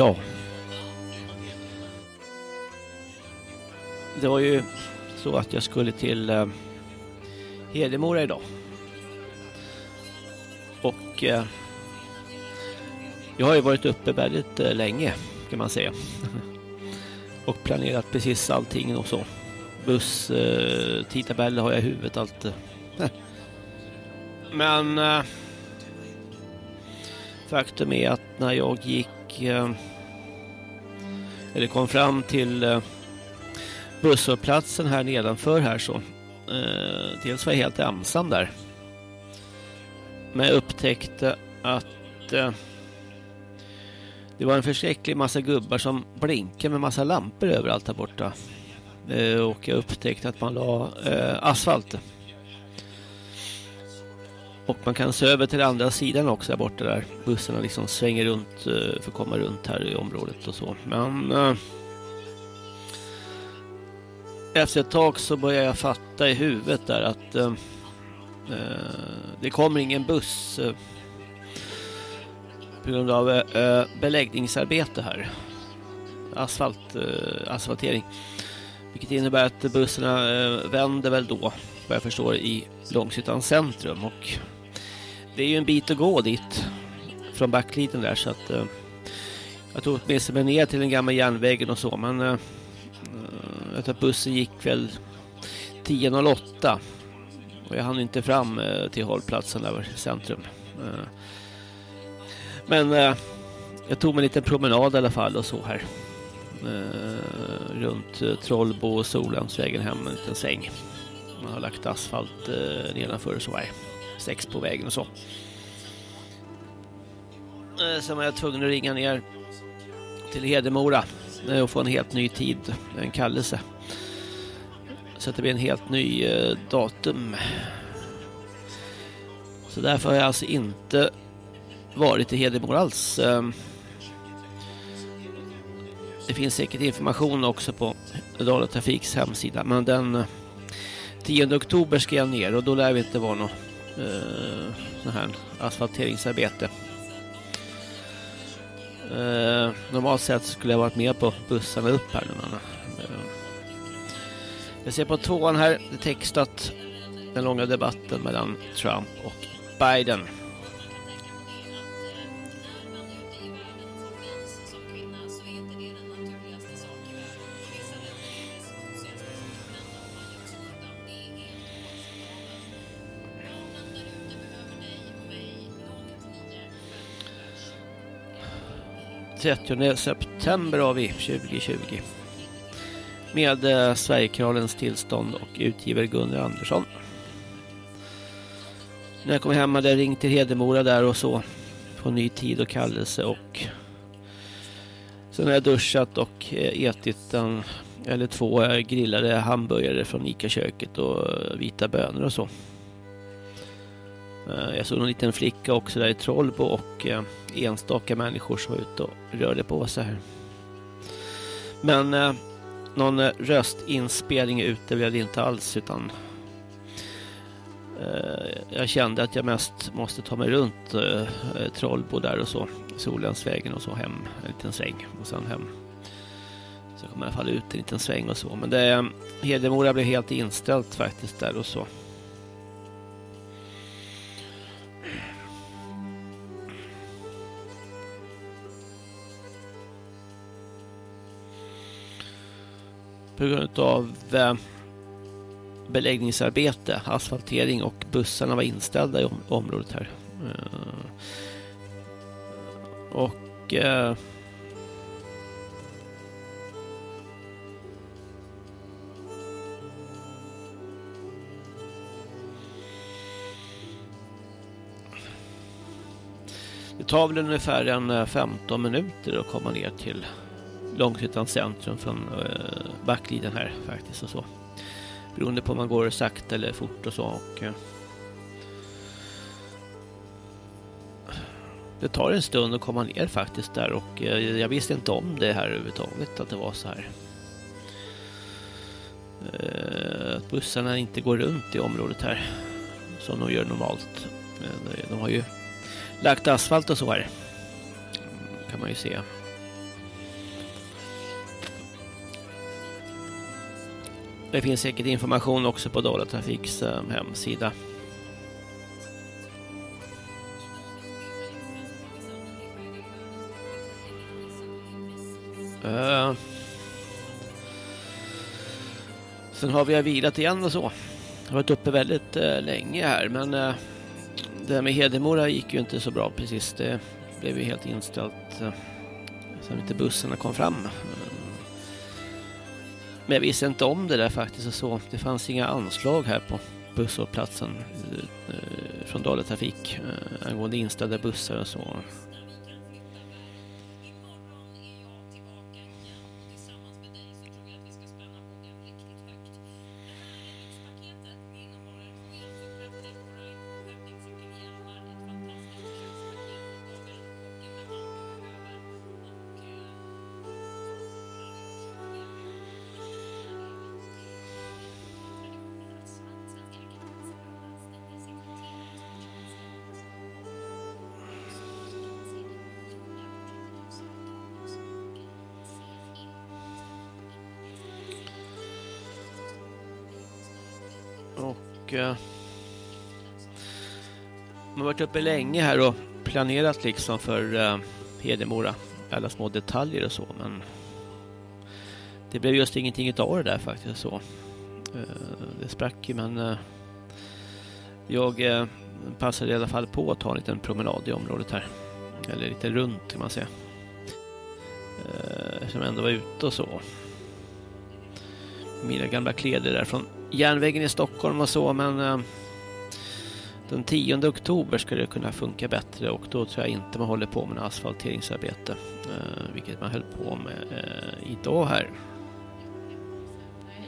Ja. Det var ju så att jag skulle till eh, Hedemora idag. Och eh, jag har ju varit uppe väldigt eh, länge kan man säga. och planerat precis allting och så. Buss, eh, tidtabeller har jag i huvudet allt. Eh. Men eh, faktum är att när jag gick eh, eller kom fram till eh, busshållplatsen här nedanför här så eh, dels var jag helt ensam där. Men jag upptäckte att eh, det var en förskräcklig massa gubbar som blinkade med massa lampor överallt där borta. Eh, och jag upptäckte att man la eh, asfalt. Och man kan se över till andra sidan också där borta där bussarna liksom svänger runt eh, för att komma runt här i området och så. Men eh, efter ett tag så börjar jag fatta i huvudet där att eh, eh, det kommer ingen buss eh, på grund av eh, beläggningsarbete här. Asfalt, eh, asfaltering. Vilket innebär att bussarna eh, vänder väl då, vad jag förstår, i Långshyttan centrum. Och det är ju en bit att gå dit från backliden där så att eh, jag tog åtminstone mig ner till den gamla järnvägen och så men eh, eh jag tror att bussen gick väl 10.08 och jag hann inte fram eh, till hållplatsen där i centrum. Eh, men eh, jag tog mig en liten promenad i alla fall och så här. Runt Trollbo och Solhemsvägen hem en liten säng. Man har lagt asfalt nedanför nedanför så här. Sex på vägen och så. Eh, sen var jag tvungen att ringa ner till Hedemora eh, och få en helt ny tid, en kallelse. Så att det blir en helt ny eh, datum. Så därför har jag alltså inte varit i Hedemora alls. Det finns säkert information också på Dala Trafiks hemsida. Men den 10 oktober ska jag ner och då lär vi inte vara något eh, här asfalteringsarbete. Eh, normalt sett skulle jag varit med på bussarna upp här nu. Men, eh, jag ser på tvåan här, det textat den långa debatten mellan Trump och Biden. 30 september har vi 2020. Med eh, Sverigekanalens tillstånd och utgivare Gunnar Andersson. När jag kom hem hade jag ringt till Hedemora där och så. På ny tid och kallelse och sen har jag duschat och eh, ätit en eller två eh, grillade hamburgare från Ica-köket och eh, vita bönor och så. Eh, jag såg en liten flicka också där i Trollbo och eh, enstaka människor som var ute och rörde på sig här. Men eh, någon röstinspelning ute blev det inte alls utan jag kände att jag mest måste ta mig runt Trollbo där och så. Solensvägen och så hem en liten sväng och sen hem. Så kom jag i alla fall ut en liten sväng och så. Men det, Hedemora blev helt inställt faktiskt där och så. På grund av eh, beläggningsarbete, asfaltering och bussarna var inställda i området här. Eh, och eh, Det tar väl ungefär en eh, 15 minuter att komma ner till Långshyttan centrum från eh, backliden här faktiskt och så. Beroende på om man går sakta eller fort och så. Och, eh, det tar en stund att komma ner faktiskt där och eh, jag visste inte om det här överhuvudtaget att det var så här. Eh, att bussarna inte går runt i området här som de gör normalt. Eh, de har ju lagt asfalt och så här. Kan man ju se. Det finns säkert information också på Dalatrafiks eh, hemsida. Uh, sen har vi vilat igen och så. Jag har varit uppe väldigt uh, länge här men uh, det här med Hedemora gick ju inte så bra precis. Det blev ju helt inställt uh, sen inte bussarna kom fram. Men jag visste inte om det där faktiskt och så. Det fanns inga anslag här på busshållplatsen eh, eh, från Dalatrafik eh, angående inställda bussar och så. Varit uppe länge här och planerat liksom för uh, Hedemora. Alla små detaljer och så, men det blev just ingenting av det där faktiskt så. Uh, det sprack ju, men uh, jag uh, passade i alla fall på att ta en liten promenad i området här. Eller lite runt kan man säga. Uh, som ändå var ute och så. Mina gamla kläder där från järnvägen i Stockholm och så men den 10 oktober ska det kunna funka bättre och då tror jag inte man håller på med en asfalteringsarbete eh, vilket man höll på med eh, idag här.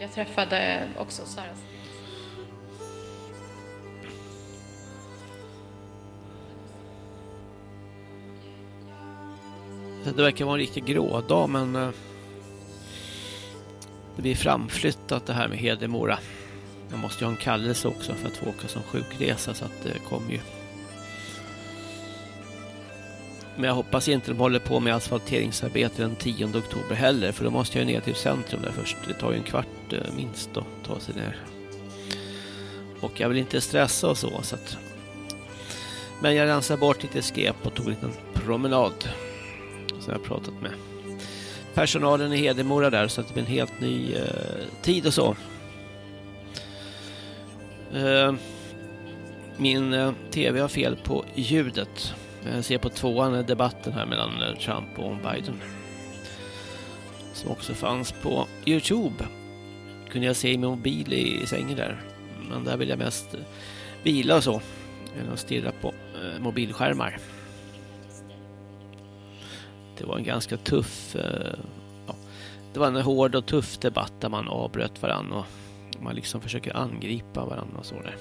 Jag träffade också Sara Det verkar vara en riktigt grå dag men eh, det blir framflyttat det här med Hedemora. Jag måste ju ha en kallelse också för att få åka som sjukresa så att det kommer ju. Men jag hoppas inte de håller på med asfalteringsarbete den 10 oktober heller för då måste jag ner till centrum där först. Det tar ju en kvart eh, minst minst att ta sig ner. Och jag vill inte stressa och så så att men jag rensade bort lite skräp och tog en liten promenad. som jag har pratat med personalen i Hedemora där så att det blir en helt ny eh, tid och så. Eh, min eh, tv har fel på ljudet. Jag ser på tvåan eh, debatten här mellan Trump och Biden. Som också fanns på Youtube. Kunde jag se i min mobil i, sängen där. Men där vill jag mest vila och så. Än att stirra på mobilskärmar det var en ganska tuff... Ja, det var en hård och tuff debatt där man avbröt varandra och man liksom försöker angripa varandra och så där.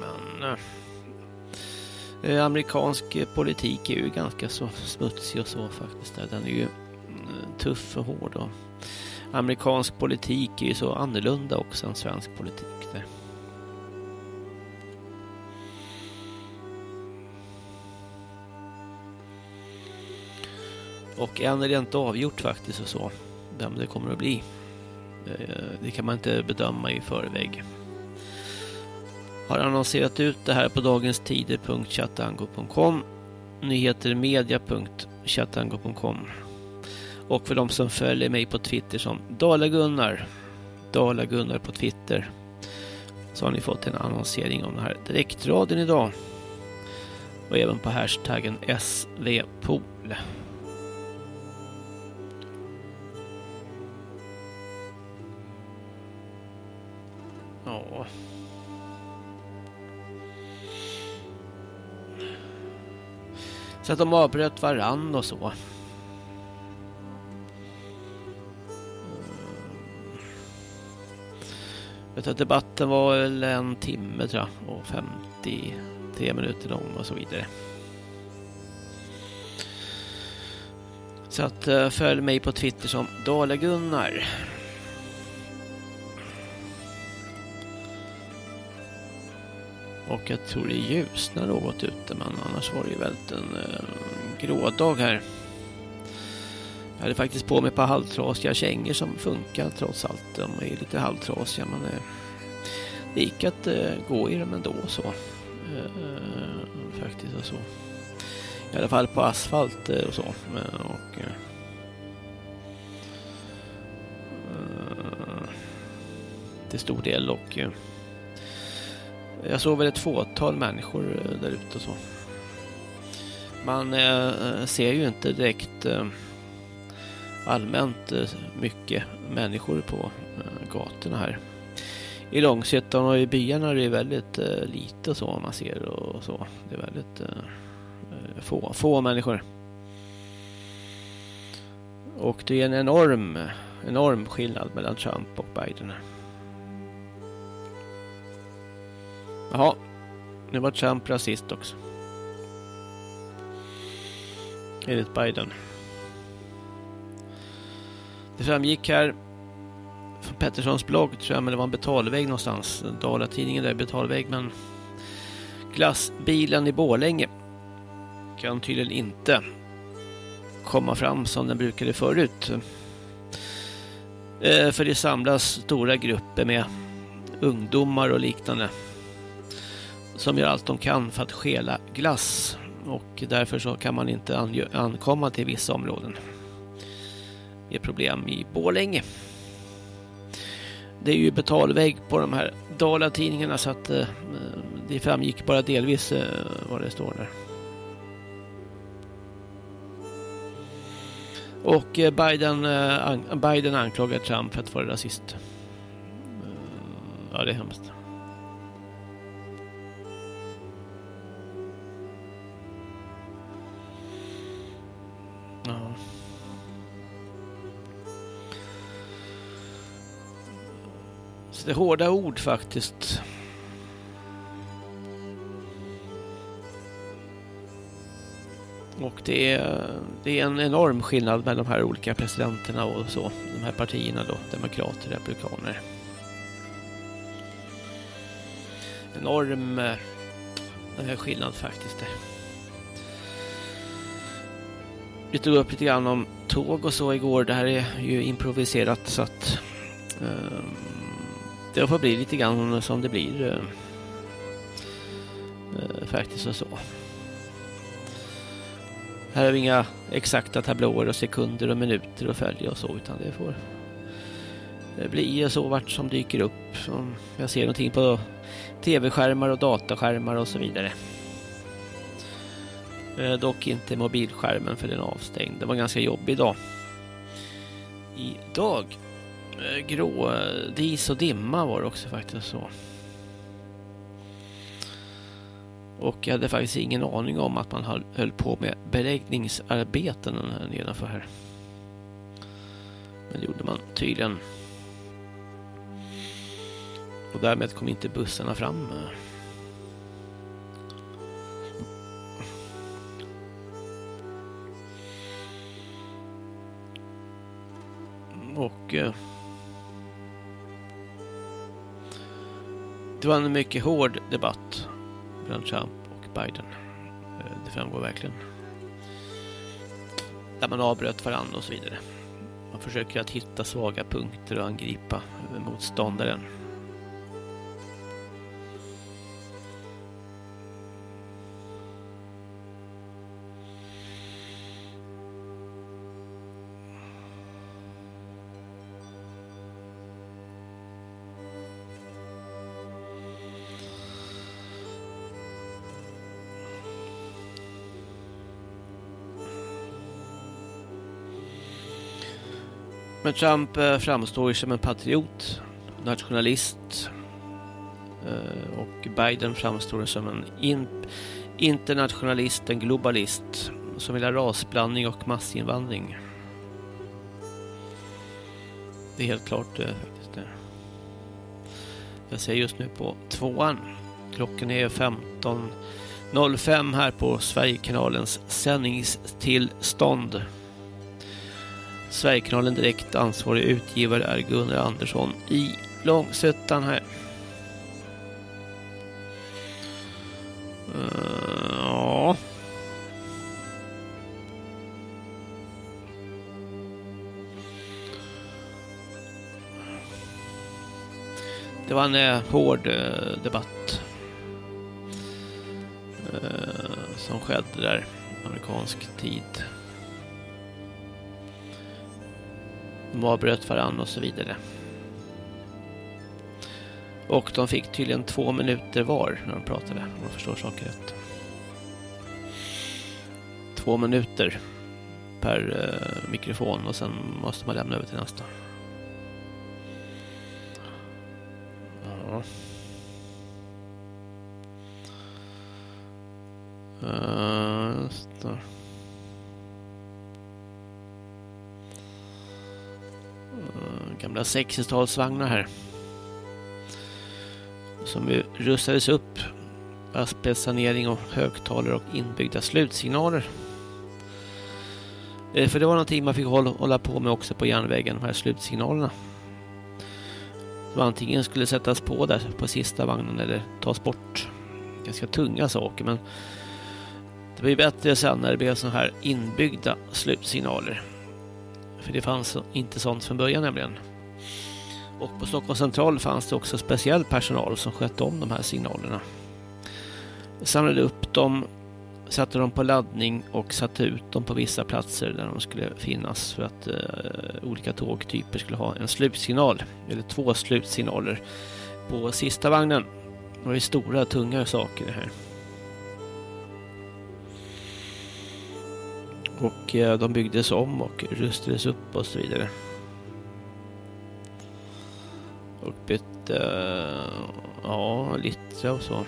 Men... Eh, eh, amerikansk politik är ju ganska så smutsig och så faktiskt. Den är ju mm, tuff och hård. Och amerikansk politik är ju så annorlunda också än svensk politik. Och än är det inte avgjort faktiskt och så. Vem det kommer att bli. Eh, det kan man inte bedöma i förväg. Har annonserat ut det här på dagenstider.chatango.com nyhetermedia.chatango.com och för de som följer mig på Twitter som Dalagunnar Dalagunnar på Twitter så har ni fått en annonsering om den här direktraden idag och även på hashtaggen SVPOL. Ja. Så att de avbröt varann och så. Vet att debatten var väl en timme tror jag och 53 minuter lång och så vidare. Så att eh, följ mig på Twitter som Dala-Gunnar. Och jag tror det ljusnar något ute men annars var det ju väldigt en eh, grå dag här. Jag hade faktiskt på mig ett par halvtrasiga kängor som funkar trots allt. De är lite halvtrasiga men eh, det gick att eh, gå i dem ändå så. Eh, eh, faktiskt och så. I alla fall på asfalt eh, och så. Och, till stor del och jag såg väl ett fåtal människor eh, där ute och så. Man eh, eh, ser ju inte direkt allmänt eh, mycket människor på eh, gatorna här. I Långshyttan och i byarna är det väldigt eh, lite så man ser och så. Det är väldigt få, få människor. Och det är en enorm, enorm skillnad mellan Trump och Biden. Jaha, nu var Trump rasist också. Enligt Biden. Det framgick här från Petterssons blogg tror jag, men det var en betalvägg någonstans. Dalatidningen där är betalvägg, men glassbilen i Borlänge kan tydligen inte komma fram som den brukade förut. Eh, för det samlas stora grupper med ungdomar och liknande som gör allt de kan för att skela glass och därför så kan man inte ankomma till vissa områden Det är problem i Borlänge. Det är ju betalvägg på de här Dalatidningarna så att eh, det framgick bara delvis eh, vad det står där. Och eh, Biden, eh, Biden anklagar Trump för att vara rasist. Eh, ja, det är hemskt. Ja. Så det är hårda ord faktiskt. Och det är, det är en enorm skillnad mellan de här olika presidenterna och så. De här partierna då, demokrater, republikaner. Enorm eh, eh skillnad faktiskt. Vi tog upp lite grann om tåg och så igår. Det här är ju improviserat så att eh, det får bli lite grann som det blir. Eh, eh faktiskt och så. Här har vi inga exakta tablåer och sekunder och minuter att följa och så utan det får eh, bli så vart som dyker upp. Om jag ser någonting på tv-skärmar och dataskärmar och så vidare. Eh, dock inte mobilskärmen för den är avstängd. Det var en ganska jobbig dag. Idag Eh, grå eh, dis och dimma var det också faktiskt så. Och jag hade faktiskt ingen aning om att man höll på med beläggningsarbeten nedanför här. Men det gjorde man tydligen. Och därmed kom inte bussarna fram. Eh. Och eh, Det var en mycket hård debatt mellan Trump och Biden. Eh, det framgår verkligen. Där man avbröt varandra och så vidare. Man försöker att hitta svaga punkter och angripa motståndaren. Men Trump eh, framstår ju som en patriot, nationalist eh, och Biden framstår som en internationalist, en globalist som vill ha rasblandning och massinvandring. Det är helt klart eh, faktiskt. Jag ser just nu på tvåan. Klockan är 15.05 här på Sverigekanalens sändningstillstånd. Sverigekanalen Direkt ansvarig utgivare är Gunnar Andersson i Långsötan här. Uh, ja. Det var en eh, hård eh, debatt eh, som skedde där, amerikansk tid. De avbröt varann och så vidare. Och de fick tydligen två minuter var när de pratade, om man förstår saker rätt. Två minuter per eh, mikrofon och sen måste man lämna över till nästa. 60-talsvagnar här. Som rustades upp. Asbestsanering och högtalare och inbyggda slutsignaler. Eh, för det var någonting man fick hålla på med också på järnvägen, de här slutsignalerna. Som antingen skulle sättas på där på sista vagnen eller tas bort. Ganska tunga saker men det blir bättre sen när det blev sådana här inbyggda slutsignaler. För det fanns inte sånt från början nämligen. Och på Stockholms central fanns det också speciell personal som skötte om de här signalerna. Samlade upp dem satte dem på laddning och satte ut dem på vissa platser där de skulle finnas för att eh, olika tågtyper skulle ha en slutsignal eller två slutsignaler på sista vagnen. Det var ju stora, tunga saker det här. Och eh, de byggdes om och rustades upp och så vidare. Och bytte, eh, ja, lite och så.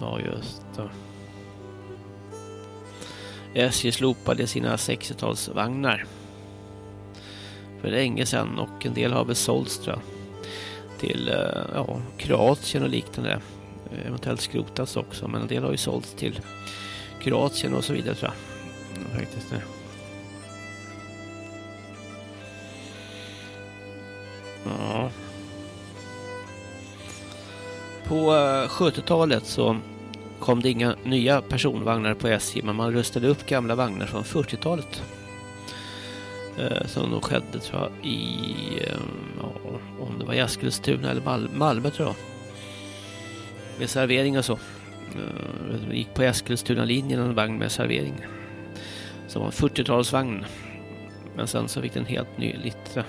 Ja, just det. SJ slopade sina 60-talsvagnar för länge sedan och en del har väl sålts tror jag, till eh, ja, Kroatien och liknande. Eventuellt skrotats också, men en del har ju sålts till Kroatien och så vidare tror jag. Faktiskt det. På eh, 70-talet så kom det inga nya personvagnar på SJ men man rustade upp gamla vagnar från 40-talet. Eh, som då skedde tror jag i, eh, ja, om det var i Eskilstuna eller Mal Malmö tror jag. Med servering och så. Det gick på Eskilstuna-linjen en vagn med servering. Som var en 40-talsvagn. Men sen så fick den helt ny litra.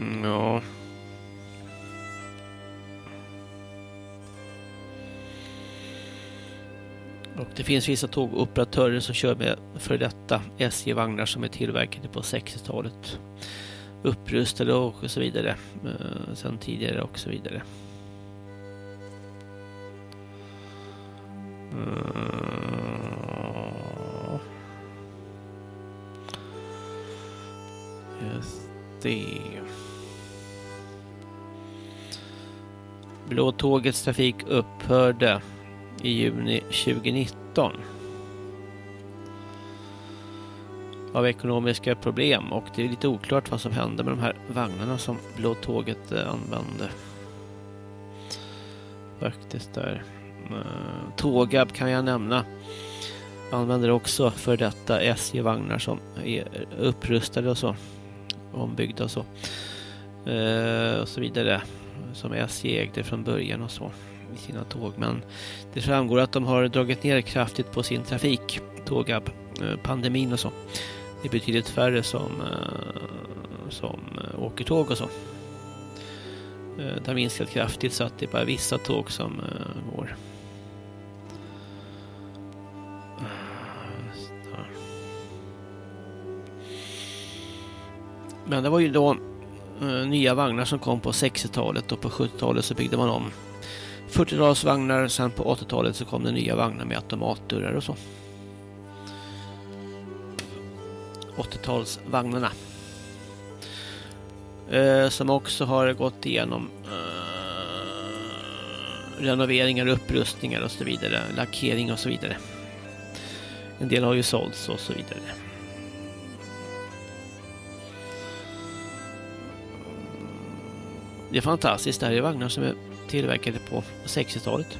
Mm, ja. Och det finns vissa tågoperatörer som kör med för detta SJ-vagnar som är tillverkade på 60-talet. Upprustade och så vidare. Eh, sen tidigare och så vidare. Eh, Just det. Blå tågets trafik upphörde i juni 2019 av ekonomiska problem och det är lite oklart vad som hände med de här vagnarna som Blå tåget eh, använde. Faktiskt där. Eh, Tågab kan jag nämna. Använder också för detta SJ-vagnar som är upprustade och så. Ombyggda och så. Eh, och så vidare som SJ ägde från början och så i sina tåg. Men det framgår att de har dragit ner kraftigt på sin trafik, Tågab, eh, pandemin och så. Det är betydligt färre som, eh, som eh, åker tåg och så. Det har minskat kraftigt så att det är bara vissa tåg som går. Ah, Men det var ju då Eh, nya vagnar som kom på 60-talet och på 70-talet så byggde man om 40-talsvagnar. Sen på 80-talet så kom det nya vagnar med automatdörrar och så. 80-talsvagnarna. Eh, som också har gått igenom eh, renoveringar, upprustningar och så vidare. Lackering och så vidare. En del har ju sålts och så vidare. Det är fantastiskt. Det här är vagnar som är tillverkade på 60-talet.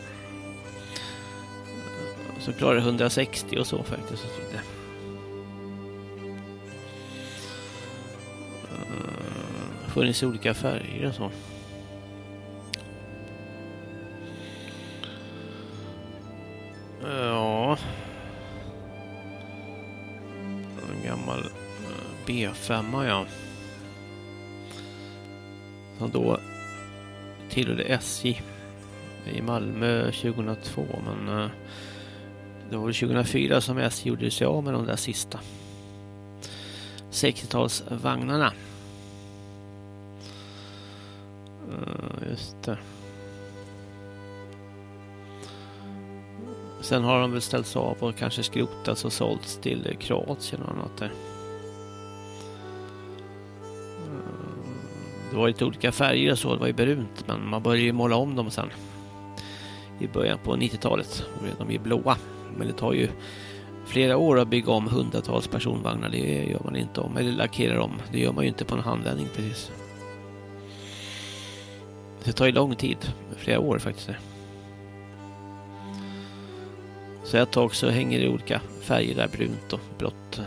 Som klarar 160 och så faktiskt. Det eh, funnits i olika färger och så. Eh, ja. En gammal eh, B5 ja. Som då tillhörde SJ i Malmö 2002 men eh, det var 2004 som SJ gjorde sig av med de där sista 60-talsvagnarna. Eh, just det. Sen har de väl ställts av och kanske skrotats och sålts till Kroatien och annat där. Det var lite olika färger och så, det var ju brunt men man började ju måla om dem sen. I början på 90-talet De blev de ju blåa. Men det tar ju flera år att bygga om hundratals personvagnar, det gör man inte om. Eller lackera om, det gör man ju inte på en handvändning precis. Det tar ju lång tid, flera år faktiskt. Så ett tag så hänger det olika färger där, brunt och blått.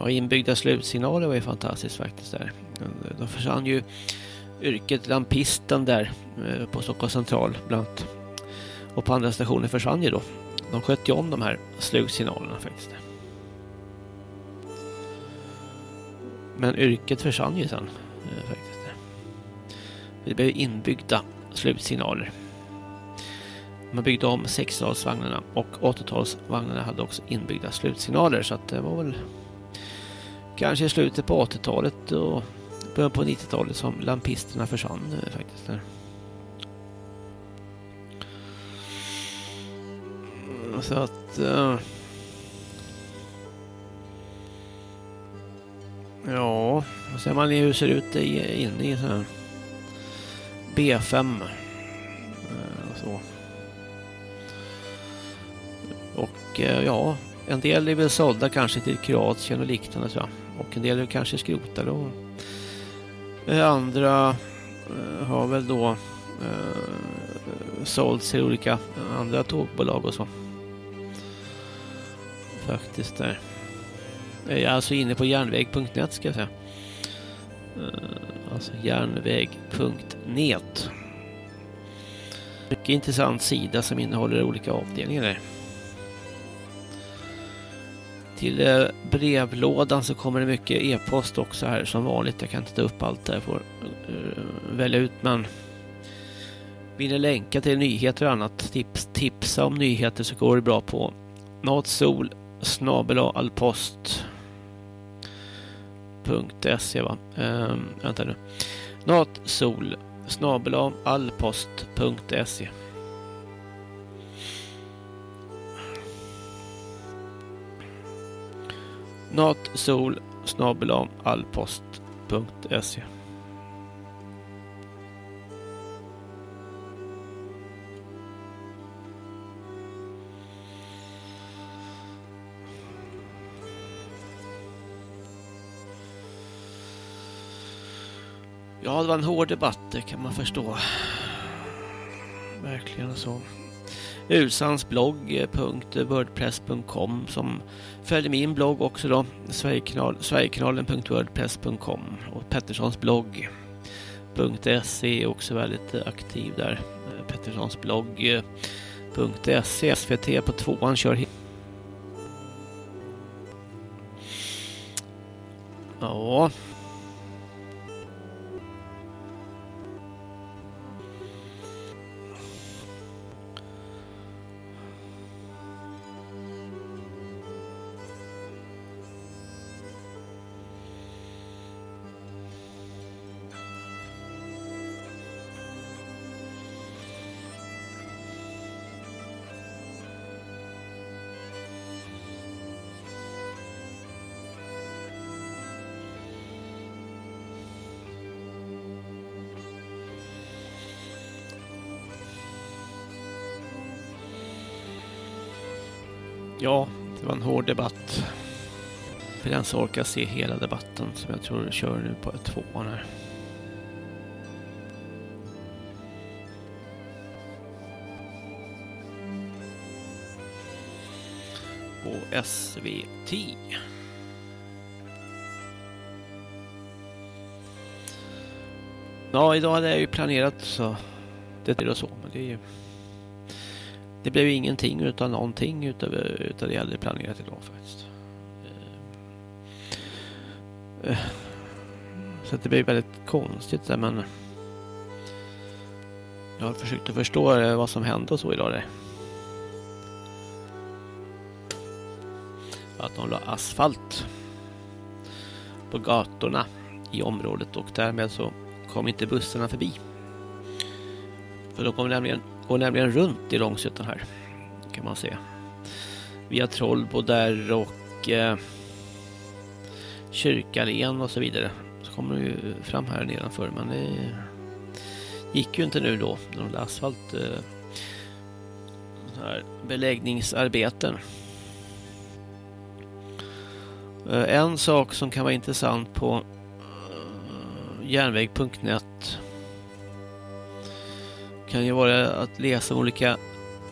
Ja, inbyggda slutsignaler var ju fantastiskt faktiskt där. Då försvann ju yrket lampisten där eh, på Stockholms central bland annat. Och på andra stationer försvann ju då. De skötte ju om de här slutsignalerna faktiskt. Men yrket försvann ju sen eh, faktiskt. Det blev inbyggda slutsignaler. Man byggde om 60-talsvagnarna och 80-talsvagnarna hade också inbyggda slutsignaler så att det var väl kanske i slutet på 80-talet och början på 90-talet som lampisterna försvann eh, faktiskt. Där. Så att... Uh, Ja, och ser man hur det ser ut inne i så här B5. och eh, så. Och ja, en del är väl sålda kanske till Kroatien och liknande så. Och en del är kanske skrotade och eh, andra eh, har väl då eh, sålts till olika andra tågbolag och så. Faktiskt där. Jag är alltså inne på järnväg.net ska jag säga. Alltså järnväg.net. Mycket intressant sida som innehåller olika avdelningar där. Till eh, brevlådan så kommer det mycket e-post också här som vanligt. Jag kan inte ta upp allt där. Jag får eh, välja ut men vill ni länka till nyheter och annat tips, tipsa om nyheter så går det bra på matsol snabel va? Ehm, vänta nu. Natsol snabel allpost.se Natsol snabel allpost.se Ja, det var en hård debatt, det kan man förstå. Verkligen så usansblogg.wordpress.com som följer min blogg också då. Sverigekanal, Sverigekanalen.wordpress.com och Petterssons blogg.se är också väldigt aktiv där. Eh, Petterssons blogg.se eh, SVT på tvåan kör Ja, svår debatt. För den som orkar se hela debatten som jag tror kör nu på tvåan här. På SVT. Ja, idag hade jag ju planerat så det är då så, men det är ju det blev ingenting utan någonting utav, utav det jag hade planerat idag faktiskt. Eh, eh. Så det blev väldigt konstigt där, men jag har försökt att förstå vad som hände och så idag där. Att de la asfalt på gatorna i området och därmed så kom inte bussarna förbi. För då kom nämligen, går nämligen runt i Långshyttan här. Kan man se. Via Trollbo där och eh, Kyrkalen och så vidare. Så kommer de ju fram här nedanför. Men det gick ju inte nu då. När de asfalt eh, här beläggningsarbeten. Eh, en sak som kan vara intressant på eh, järnväg.net kan ju vara att läsa olika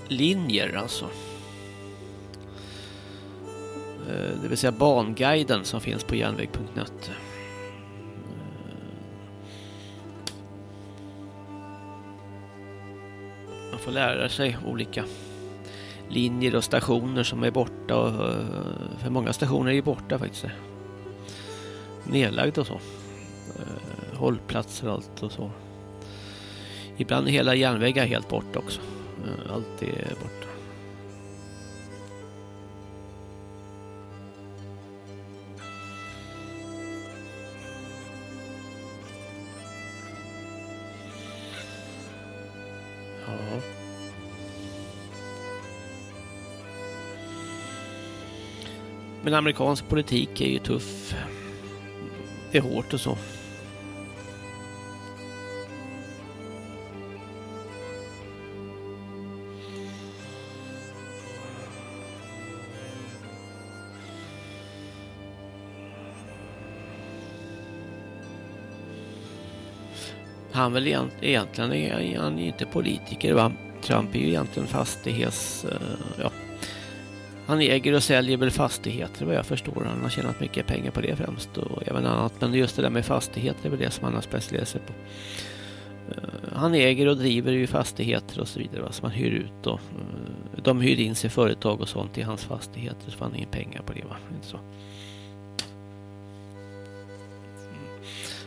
linjer alltså. Eh, det vill säga banguiden som finns på järnväg.net. Eh, man får lära sig olika linjer och stationer som är borta. Och, eh, för många stationer är ju borta faktiskt. Nedlagda och så. Hållplatser och allt och så. Ibland är hela järnvägar helt borta också. Eh, allt är borta. Ja. Men amerikansk politik är ju tuff. Det är hårt och så. Han väl egentligen är han inte politiker va? Trump är ju egentligen fastighets... Eh, ja. Han äger och säljer väl fastigheter vad jag förstår. Han har tjänat mycket pengar på det främst och även annat. Men just det där med fastigheter är väl det som han har specialiserat sig på. Eh, han äger och driver ju fastigheter och så vidare va? som han hyr ut. Och, eh, de hyr in sig företag och sånt i hans fastigheter så får han in pengar på det va? Inte så.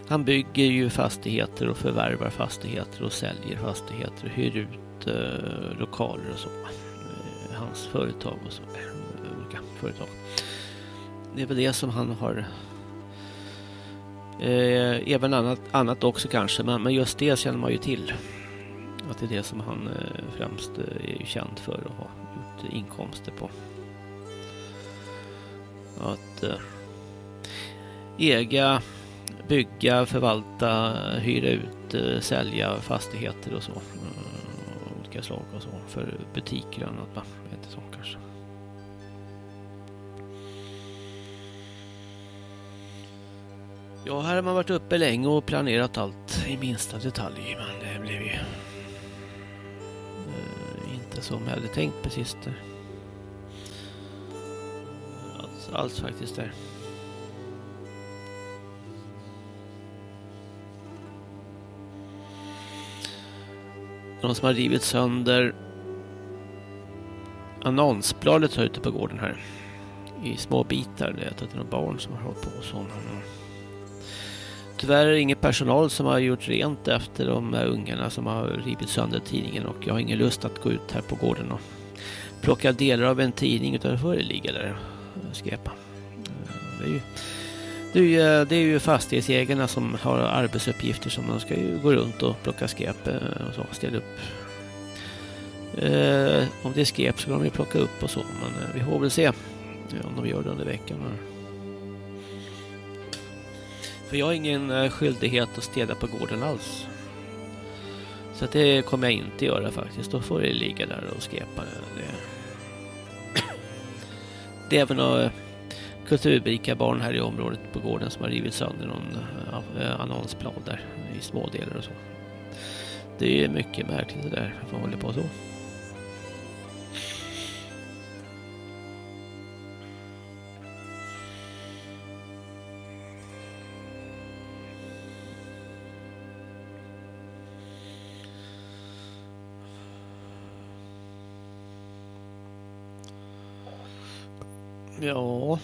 Han bygger ju fastigheter och förvärvar fastigheter och säljer fastigheter och hyr ut eh, lokaler och så. Eh, hans företag och så. Eh, olika företag. Det är väl det som han har eh, även annat, annat också kanske, men, men just det känner man ju till. Att det är det som han eh, främst eh, är känd för och har gjort inkomster på. Att eh, äga bygga, förvalta, hyra ut, eh, sälja fastigheter och så. Eh, olika slag och så. För butiker och annat. Va? Inte så kanske. Ja, här har man varit uppe länge och planerat allt i minsta detalj. Men det blev ju eh, inte som jag hade tänkt precis. Där. Allt, allt faktiskt där. Någon som har rivit sönder annonsbladet här ute på gården här. I små bitar. Det är några barn som har hållit på och sådana. Tyvärr är det ingen personal som har gjort rent efter de här ungarna som har rivit sönder tidningen och jag har ingen lust att gå ut här på gården och plocka delar av en tidning utan det får ligga där och skräpa. Det är ju det är, ju, eh, det är ju fastighetsägarna som har arbetsuppgifter som de ska ju gå runt och plocka skräp eh, och så, ställa upp. Eh, om det är skräp så kan de ju plocka upp och så, men eh, vi får väl se om de gör det under veckan. För jag har ingen skyldighet att städa på gården alls. Så det kommer jag inte göra faktiskt. Då får det ligga där och skräpa. Det, det är även att kulturrika barn här i området på gården som har rivit sönder någon eh, eh, annonsblad där i små delar och så. Det är mycket märkligt det där, att man håller på så? Ja...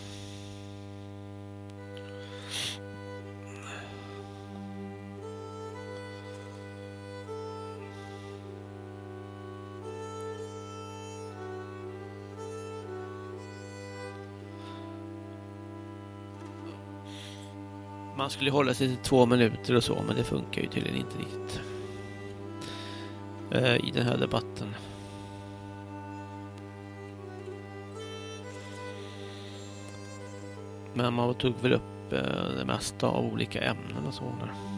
Man skulle hålla sig till två minuter och så, men det funkar ju tydligen inte riktigt eh, i den här debatten. Men man tog väl upp eh, det mesta av olika ämnen och så där.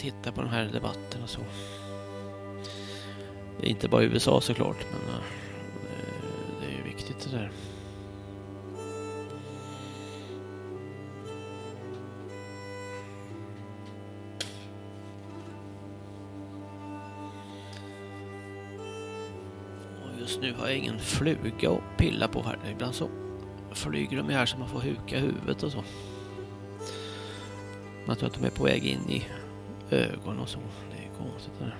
Titta på den här debatten och så. Det är inte bara USA såklart, men eh, det är ju viktigt det där. just nu har jag ingen fluga att pilla på här. Ibland så flyger de här så man får huka huvudet och så. Man tror att de är på väg in i ögon och så. Det är konstigt det där.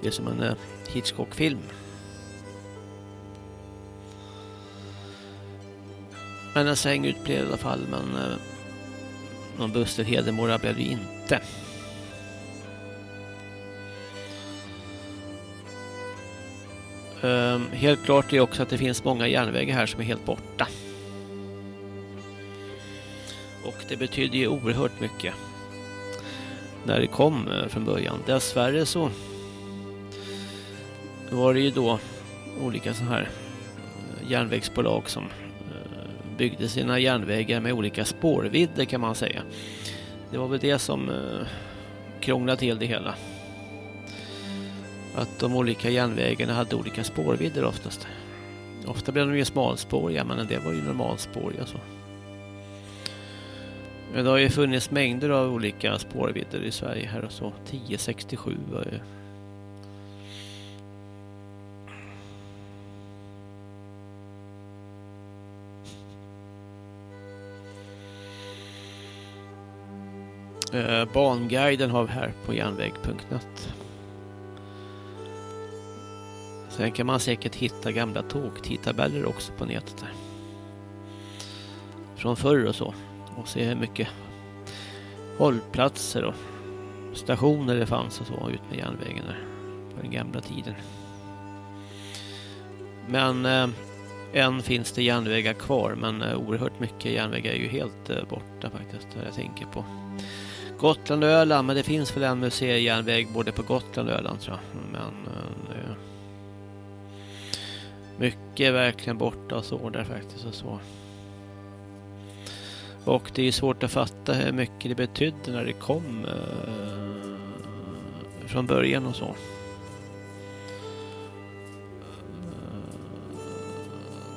Det är som en eh, Hitchcock-film. Men en säng ut blev i alla fall, men eh, någon Buster Hedemora blev det inte. Um, helt klart är också att det finns många järnvägar här som är helt borta. Det betyder ju oerhört mycket när det kom eh, från början. Dessvärre så var det ju då olika så här eh, järnvägsbolag som eh, byggde sina järnvägar med olika spårvidder kan man säga. Det var väl det som krånglade till det hela att de olika järnvägarna hade olika spårvidder oftast. Ofta blev de ju smalspåriga men det var ju normalspåriga så. Det har ju funnits mängder av olika spårvidder i Sverige här och så. 1067 var ju eh, Banguiden har vi här på järnväg.net. Sen kan man säkert hitta gamla tågtidtabeller också på nätet där. Från förr och så. Och se hur mycket hållplatser och stationer det fanns och så ut med järnvägen där. På den gamla tiden. Men eh, än finns det järnvägar kvar men eh, oerhört mycket järnvägar är ju helt eh, borta faktiskt. Jag tänker på Gotland och Öland men det finns väl en museijärnväg både på Gotland och Öland tror jag. Men eh, mycket är verkligen borta och så där faktiskt och så. Och det är svårt att fatta hur mycket det betydde när det kom eh, från början och så. Eh,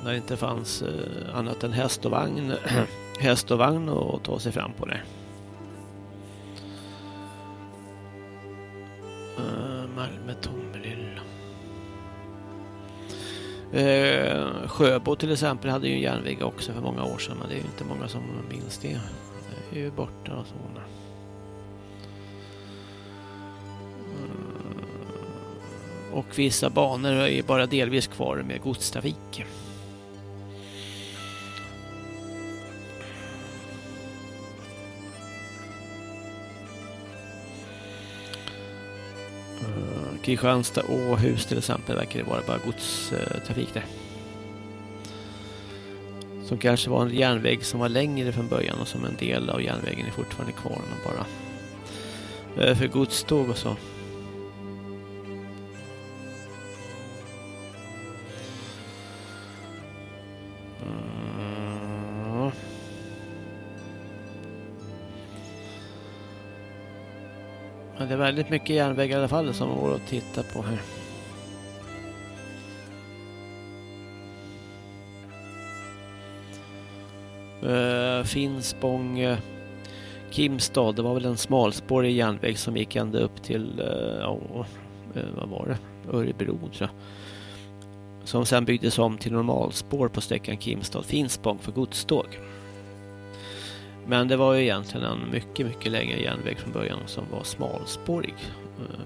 när det inte fanns eh, annat än häst och vagn, häst och vagn att ta sig fram på det. Uh, Malmö Tomelilla. Sjöbo till exempel hade ju en järnväg också för många år sedan men det är ju inte många som minns det. Det är ju borta och så. Mm. Och vissa banor är ju bara delvis kvar med godstrafik. Mm, Kristianstad Åhus till exempel verkar det vara bara godstrafik där. Som kanske var en järnväg som var längre från början och som en del av järnvägen är fortfarande kvar bara eh, för godståg och så. Mm. Det är väldigt mycket järnväg i alla fall som går att titta på här. Eh, uh, Finspång, uh, Kimstad, det var väl en smalspårig järnväg som gick ända upp till, uh, ja, eh, vad var det? Örebro tror jag. som sen byggdes om till normalspår på sträckan Kimstad-Finspång för godståg. Men det var ju egentligen en mycket, mycket längre järnväg från början som var smalspårig.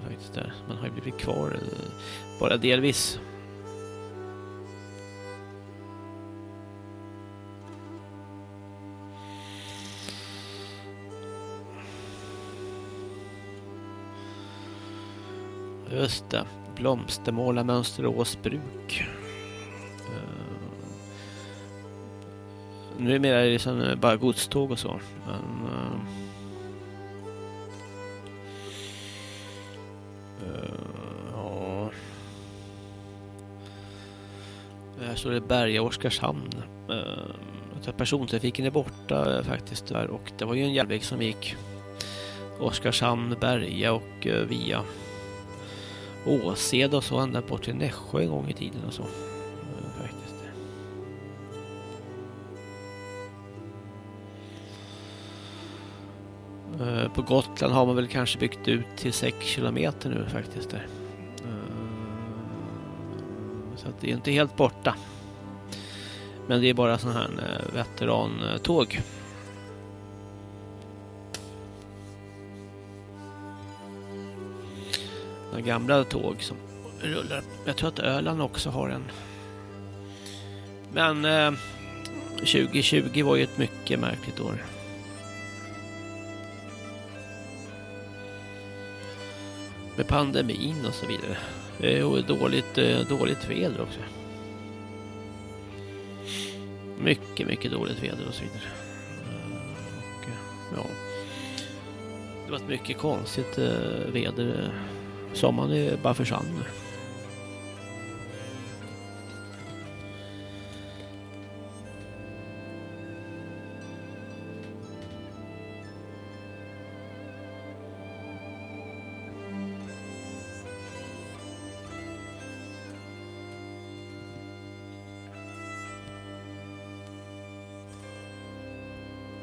Faktiskt där. Man har ju blivit kvar bara delvis. Just det. Blomstermåla Mönsterås bruk. Uh, numera är det liksom bara godståg och så. Men, uh, uh, ja. Här står det Berga Oskarshamn. Uh, persontrafiken är borta faktiskt där och det var ju en järnväg som gick Oskarshamn, Berga och via Åseda och så ända bort till Nässjö en gång i tiden och så. Eh, faktiskt. Eh, på Gotland har man väl kanske byggt ut till 6 kilometer nu faktiskt där. Eh, så att det är inte helt borta. Men det är bara sån här veterantåg. Några gamla tåg som rullar. Jag tror att Öland också har en. Men eh, 2020 var ju ett mycket märkligt år. Med pandemin och så vidare. Och dåligt, eh, dåligt väder också. Mycket, mycket dåligt väder och så vidare. Och, eh, ja. Det var ett mycket konstigt eh, väder Sommaren är bara försvann.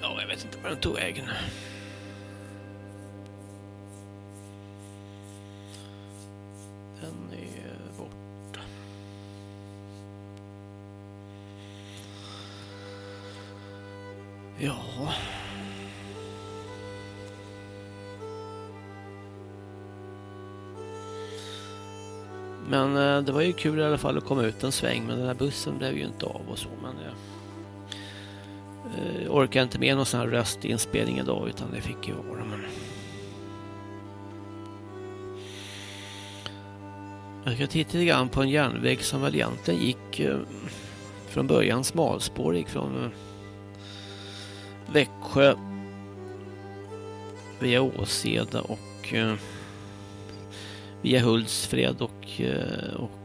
Ja, jag vet inte var den tog vägen. Kul i alla fall att komma ut en sväng men den här bussen blev ju inte av och så men jag eh, orkar inte med någon sån här röstinspelning idag utan det fick ju vara men Jag ska titta lite grann på en järnväg som väl egentligen gick eh, från början smalspårig från eh, Växjö via Åseda och eh, via Hultsfred och, eh, och,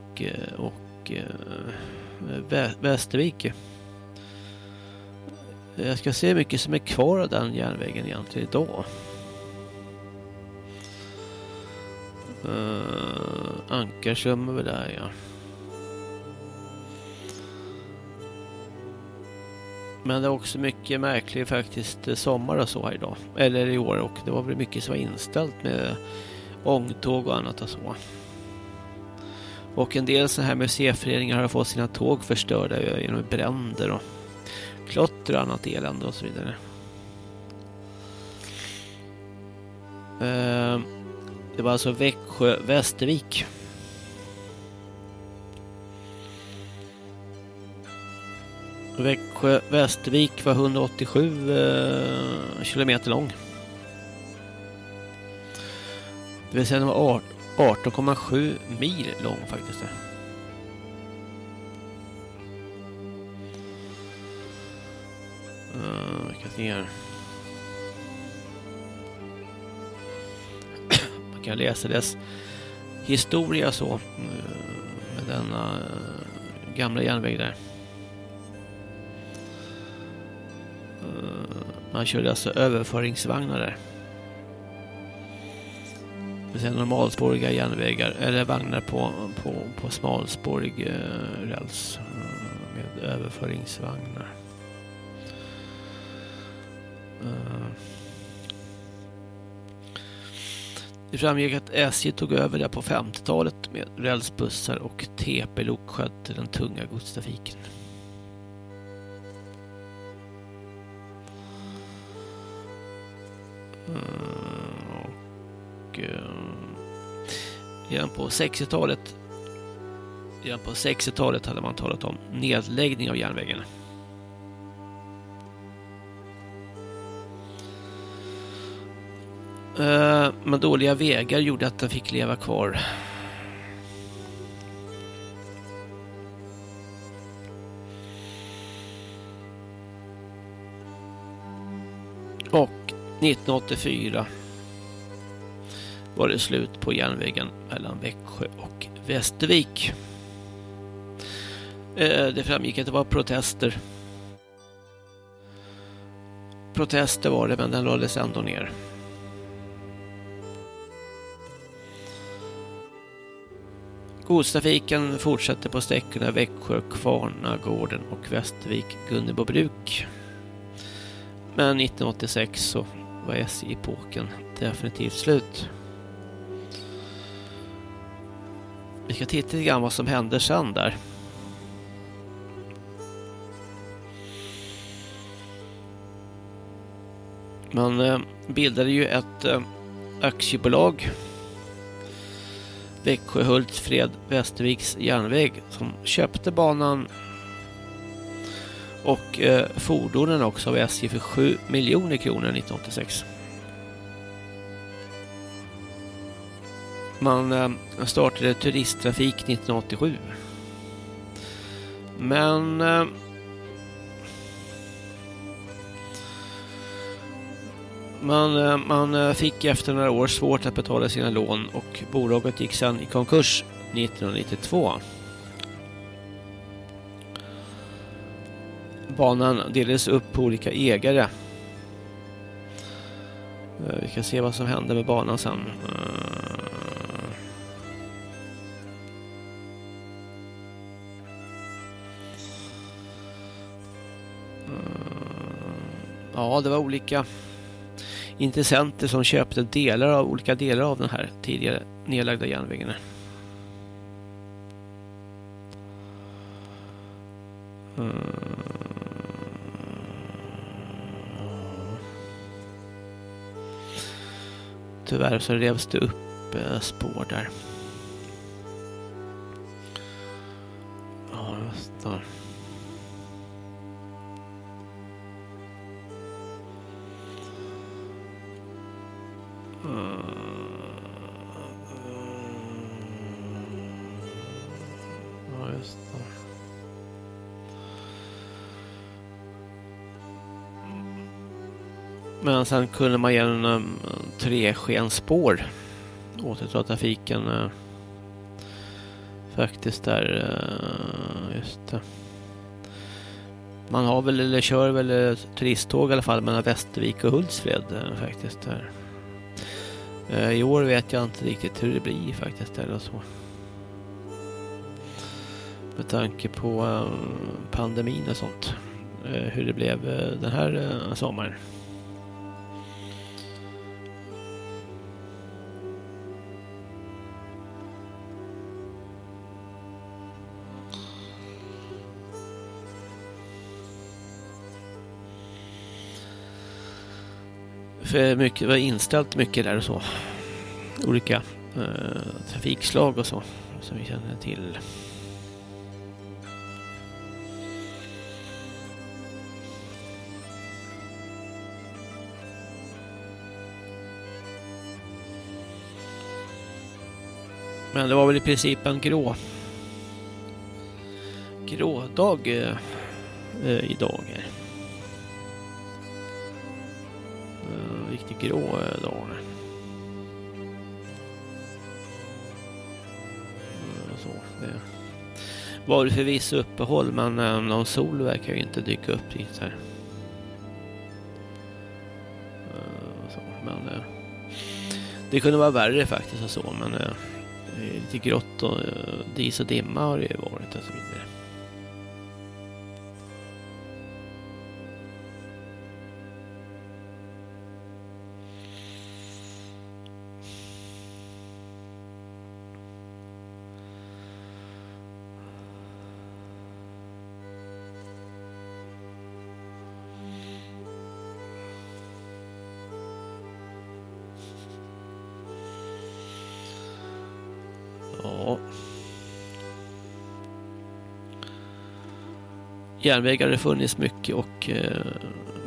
och eh, Vä Västervik. Jag ska se hur mycket som är kvar av den järnvägen egentligen idag. Eh, uh, Ankarsum över där ja. Men det är också mycket märkligt faktiskt eh, sommar och så här idag. Eller i år och det var väl mycket som var inställt med ångtåg och annat och så. Och en del så här museiföreningar har fått sina tåg förstörda genom bränder och klotter och annat elände och så vidare. Ehm, det var alltså Växjö Västervik. Växjö Västervik var 187 eh, kilometer lång. Det vill säga den var 18,7 mil lång faktiskt. Uh, vilka. Man kan läsa dess historia så eh, med denna eh, gamla järnväg där. Eh, man körde alltså överföringsvagnar där. Alltså, normalspåriga järnvägar eller vagnar på, på, på smalspårig eh, räls eh, med överföringsvagnar. Eh. Det framgick att SJ tog över det på 50-talet med rälsbussar och TP-lok skötte den tunga godstrafiken. Mm, och redan på 60-talet redan på 60-talet hade man talat om nedläggning av järnvägen. Eh, men dåliga vägar gjorde att den fick leva kvar. Och 1984 var det slut på järnvägen mellan Växjö och Västervik. Eh, det framgick att det var protester. Protester var det, men den lades ändå ner. Godstrafiken fortsatte på sträckorna Växjö, Kvarnagården och Västervik, Gunnebobruk. Men 1986 så var SJ-epoken definitivt slut. Vi ska titta lite grann vad som hände sen där. Man eh, bildade ju ett eh, aktiebolag Växjö Hultsfred Västerviks järnväg som köpte banan och eh, fordonen också av SJ för 7 miljoner kronor 1986. Man eh, startade turisttrafik 1987. Men eh, Man, eh, man fick efter några år svårt att betala sina lån och bolaget gick sedan i konkurs 1992. Banan delades upp på olika ägare. Vi kan se vad som hände med banan sen. Ja, det var olika intressenter som köpte delar av olika delar av den här tidigare nedlagda järnvägen. Mm. Tyvärr så revs det upp eh, spår där. Ja, just det. Ja, just det. Men sen kunde man genom eh, treskenspår återta trafiken eh, faktiskt där eh, just det. Man har väl eller kör väl turisttåg i alla fall mellan Västervik och Hultsfred faktiskt där. Eh, I år vet jag inte riktigt hur det blir faktiskt eller så. Med tanke på eh, pandemin och sånt. Eh, hur det blev den här sommaren. För mycket, var inställt mycket där och så. Olika eh, trafikslag och så som vi känner till. Men det var väl i princip en grå grå dag eh, eh idag. Här. Riktigt grå eh, dag mm, så, det var det förvisso uppehåll men eh, någon sol verkar ju inte dyka upp riktigt här. Eh, så, men det kunde vara värre faktiskt och så men lite grått och dis och dimma har det ju varit och så vidare. Järnvägar har det funnits mycket och eh,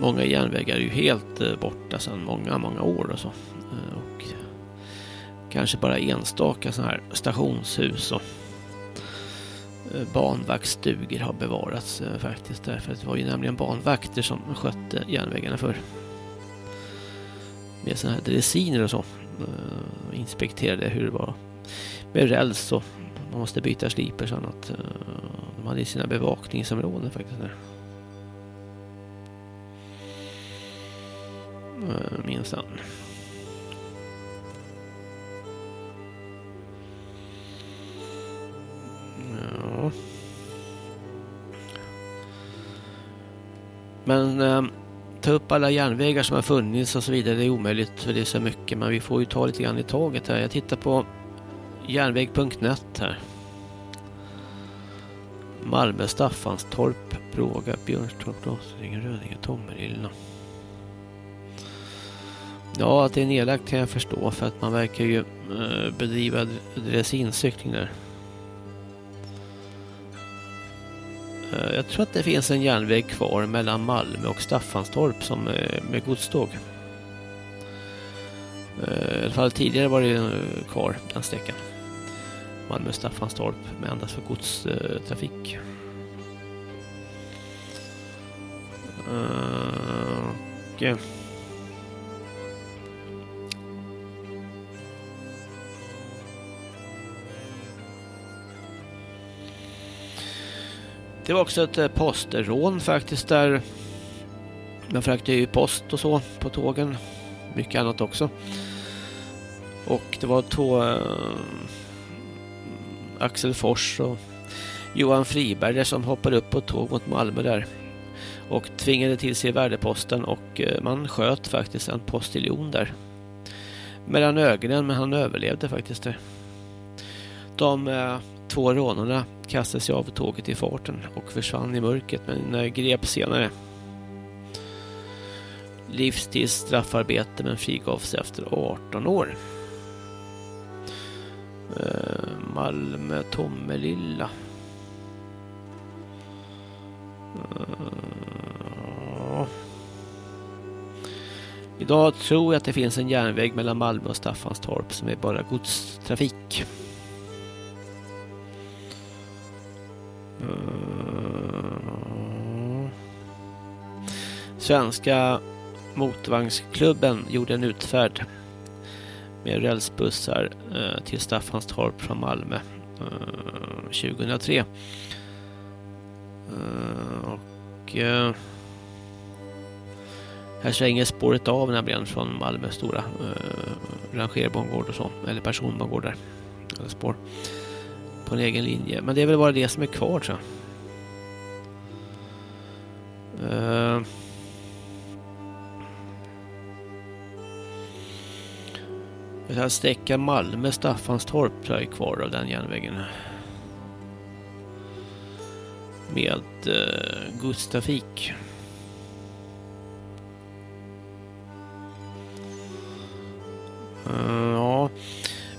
många järnvägar är ju helt eh, borta sedan många, många år och så. Eh, och kanske bara enstaka sådana här stationshus och banvaktstugor har bevarats faktiskt därför att det var ju nämligen banvakter som skötte järnvägarna för med sådana här dressiner och så inspekterade hur det var med räls och man måste byta slipers och annat. De hade sina bevakningsområden faktiskt där. Minns han. Ja. Men eh, ta upp alla järnvägar som har funnits och så vidare. Det är omöjligt för det är så mycket. Men vi får ju ta lite grann i taget här. Jag tittar på järnväg.net här. Malmö, Staffanstorp, Bråga, Björnstorp, Blåsringen, Rödinge, Tommelilla. Ja, att det är nedlagt kan jag förstå för att man verkar ju eh, bedriva dressincykling där. Eh, jag tror att det finns en järnväg kvar mellan Malmö och Staffanstorp som eh, med godståg. I alla fall tidigare var det kvar den sträckan. Malmö Staffanstorp med endast för godstrafik. Eh, och Det var också ett eh, postrån faktiskt där man fraktade ju post och så på tågen. Mycket annat också. Och det var två eh, Axel Fors och Johan Friberg som hoppade upp på tåg mot Malmö där. Och tvingade till sig värdeposten och eh, man sköt faktiskt en postiljon där. Mellan ögonen men han överlevde faktiskt det. De eh, två rånarna kastade sig av tåget i farten och försvann i mörkret men eh, greps senare. Livstids straffarbete men frigavs efter 18 år. Eh, Malmö Tommelilla. Eh, idag tror jag att det finns en järnväg mellan Malmö och Staffanstorp som är bara godstrafik. Eh, Svenska motorvagnsklubben gjorde en utfärd med rälsbussar eh, till Staffanstorp från Malmö eh, 2003. Eh, och eh, här svänger spåret av nämligen från Malmö stora eh, rangerbangård och så, eller personbangårdar. Eller spår på en egen linje. Men det är väl bara det som är kvar tror jag. Eh, Den här sträckan Malmö-Staffanstorp tror jag är kvar av den järnvägen. Med eh, godstrafik. Uh, ja.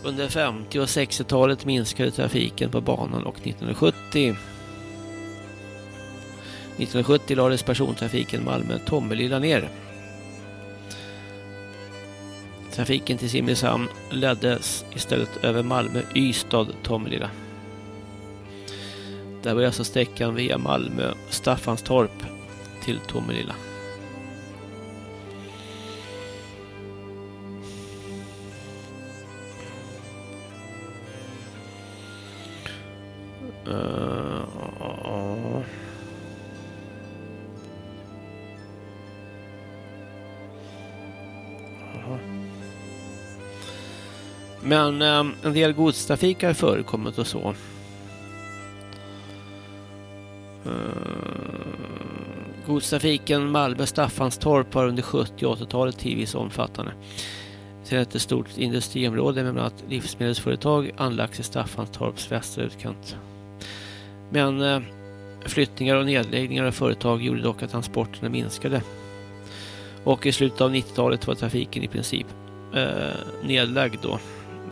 Under 50- och 60-talet minskade trafiken på banan och 1970 1970 lades persontrafiken Malmö-Tommelilla ner. Trafiken till Simrishamn leddes istället över Malmö-Ystad-Tomelilla. Där var alltså sträckan via Malmö-Staffanstorp till Tomelilla. Eh, Men eh, en del godstrafik har förekommit och så. Uh, godstrafiken Malmö-Staffanstorp var under 70- och 80-talet tidvis omfattande. Sedan ett stort industriområde med bland annat livsmedelsföretag anlagts i Staffanstorps västra utkant. Men eh, flyttningar och nedläggningar av företag gjorde dock att transporterna minskade. Och i slutet av 90-talet var trafiken i princip eh, nedlagd då.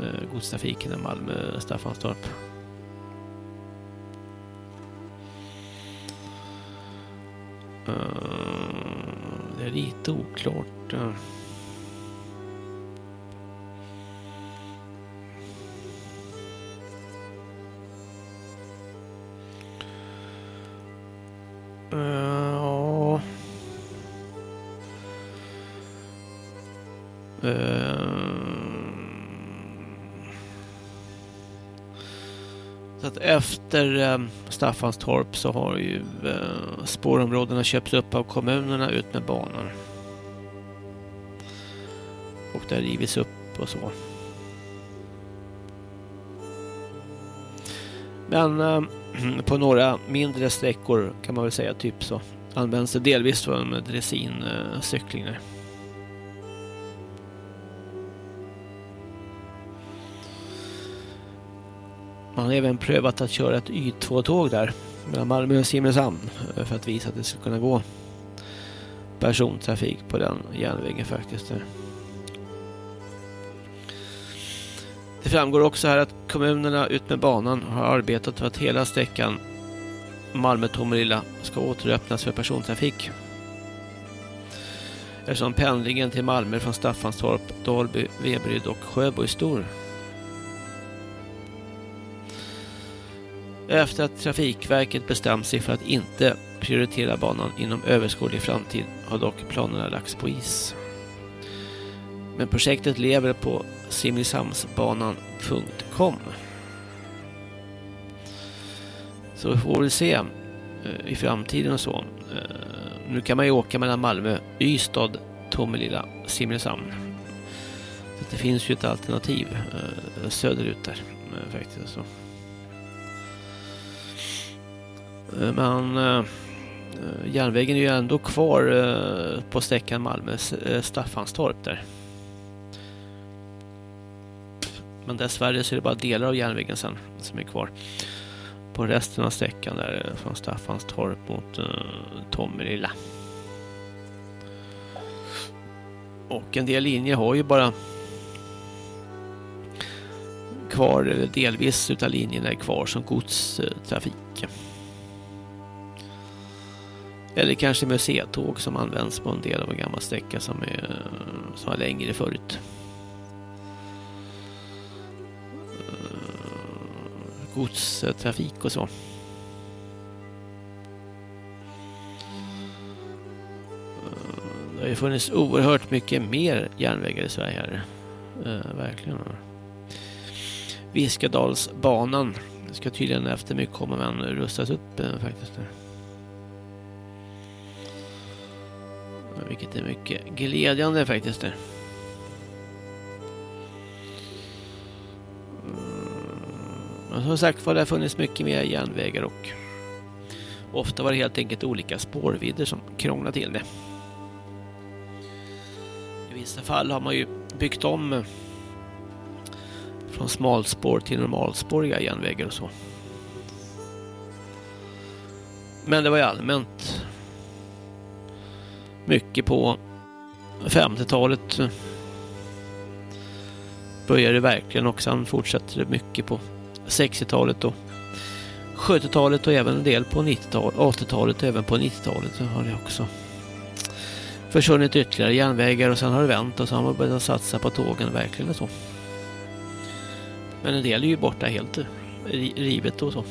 Eh, Godstrafiken i Malmö-Staffanstorp. Eh, det är lite oklart. Eh. Ja. Så att efter eh, Staffanstorp så har ju eh, spårområdena köpts upp av kommunerna ut med banan. Och det har rivits upp och så. Men eh, på några mindre sträckor kan man väl säga typ så används det delvis för en dressin-cykling Han har även prövat att köra ett Y2-tåg där mellan Malmö och Simrishamn eh, för att visa att det skulle kunna gå persontrafik på den järnvägen faktiskt. Där. Det framgår också här att kommunerna utmed banan har arbetat för att hela sträckan Malmö-Tomelilla ska återöppnas för persontrafik. Eftersom pendlingen till Malmö från Staffanstorp, Dalby, Veberyd och Sjöbo är stor. Efter att Trafikverket bestämt sig för att inte prioritera banan inom överskådlig framtid har dock planerna lagts på is. Men projektet lever på simrishamnsbanan.com Så vi får väl se eh, i framtiden och så. Eh, nu kan man ju åka mellan Malmö, Ystad, Tomelilla, Simrishamn. Så det finns ju ett alternativ eh, söderut där faktiskt. Så. Eh, men eh, eh, järnvägen är ju ändå kvar på sträckan Malmö-Staffanstorp där. Men dessvärre så är det bara delar av järnvägen sen som är kvar. På resten av sträckan där från Staffanstorp mot uh, Tomelilla. Och en del linjer har ju bara kvar, eller delvis utav linjerna är kvar som godstrafik. Eller kanske museitåg som används på en del av en gammal sträcka som, är, som var längre förut. Eh, godstrafik och så. Eh, det har ju funnits oerhört mycket mer järnvägar i Sverige här. Uh, verkligen. Viskadalsbanan ska tydligen efter mycket komma men rustas upp uh, faktiskt. Vilket är mycket glädjande faktiskt. Där. Mm, men som sagt var det har funnits mycket mer järnvägar och ofta var det helt enkelt olika spårvidder som krånglade till det. I vissa fall har man ju byggt om eh, från smalspår till normalspåriga järnvägar och så. Men det var ju allmänt mycket på 50-talet började det verkligen och sen fortsätter det mycket på 60-talet och 70-talet och även en del på 90-talet, 80-talet och även på 90-talet så har det också försvunnit ytterligare järnvägar och sen har det vänt och sen har man börjat satsa på tågen verkligen och så. Men en del är ju borta helt rivet och så.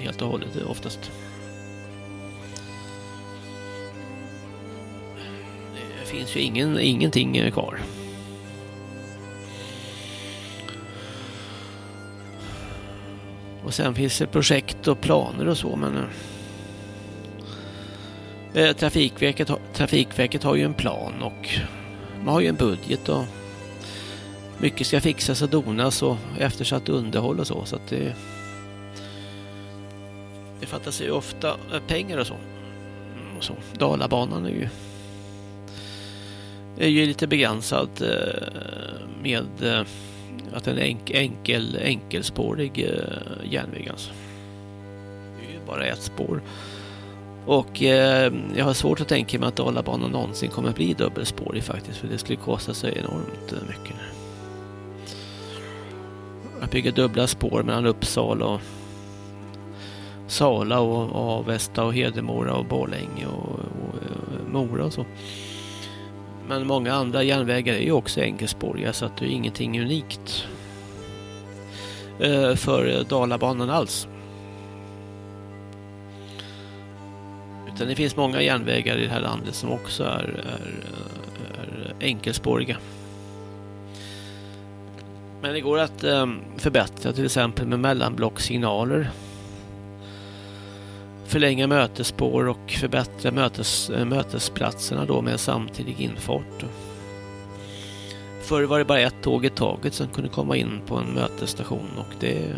Helt och hållet oftast. Finns ju ingen, ingenting kvar. Och sen finns det projekt och planer och så men eh, eh Trafikverket, Trafikverket har ju en plan och man har ju en budget och mycket ska fixas och donas och eftersatt underhåll och så så att det det fattas ju ofta eh, pengar och så. Mm, och så. Dalabanan är ju är ju lite begränsad eh, med eh, att en enk, enkel, enkelspårig eh, järnväg alltså. Det är ju bara ett spår. Och eh, jag har svårt att tänka mig att Dalabanan någonsin kommer att bli dubbelspårig faktiskt. För det skulle kosta sig enormt mycket. Att bygga dubbla spår mellan Uppsala och Sala och Avesta och Hedemora och Borlänge och, och, och Mora och så. Men många andra järnvägar är ju också enkelspåriga så att det är ingenting unikt eh, för Dalabanan alls. Utan det finns många järnvägar i det här landet som också är, är, är enkelspåriga. Men det går att eh, förbättra till exempel med mellanblocksignaler. Förlänga mötesspår och förbättra mötes, eh, mötesplatserna då med samtidig infart. Förr var det bara ett tåg i taget som kunde komma in på en mötesstation och det eh,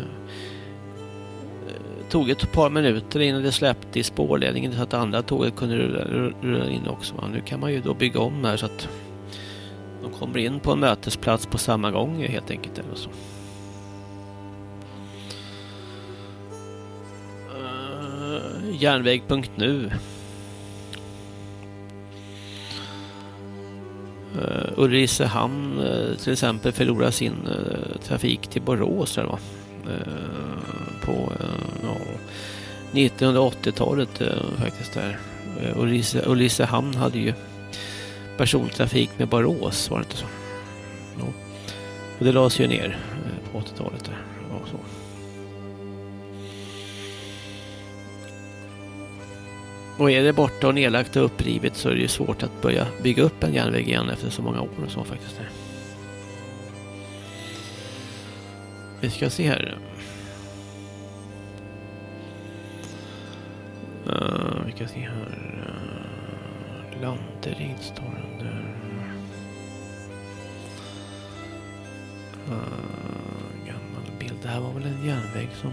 tog ett par minuter innan det släppte i spårledningen så att andra tåget kunde rulla, rulla in också. Nu kan man ju då bygga om här så att de kommer in på en mötesplats på samma gång helt enkelt. Eller så. järnväg.nu uh, eh, Ulricehamn uh, till exempel förlorar sin uh, trafik till Borås där, va? Uh, på uh, 1980-talet faktiskt där. Ulrice, Ulricehamn hade ju persontrafik med Borås, var det inte så? Ja. Och det lades ju ner på 80-talet. där. Och är det borta och nedlagt och upprivet så är det ju svårt att börja bygga upp en järnväg igen efter så många år och så faktiskt. Vi ska se här. Uh, vi ska se här. Landeryd står den där. Uh, gammal bild. Det här var väl en järnväg som...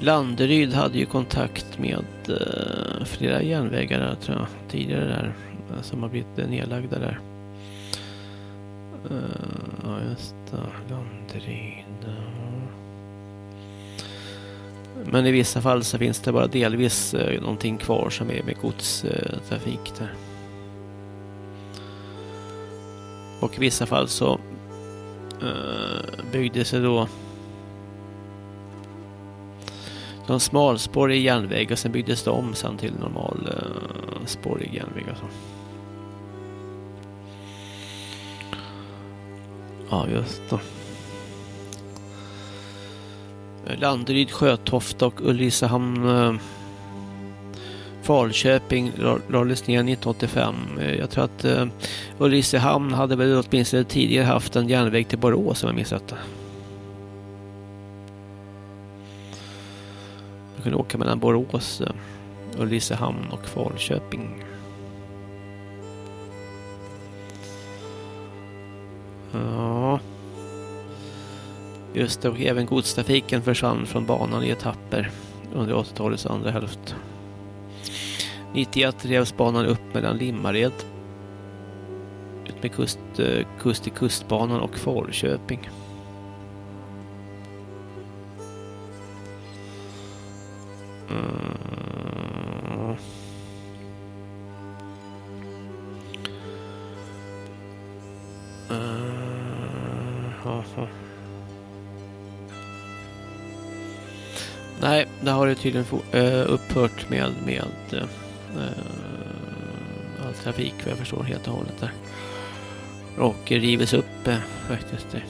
Landeryd hade ju kontakt med eh, flera järnvägar där, tror jag, tidigare där. Eh, som har blivit nedlagda där. Uh, ja, just det. Landeryd. Men i vissa fall så finns det bara delvis eh, någonting kvar som är med godstrafik där. Och i vissa fall så eh, byggdes det då någon smalspårig järnväg och sen byggdes det om sen till normal eh, spårig järnväg. Alltså. Ja, just det. Landeryd, Sjötofta och Ulricehamn eh, Falköping lades ner 1985. Eh, jag tror att eh, Ulricehamn hade väl åtminstone tidigare haft en järnväg till Borås om jag minns rätt. Kunde åka mellan Borås, eh, Ulricehamn och Falköping. Ja. Just det, och även godstrafiken försvann från banan i etapper under 80-talets andra hälft. 91 revs banan upp mellan Limmared ut med kust, eh, kust till kustbanan och Falköping. Tydligen har eh, upphört med, med eh, all trafik vad jag förstår helt och hållet där. Och rivits upp eh, faktiskt. Det.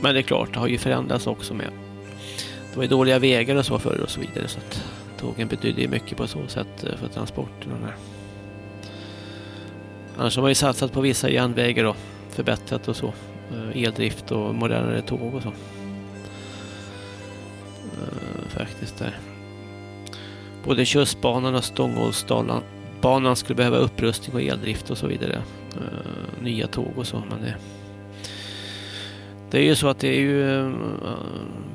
Men det är klart, det har ju förändrats också med. Det var ju dåliga vägar och så förr och så vidare så att tågen betydde ju mycket på så sätt eh, för transporterna där. Annars har man ju satsat på vissa järnvägar och förbättrat och så. Eh, eldrift och modernare tåg och så. Eh, faktiskt där. Både Tjustbanan och Stångålsbanan skulle behöva upprustning och eldrift och så vidare. Eh, nya tåg och så. Men det, det är ju så att det är ju,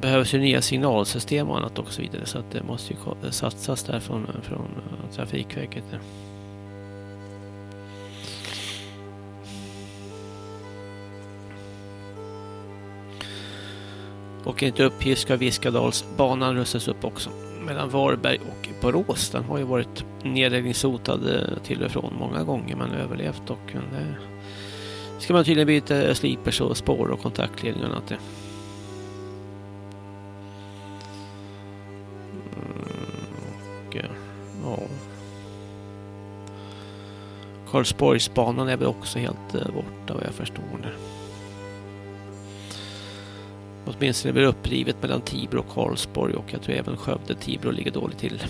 behövs ju nya signalsystem och annat och så vidare. Så att det måste ju satsas där från, från Trafikverket. Där. Och enligt uppgift ska Viskadalsbanan rustas upp också. mellan Varberg och Borås. Den har ju varit nedläggningshotad eh, till och från många gånger men överlevt och eh, det ska man tydligen byta slipers och spår och kontaktledningar och annat. Mm, och, ja. Karlsborgsbanan är väl också helt eh, borta vad jag förstår. nu. Åtminstone blir upprivet mellan Tibro och Karlsborg och jag tror även Skövde-Tibro ligger dåligt till.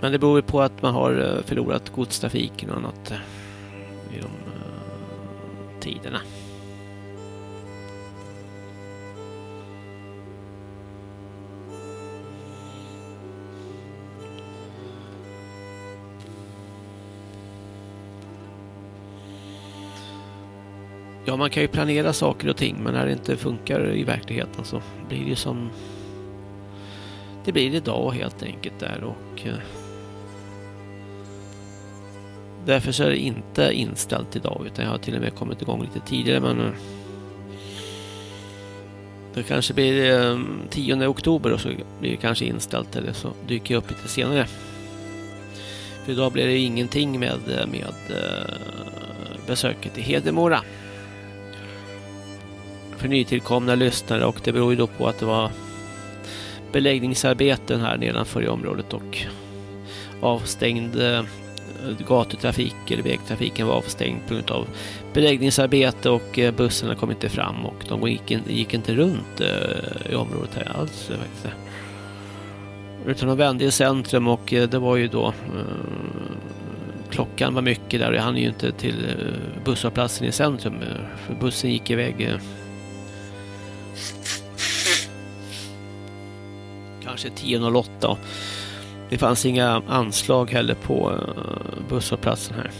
Men det beror på att man har eh, förlorat godstrafiken och annat eh, i de uh, tiderna. Ja, man kan ju planera saker och ting, men när det inte funkar i verkligheten så blir det som det blir idag helt enkelt där och eh, därför så är det inte inställt idag utan jag har till och med kommit igång lite tidigare men eh, det kanske blir 10 eh, oktober och så blir det kanske inställt eller så dyker jag upp lite senare. För idag blir det ingenting med, med besöket i Hedemora för nytillkomna lyssnare och det beror ju då på att det var beläggningsarbeten här nedanför i området och avstängd eh, gatutrafik eller vägtrafiken var avstängd på grund av beläggningsarbete och eh, bussarna kom inte fram och de gick, in, gick inte runt eh, i området här alls faktiskt. Utan de vände i centrum och det var ju då klockan var mycket där och jag hann ju inte till busshållplatsen i centrum för bussen gick iväg kanske 10.08. Det fanns inga anslag heller på eh, busshållplatsen här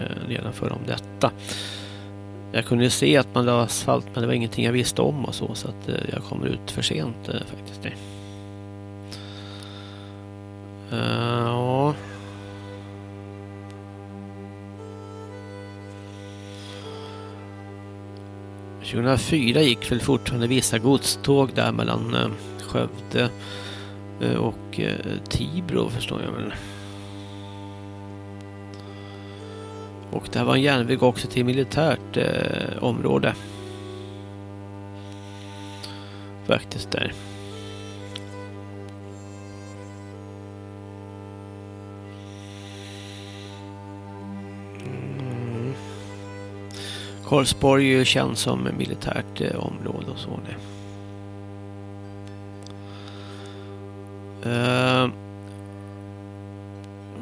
eh, nedanför om detta. Jag kunde se att man la asfalt men det var ingenting jag visste om och så så att eh, jag kommer ut för sent faktiskt. Ja. 2004 gick väl fortfarande vissa godståg där mellan eh, Skövde eh, och eh, Tibro förstår jag väl. Och det här var en järnväg också till militärt område. Faktiskt där. Karlsborg är ju känd som militärt eh, område och så. Eh,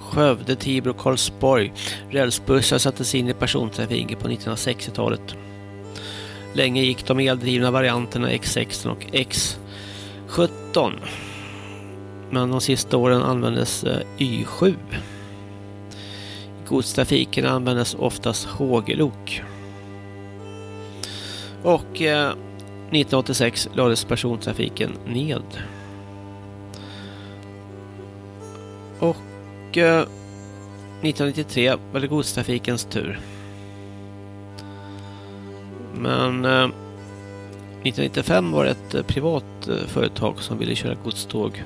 Skövde, Tibro, Karlsborg. Rälsbussar sattes in i persontrafiken på 1960-talet. Länge gick de eldrivna varianterna X16 och X17. Men de sista åren användes eh, Y7. I godstrafiken användes oftast HG-lok. Och eh, 1986 lades persontrafiken ned. Och eh, 1993 var det godstrafikens tur. Men eh, 1995 var det ett eh, privat eh, företag som ville köra godståg.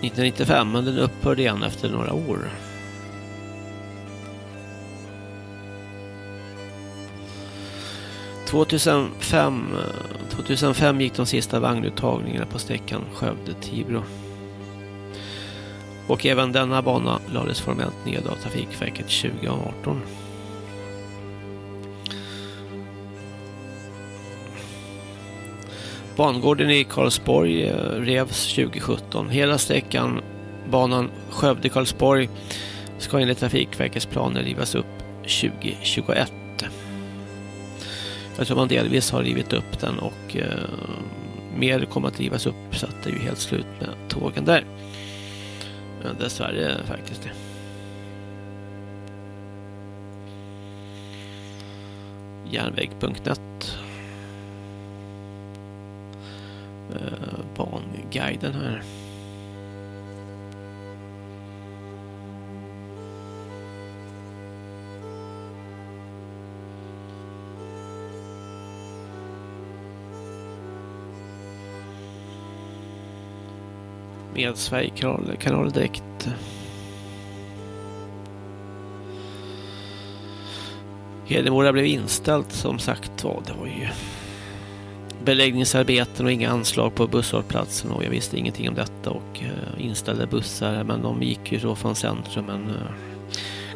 1995, men den upphörde igen efter några år. 2005, 2005 gick de sista vagnuttagningarna på sträckan Skövde-Tibro. Och även denna bana lades formellt ned av Trafikverket 2018. Bangården i Karlsborg eh, revs 2017. Hela sträckan banan Skövde-Karlsborg ska enligt Trafikverkets planer rivas upp 2021. Jag tror man delvis har rivit upp den och eh, mer kommer att rivas upp så att det är ju helt slut med tågen där. Men dessvärre faktiskt det. Järnväg.net eh, Banguiden här. Med Sverigekanalen direkt. Hedemora blev inställt som sagt var. Det var ju beläggningsarbeten och inga anslag på busshållplatsen och jag visste ingenting om detta och eh, inställde bussar men de gick ju så från centrum men eh,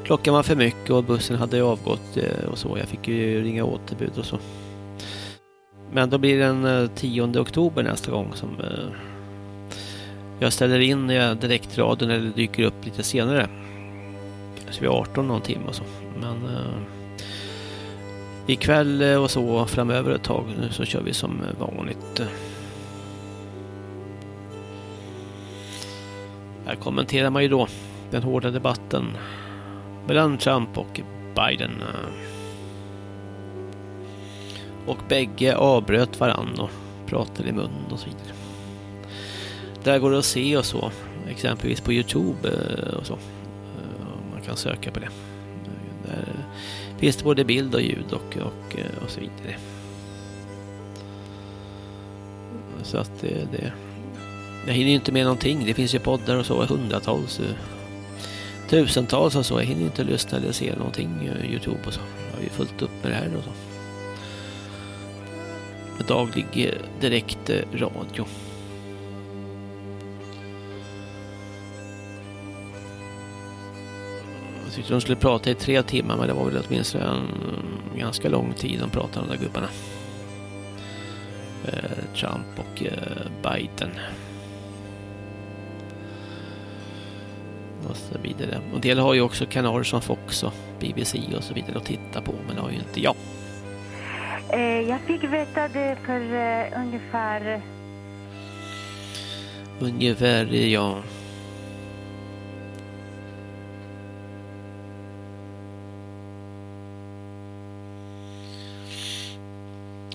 klockan var för mycket och bussen hade avgått eh, och så. Jag fick ju ringa återbud och så. Men då blir det den 10 oktober nästa gång som jag ställer in direktradion eller dyker upp lite senare. Kanske vid 18 någon timme och så. Men eh, ikväll eh, och så framöver ett tag nu så kör vi som vanligt. Här kommenterar man ju då den hårda debatten mellan Trump och Biden. Och bägge avbröt varandra och pratade i munnen och så vidare. Där går det att se och så. Exempelvis på Youtube eh, och så. Eh, man kan söka på det. Där finns det både bild och ljud och, och, eh, och så vidare. Så att det, det... Jag hinner ju inte med någonting. Det finns ju poddar och så, hundratals, tusentals och så. Jag hinner inte lyssna eller se någonting Youtube och så. Jag har ju fullt upp med det här och så. Daglig direkt radio. Jag tyckte de skulle prata i tre timmar men det var väl åtminstone en ganska lång tid de pratade de där gubbarna. Eh, Trump och eh, Biden. Och så vidare. Och del har ju också kanaler som Fox och BBC och så vidare att titta på men det har ju inte jag. Eh, jag fick veta det för ungefär... Ungefär, ja.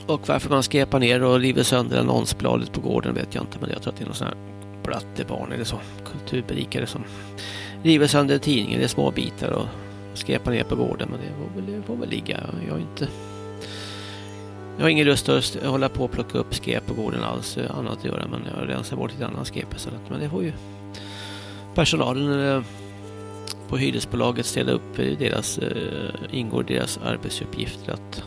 Och varför man skräpar ner och river sönder annonsbladet på gården vet jag inte. Men jag tror att det är någon sån här blattebarn eller så. Kulturberikare som river sönder tidningen i små bitar och skräpar ner på gården. Men det får väl, det får väl ligga. Jag har inte... Jag har ingen lust att hålla på och plocka upp skräp på gården alls. Annat att göra. Men jag rensar bort lite annan skräp istället. Men det får ju personalen eh, på hyresbolaget ställa upp. Eh, deras, eh, ingår deras arbetsuppgifter att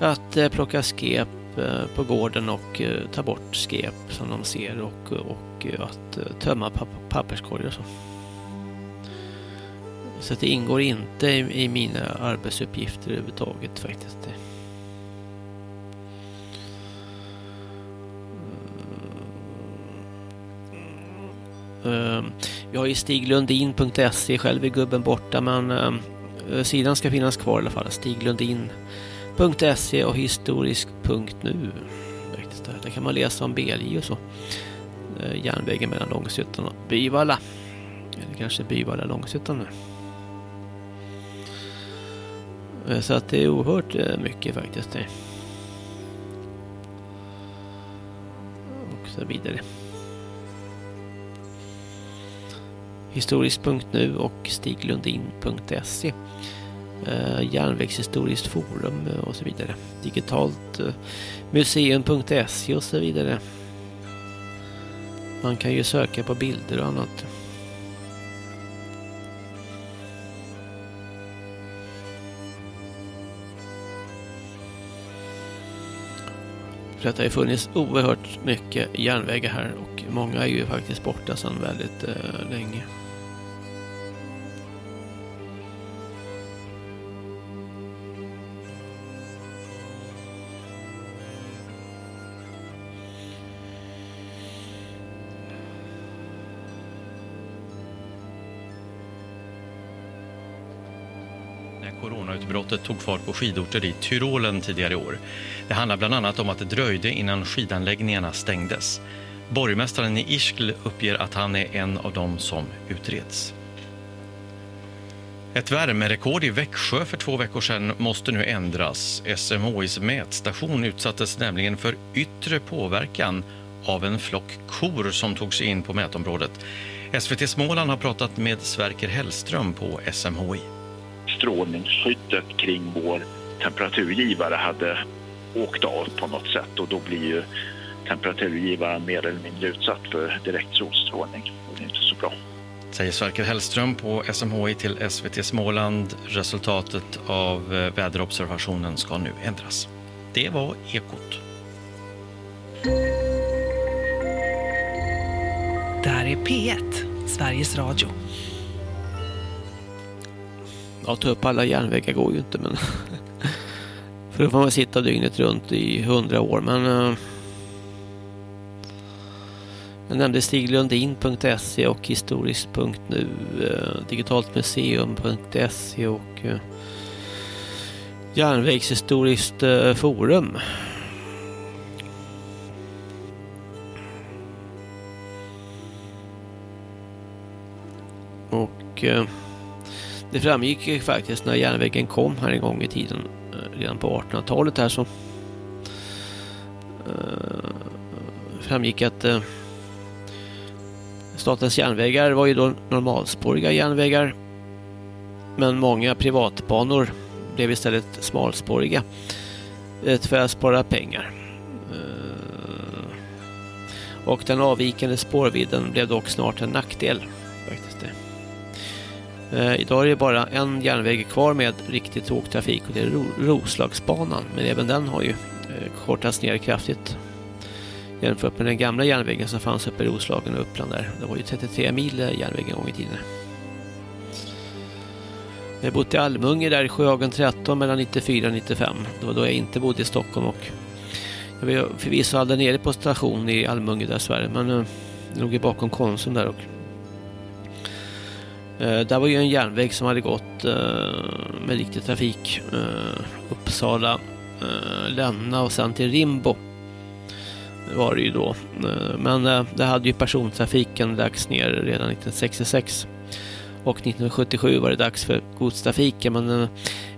att eh, plocka skep eh, på gården och eh, ta bort skep som de ser och, och att tömma papperskorgar och så. Så det ingår inte i, i mina arbetsuppgifter överhuvudtaget faktiskt. Ehm, Vi har ju stiglundin.se, själv är gubben borta men ehm, sidan ska finnas kvar i alla fall. Stiglundin.se .se och historisk.nu. Där kan man läsa om BLJ och så. Eh, järnvägen mellan Långshyttan och Byvalla. Eller kanske Byvalla Långshyttan nu. Eh, så att det är oerhört eh, mycket faktiskt. Det. Och så vidare. Historisk.nu och stiglundin.se Eh, järnvägshistoriskt forum eh, och så vidare. Digitalt eh, museum.se och så vidare. Man kan ju söka på bilder och annat. För det har funnits oerhört mycket järnvägar här och många är ju faktiskt borta sedan väldigt länge. Coronautbrottet tog fart på skidorter i Tyrolen tidigare i år. Det handlar bland annat om att det dröjde innan skidanläggningarna stängdes. Borgmästaren i Ischgl uppger att han är en av dem som utreds. Ett värmerekord i Växjö för två veckor sedan måste nu ändras. SMHIs mätstation utsattes nämligen för yttre påverkan av en flock kor som tog sig in på mätområdet. SVT Småland har pratat med Sverker Hellström på SMHI strålningsskyddet kring vår temperaturgivare hade åkt av på något sätt och då blir ju temperaturgivaren mer eller mindre utsatt för direkt solstrålning. Och det är inte så bra. Säger Sverker Hellström på SMHI till SVT Småland. Resultatet av eh, väderobservationen ska nu ändras. Det var Ekot. Det här är P1, Sveriges Radio. Ja, ta upp alla järnvägar går ju inte, men... För då får man sitta dygnet runt i hundra år, men... Uh... Jag nämnde stiglundin.se och historiskt.nu, uh, eh, digitaltmuseum.se och uh, järnvägshistoriskt uh, forum. Och uh, det framgick faktiskt när järnvägen kom här en gång i tiden, eh, redan på 1800-talet här så uh, framgick att eh, Statens järnvägar var ju då normalspåriga järnvägar. Men många privatbanor blev istället smalspåriga. För att spara pengar. Och den avvikande spårvidden blev dock snart en nackdel. Eh. Idag är det bara en järnväg kvar med riktig tågtrafik och det är Roslagsbanan. Men även den har ju eh, kortats ner kraftigt jämfört med den gamla järnvägen som fanns uppe i Roslagen och Uppland där. Det var ju 33 mil eh, järnväg en gång i tiden. Jag har bott i Almunge där i Sjöhagen 13 mellan 94 och 95. Det var då jag inte bodde i Stockholm och jag var förvisso aldrig nere på station i Almunge där Sverige men jag låg bakom Konsum där och Eh, där var ju en järnväg som hade gått eh, med riktig trafik eh, Uppsala, Länna och sen till Rimbo var det ju då. Men det hade ju persontrafiken lagts ner redan 1966. Och 1977 var det dags för godstrafiken men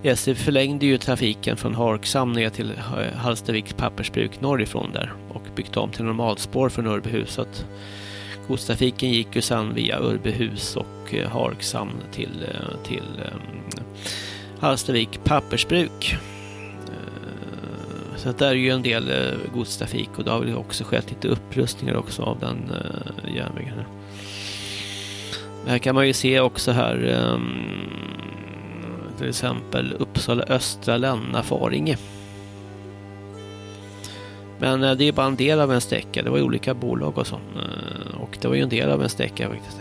SJ förlängde ju trafiken från Harksam ner till Hallstaviks pappersbruk norrifrån där och byggt om till normalspår från Örbyhus så godstrafiken gick ju sedan via Örbyhus och eh, Harkshamn till, eh, till ehm, Hallstavik pappersbruk. Eh, så att där är ju en del godstrafik och det har väl också skett lite upprustningar också av den järnvägen. Här kan man ju se också här ehm, till exempel Uppsala Östra Länna Faringe. Men eh, det är bara en del av en sträcka. Det var ju olika bolag och så. Eh, och det var ju en del av en sträcka faktiskt.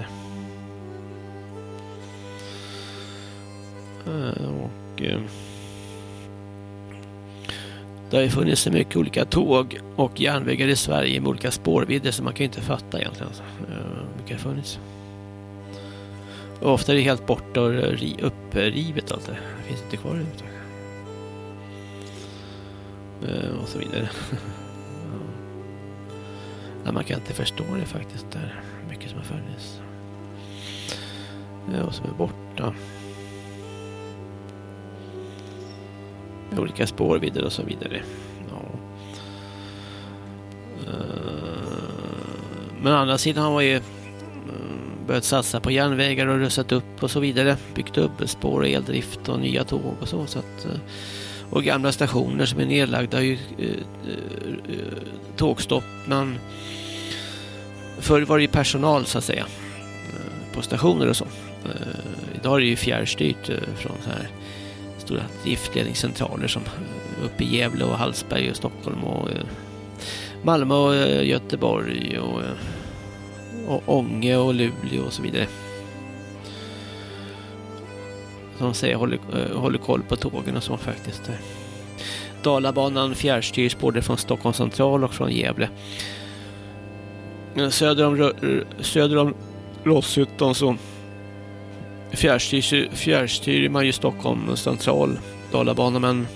Eh, och det har ju funnits så mycket olika tåg och järnvägar i Sverige med olika spårvidder så man kan ju inte fatta egentligen hur mycket har funnits. Och ofta är det helt borta och upprivet allt det. Det finns inte kvar överhuvudtaget. Och så vidare. ja, man kan inte förstå det faktiskt. Där. Mycket som har funnits. Ja, och som är borta. med olika spårvidder och så vidare. Ja. Eh, men å andra sidan har man ju eh, börjat satsa på järnvägar och rustat upp och så vidare. Byggt dubbelspår och eldrift och nya tåg och så. så att, eh, och gamla stationer som är nedlagda ju eh, eh, tågstopp. Men förr var det ju personal så att säga eh, på stationer och så. Idag är det ju fjärrstyrt från så här stora driftledningscentraler som uppe i Gävle och Hallsberg och Stockholm och Malmö och Göteborg och Ånge och Luleå och så vidare. Som säger håller, eh, håller koll på tågen och så faktiskt. Dalabanan fjärrstyrs både från Stockholm central och från Gävle. Söder om, söder om Rosshyttan så fjärrstyr, fjärrstyr man ju Stockholm central Dalabanan men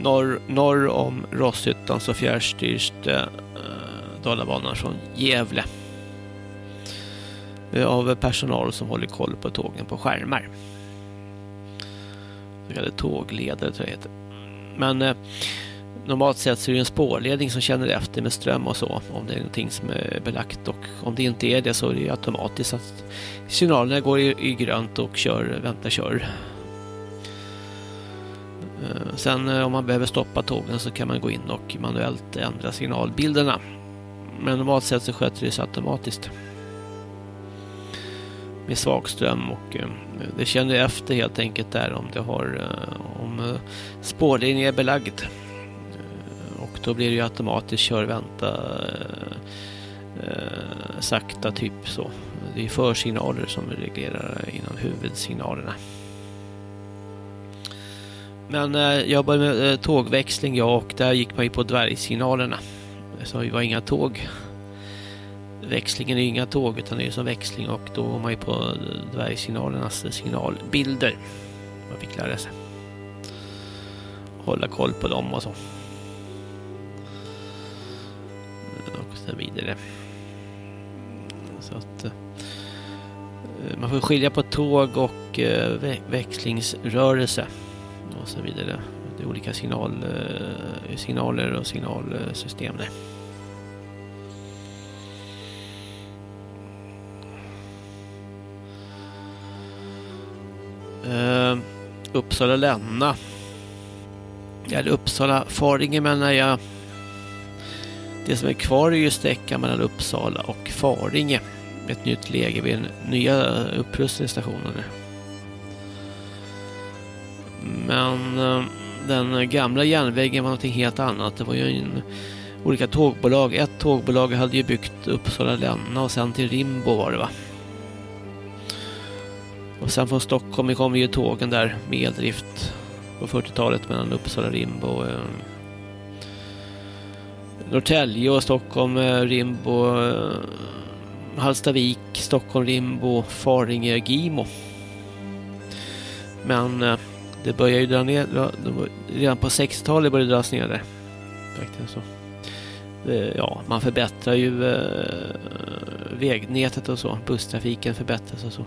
norr, norr om Rosshyttan så fjärrstyrs det eh, Dalabanan från Gävle av personal som håller koll på tågen på skärmar. Så kallade tågledare tror jag heter. Men eh, normalt sett så är det en spårledning som känner efter med ström och så om det är någonting som är belagt och om det inte är det så är det automatiskt att signalerna går i, i grönt och kör, vänta kör eh, sen eh, om man behöver stoppa tågen så kan man gå in och manuellt ändra signalbilderna. Men normalt sett så sköter det sig automatiskt. Med svagström och eh, det känner efter helt enkelt där om det har eh, om eh, spårlinjen är belagd. Och då blir det ju automatiskt kör vänta sakta typ så. Det är försignaler som reglerar inom huvudsignalerna. Men eh, jag började med eh, tågväxling ja och där gick man ju på dvärgsignalerna. Så det var inga tåg. Växlingen är ju inga tåg utan det är som växling och då var man ju på dvärgsignalernas signalbilder. Man fick lära sig. Hålla koll på dem och så. Och så vidare. Så att eh, man får skilja på tåg och eh, växlingsrörelse och så vidare. Det är olika signal, eh, signaler och signalsystem där. Uh, Uppsala Länna. Eller Uppsala Faringe menar jag. Det som är kvar är ju sträckan mellan Uppsala och Faringe. Ett nytt läge vid den nya upprustningsstationen. Men eh, den gamla järnvägen var någonting helt annat. Det var ju en, olika tågbolag. Ett tågbolag hade ju byggt Uppsala Länna och sen till Rimbo var det va? Och sen från Stockholm kom ju tågen där med eldrift på 40-talet mellan Uppsala, Rimbo och eh, Norrtälje och Stockholm, eh, Rimbo, eh, Hallstavik, Stockholm, Rimbo, Faringe, Gimo. Men eh, det börjar ju dra ner, redan på 60-talet började det dras ner där. Faktiskt så. Eh, ja, man förbättrar ju eh, vägnätet och så, busstrafiken förbättras och så.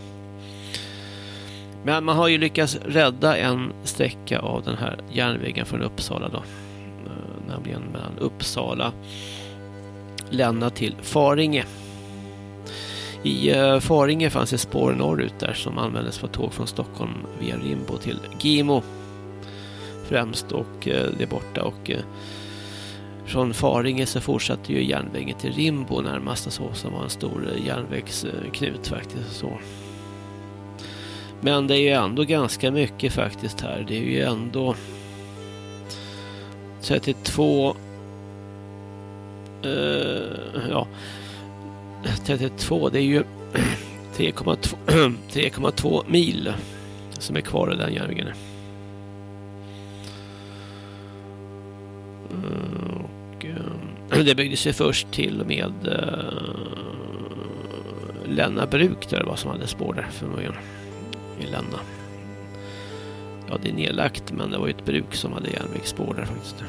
Men man har ju lyckats rädda en sträcka av den här järnvägen från Uppsala då eh, nämligen mellan Uppsala Länna till Faringe. I eh, Faringe fanns ett spår norrut där som användes för tåg från Stockholm via Rimbo till Gimo främst och eh, det borta och från Faringe så fortsatte ju järnvägen till Rimbo närmast så som var en stor järnvägsknut faktiskt så. Men det är ju ändå ganska mycket faktiskt här. Det är ju ändå 32 uh, eh, ja 32 det är ju 3,2 mil som är kvar i den järnvägen. Och, uh, det byggdes ju först till och med eh, uh, Länna bruk där det var som hade spår där förmodligen. början i Länna ja, det är nedlagt men det var ju ett bruk som hade järnvägsspår där faktiskt.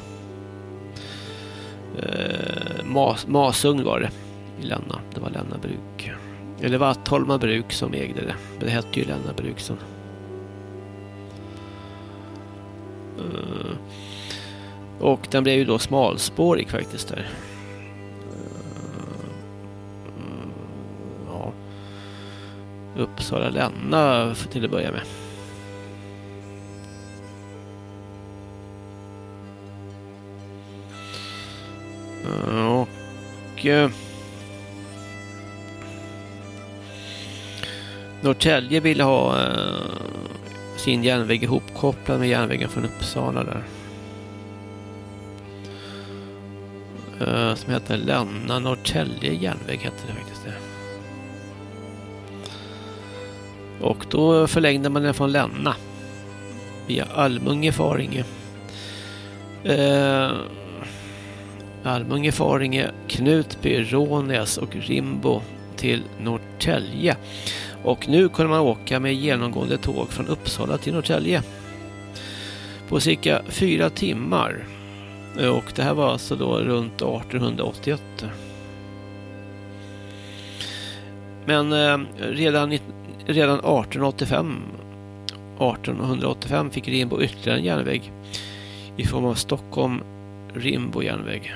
Eh, Mas, Masugn var det i Länna. Det var Länna bruk. Eller Vattholma bruk som ägde det. Men det hette ju Länna bruk sen. Eh, och den blev ju då smalspårig faktiskt där. Uppsala Länna till att börja med. Och... Eh, Norrtälje ville ha eh, sin järnväg ihopkopplad med järnvägen från Uppsala där. Eh, som heter Länna Norrtälje järnväg heter det faktiskt Och då förlängde man den från Länna via Almunge, Faringe. Eh, Almunge, Faringe, Knutby, Rånäs och Rimbo till Norrtälje. Och nu kunde man åka med genomgående tåg från Uppsala till Norrtälje på cirka fyra timmar. Och det här var alltså då runt 1881. Men eh, redan, redan 1885 1885 fick Rimbo ytterligare en järnväg i form av Stockholm Rimbo järnväg.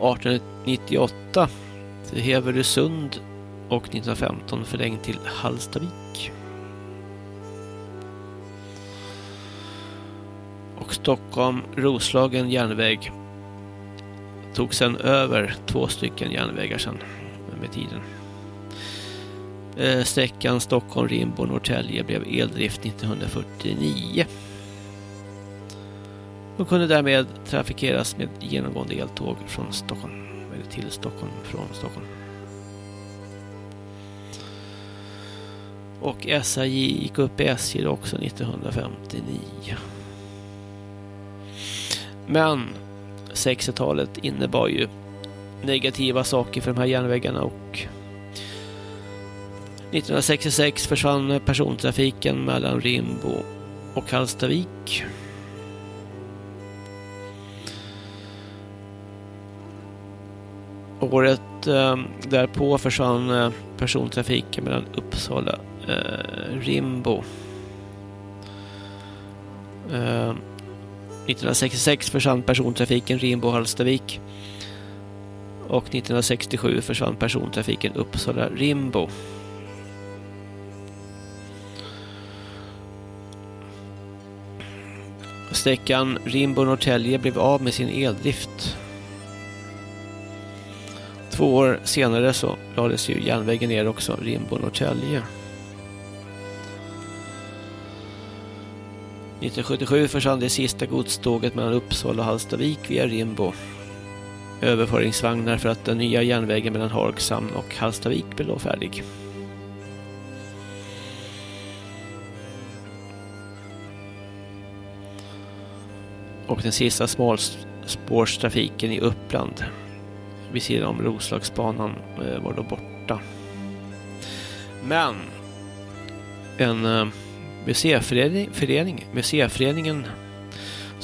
1898 till Heverösund och 1915 förlängd till Hallstavik. Och Stockholm-Roslagen järnväg tog sen över två stycken järnvägar sen med tiden. Eh, sträckan Stockholm-Rimbo-Norrtälje blev eldrift 1949 och kunde därmed trafikeras med genomgående eltåg från Stockholm eller till Stockholm från Stockholm. Och SAJ gick upp i SJ också 1959. Men 60-talet innebar ju negativa saker för de här järnvägarna och 1966 försvann persontrafiken mellan Rimbo och Hallstavik. Året eh, därpå försvann eh, persontrafiken mellan Uppsala och eh, Rimbo. Eh, 1966 försvann persontrafiken Rimbo-Hallstavik och 1967 försvann persontrafiken Uppsala-Rimbo. Sträckan Rimbo-Norrtälje blev av med sin eldrift. Två år senare så lades ju järnvägen ner också, Rimbo-Norrtälje. 1977 försvann det sista godståget mellan Uppsala och Hallstavik via Rimbo. Överföringsvagnar för att den nya järnvägen mellan Hargshamn och Hallstavik blev färdig. Och den sista smalspårstrafiken i Uppland vid sidan om Roslagsbanan eh, var då borta. Men en eh, museiförening, förening, museiföreningen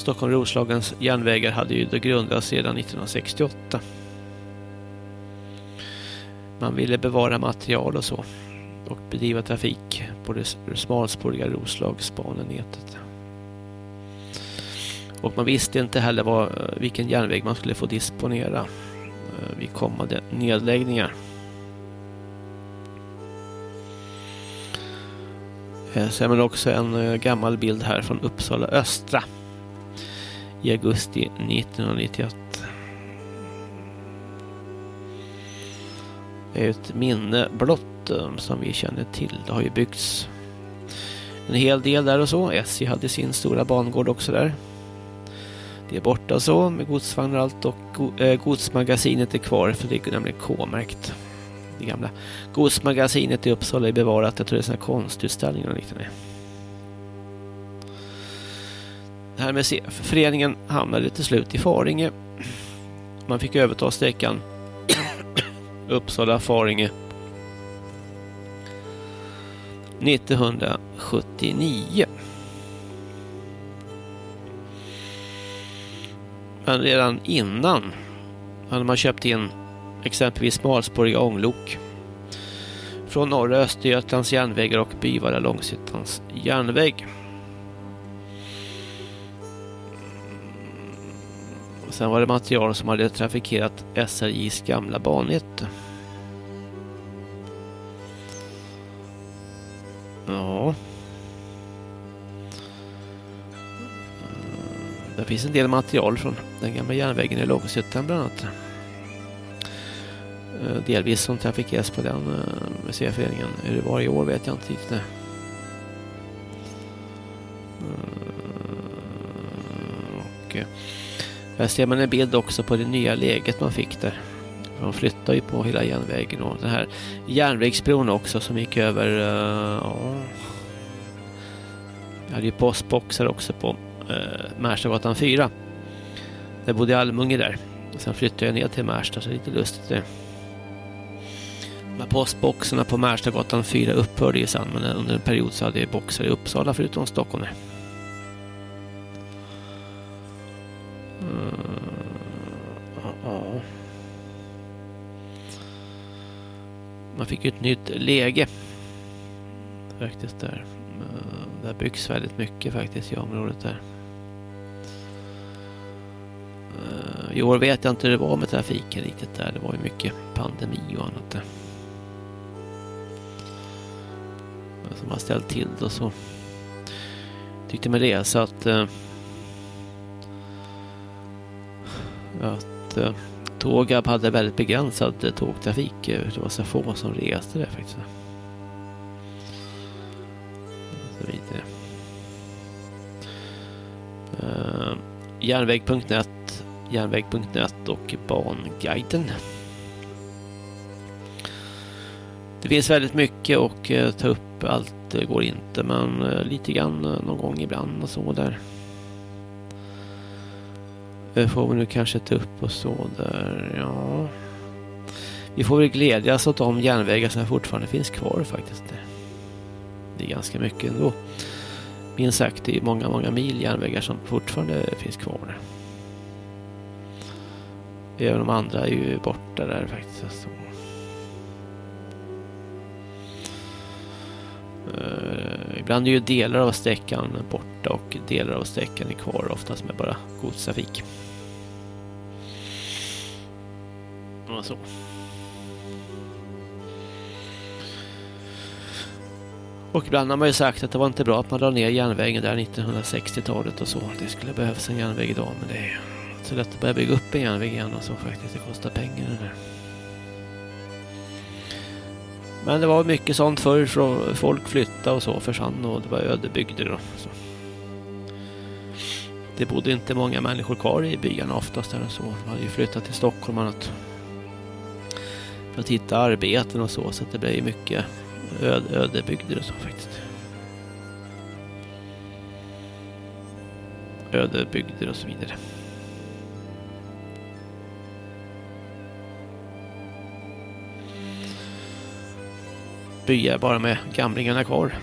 Stockholm Roslagens järnvägar hade ju då grundats redan 1968. Man ville bevara material och så och bedriva trafik på det smalspåriga Roslagsbanenätet. Och man visste inte heller vad, vilken järnväg man skulle få disponera eh, vid kommande nedläggningar. Eh, sen har också en eh, gammal bild här från Uppsala Östra i augusti 1991. Det är ett minne blott som vi känner till. Det har ju byggts en hel del där och så. SJ hade sin stora bangård också där. Det är borta så med godsvagnar och allt och eh, godsmagasinet är kvar för det är nämligen K-märkt det gamla godsmagasinet i Uppsala är bevarat. Jag tror det är sådana konstutställningar och liknande. Det här med föreningen hamnade till slut i Faringe. Man fick överta sträckan Uppsala-Faringe 1979. Men redan innan hade man köpt in exempelvis smalspåriga ånglok från norra Östergötlands järnvägar och Byvalla Långsittans järnväg. Sen var det material som hade trafikerat SRJs gamla bannät. Ja. Det finns en del material från den gamla järnvägen i Långshyttan bland annat. Eh, delvis som trafikeras på den eh, museiföreningen. Hur det var i år vet jag inte riktigt. Eh, och här ser man en bild också på det nya läget man fick där. De flyttar ju på hela järnvägen och den här järnvägsbron också som gick över ja, jag hade ju postboxar också på eh, Märstagatan 4. Där bodde Almunge där. Sen flyttade jag ner till Märsta så det är lite lustigt det. De postboxarna på Märstagatan 4 upphörde ju sen men under en period så hade jag boxar i Uppsala förutom Stockholm. Mm, Man fick ju ett nytt läge faktiskt där. Eh, det byggs väldigt mycket faktiskt i området där. Eh, I år vet jag inte hur det var med trafiken riktigt där. Det var ju mycket pandemi och annat där. som har ställt till det och så tyckte med det så att eh, att eh, Tågab hade väldigt begränsad tågtrafik. Det var så få som reste där faktiskt. Så vidare. Uh, järnväg.net järnväg.net och Banguiden. Det finns väldigt mycket och eh, ta upp allt eh, går inte men eh, lite grann någon gång ibland och så där. Får vi nu kanske ta upp och så där, ja. Vi får väl glädjas åt de järnvägar som fortfarande finns kvar faktiskt. Det är ganska mycket ändå. Minst sagt, det är många, många mil järnvägar som fortfarande finns kvar. Även de andra är ju borta där faktiskt. Så. Uh, ibland är ju delar av sträckan borta och delar av sträckan är kvar oftast med bara godstrafik. Och så. Och ibland har man ju sagt att det var inte bra att man drar ner järnvägen där 1960-talet och så. Det skulle behövas en järnväg idag men det är så lätt att börja bygga upp en järnväg igen och så faktiskt. Det kostar pengar det där. Men det var mycket sånt förr. Folk flyttade och så försvann och det var ödebygder. då. så. Det bodde inte många människor kvar i byarna oftast. Där och så. De hade ju flyttat till Stockholm och annat. För att hitta arbeten och så. Så det blev mycket öde, ödebygder och så faktiskt. Ödebygder och så vidare. Byar bara med gamlingarna kvar.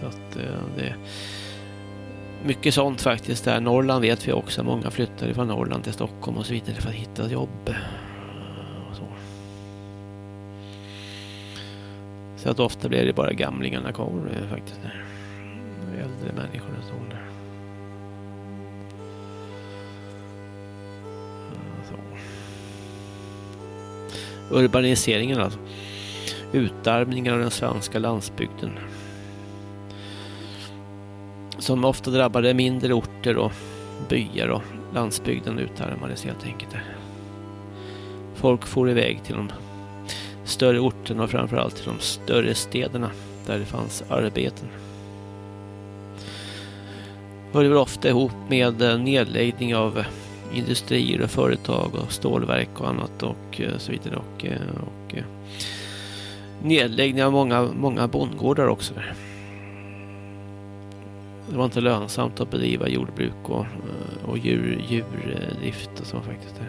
Så att eh, det är mycket sånt faktiskt där. Norrland vet vi också. Många flyttade från Norrland till Stockholm och så vidare för att hitta jobb. Så. så. att ofta blir det bara gamlingarna kvar eh, faktiskt. Äldre människor och så Urbaniseringen alltså. Utarmningen av den svenska landsbygden. Som ofta drabbade mindre orter och byar och landsbygden utarmades helt enkelt. Folk for iväg till de större orterna och framförallt till de större städerna där det fanns arbeten. Hörde väl ofta ihop med eh, nedläggning av industrier och företag och stålverk och annat och eh, så vidare och, eh, och eh, nedläggning av många, många bondgårdar också. Det var inte lönsamt att bedriva jordbruk och, och djur, djurdrift och så faktiskt.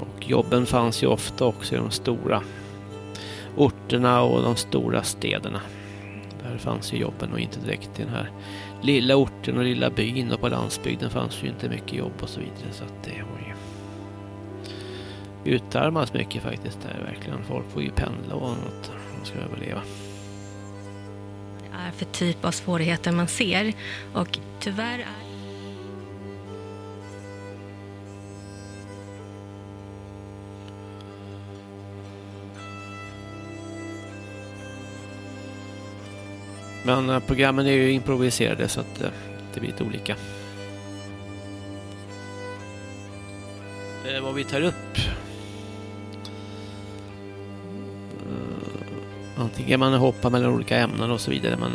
Och jobben fanns ju ofta också i de stora orterna och de stora städerna. Där fanns ju jobben och inte direkt i den här lilla orten och lilla byn och på landsbygden fanns ju inte mycket jobb och så vidare så att det var ju utarmas mycket faktiskt där verkligen. Folk får ju pendla och annat om de ska överleva. Det är för typ av svårigheter man ser och tyvärr är Men eh, programmen är ju improviserade så att eh, det blir lite olika. Eh, vad vi tar upp. Antingen man hoppar mellan olika ämnen och så vidare. Men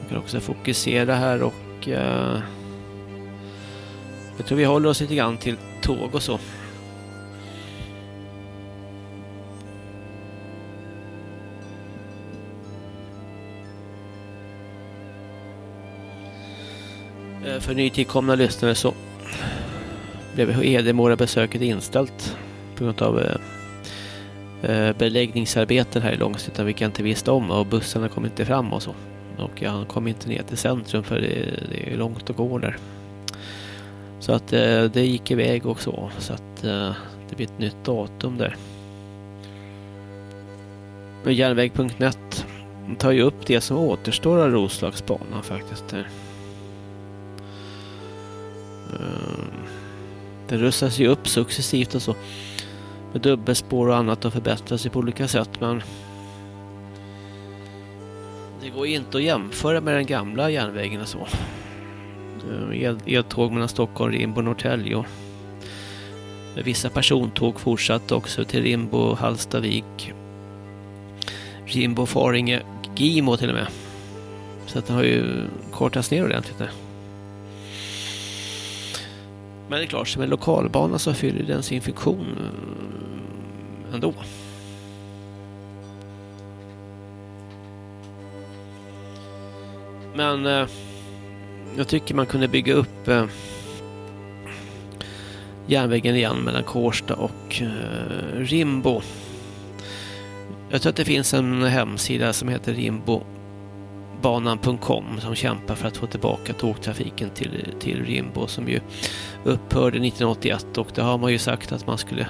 man kan också fokusera här och jag tror vi håller oss lite grann till tåg och så. För nytillkomna lyssnare så blev Hedemora-besöket inställt på grund av eh, eh, beläggningsarbeten här i Långshyttan vilka jag inte visste om och bussarna kom inte fram och så. Och jag kom inte ner till centrum för det, det är långt att gå där. Så att eh, det gick iväg också så att det blir ett nytt datum där. Järnväg.net tar ju upp det som återstår av Roslagsbanan faktiskt. Där. Eh, den rustas ju upp successivt och så. Med dubbelspår och annat och förbättras ju på olika sätt men Det går inte att jämföra med den gamla järnvägen och så. Eh, el, eltåg mellan Stockholm, Rimbo och Norrtälje. Vissa persontåg fortsatte också till Rimbo, Hallstavik, Rimbo, Faringe, Gimo till och med. Så att den har ju kortats ner ordentligt nu. Men det är klart, som en lokalbana så fyller den sin funktion eh, ändå. Men eh, jag tycker man kunde bygga upp eh, järnvägen igen mellan Kårsta och eh, Rimbo. Jag tror att det finns en hemsida som heter rimbobanan.com som kämpar för att få tillbaka tågtrafiken till, till Rimbo som ju upphörde 1981 och det har man ju sagt att man skulle eh,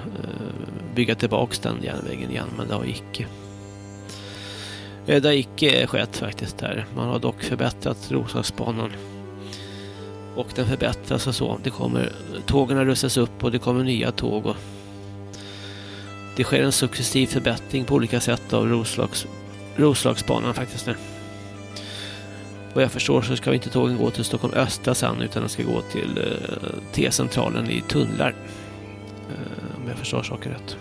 bygga tillbaka den järnvägen igen men det har icke. Eh, det har icke eh, skett faktiskt där. Man har dock förbättrat Roslagsbanan och den förbättras och så. Det kommer, tågen rustas upp och det kommer nya tåg och det sker en successiv förbättring på olika sätt av Roslags, Roslagsbanan faktiskt nu. Vad jag förstår så ska inte tågen gå till Stockholm Östra sen utan de ska gå till eh, T-centralen i tunnlar. Eh, om jag förstår saker rätt.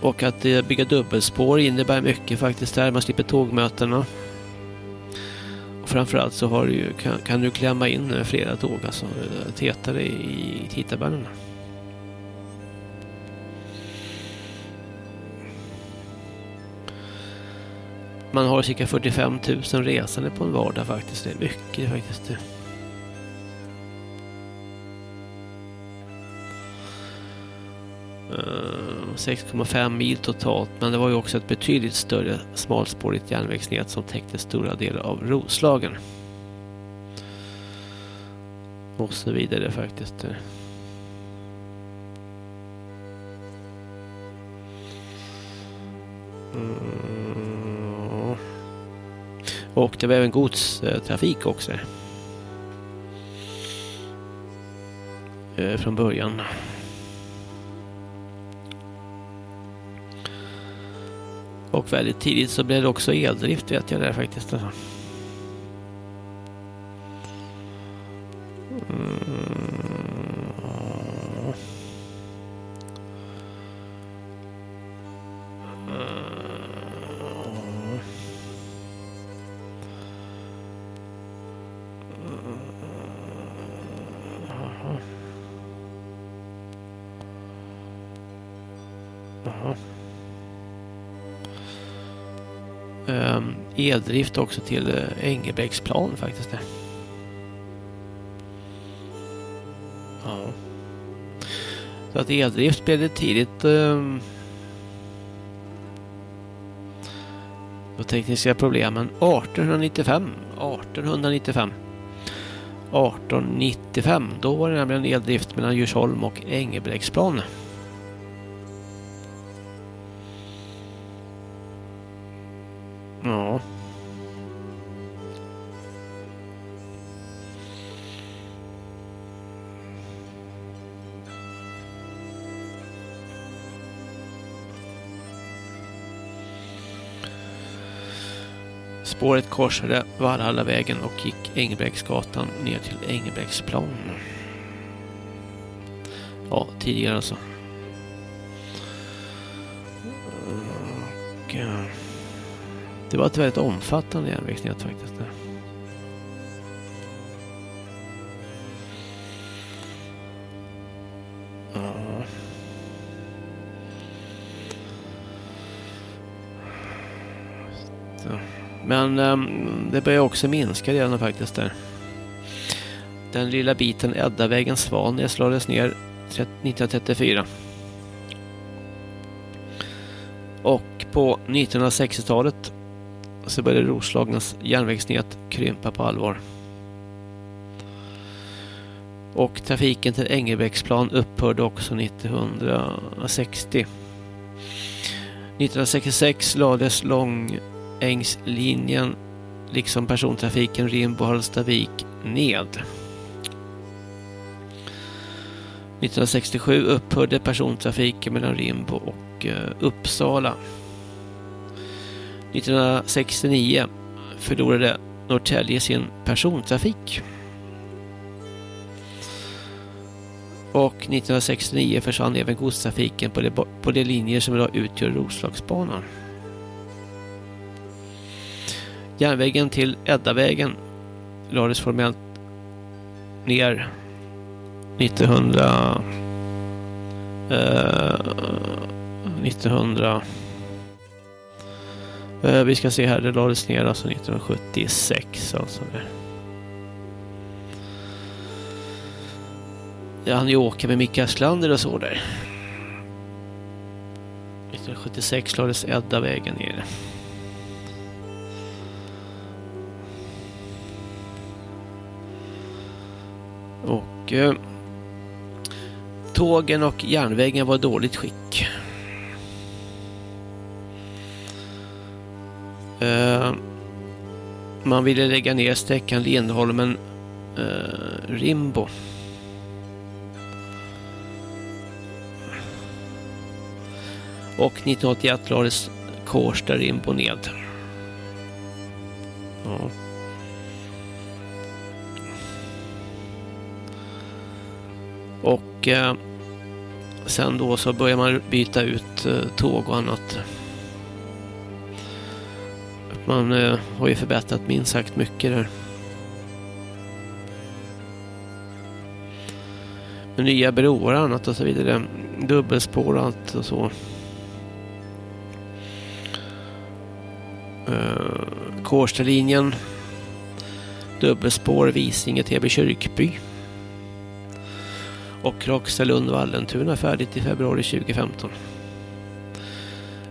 Och att eh, bygga dubbelspår innebär mycket faktiskt där. Man slipper tågmötena. Och framförallt så har du, kan, kan du klämma in eh, flera tåg, alltså eh, tätare i tidtabellerna. Man har cirka 45 000 resande på en vardag faktiskt. Det är mycket faktiskt. Eh, 6,5 mil totalt men det var ju också ett betydligt större smalspårigt järnvägsnät som täckte stora delar av Roslagen. Och så vidare faktiskt. Mm. Och det var även godstrafik också. Eh, från början. Och väldigt tidigt så blev det också eldrift vet jag där faktiskt. Mm. mm. Eldrift också till eh, Engelbrektsplan faktiskt. Ja. Så att eldrift blev det tidigt. Um, de tekniska problemen 1895. 1895. 1895. Då var det nämligen eldrift mellan Djursholm och Engelbrektsplan. Ja. Spåret korsade Valhallavägen och gick Engelbrektsgatan ner till Engelbrektsplan. Ja, tidigare alltså. Och, eh, det var ett väldigt omfattande järnvägsnät faktiskt. Men um, det börjar också minska redan faktiskt där. Den lilla biten Eddavägen Svalnäs lades ner 1934. Och på 1960-talet så började Roslagens järnvägsnät krympa på allvar. Och trafiken till Engelbrektsplan upphörde också 1960. 1966 lades Långängslinjen liksom persontrafiken Rimbo-Hallstavik ned. 1967 upphörde persontrafiken mellan Rimbo och eh, Uppsala. 1969 förlorade Norrtälje sin persontrafik. Och 1969 försvann även godstrafiken på de, på de linjer som idag utgör Roslagsbanan. Järnvägen till Eddavägen lades formellt ner 1900 eh, 1900 Eh, vi ska se här, det lades ner alltså 1976 alltså. Jag hann ju åka med Micke Asklander och så där. 1976 lades Edda vägen ner. Och eh, tågen och järnvägen var i dåligt skick. Man ville lägga ner sträckan Lindholmen eh, Rimbo. Och 1981 lades Kårsta Rimbo ned. Ja. Och eh, sen då så börjar man byta ut eh, tåg och annat. Man eh, har ju förbättrat minst sagt mycket där. Med nya broar och annat och så vidare. Dubbelspår och allt och så. Uh, Kårstalinjen. Dubbelspår Visinge Täby kyrkby. Och Rockstallund Vallentuna färdigt i februari 2015.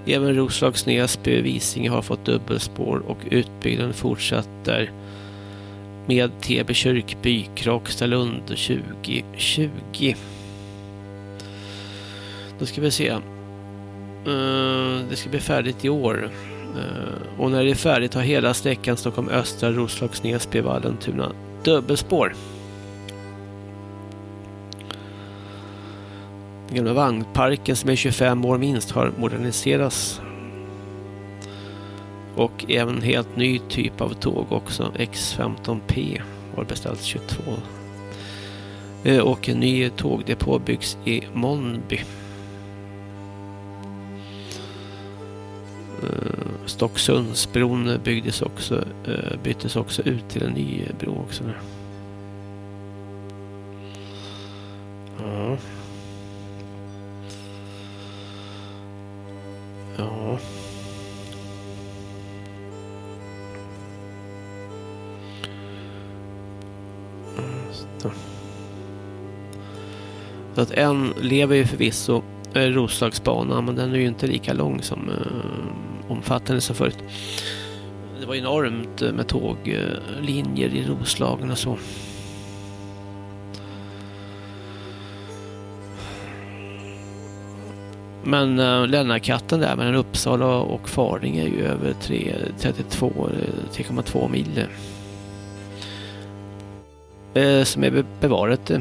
Även Roslags Näsby och Visinge har fått dubbelspår och utbyggnaden fortsätter med TB Kyrkby Krokstallund 2020. Då ska vi se. Eh, det ska bli färdigt i år. Eh, och när det är färdigt har hela sträckan Stockholm Östra, Roslags Näsby, Vallentuna dubbelspår. Gamla vagnparken som är 25 år minst har moderniserats. Och även en helt ny typ av tåg också. X15P har beställts 22. Eh, och en ny tågdepå byggs i Månby. Eh, Stocksundsbron byggdes också, eh, byttes också ut till en ny bro också. Ja. Att en lever ju förvisso eh, Roslagsbanan men den är ju inte lika lång som eh, omfattande som förut. Det var enormt eh, med tåglinjer i Roslagen och så. Men eh, Lennarkatten där mellan Uppsala och Faringe är ju över 3,2 eh, mil. Eh, som är bevarat.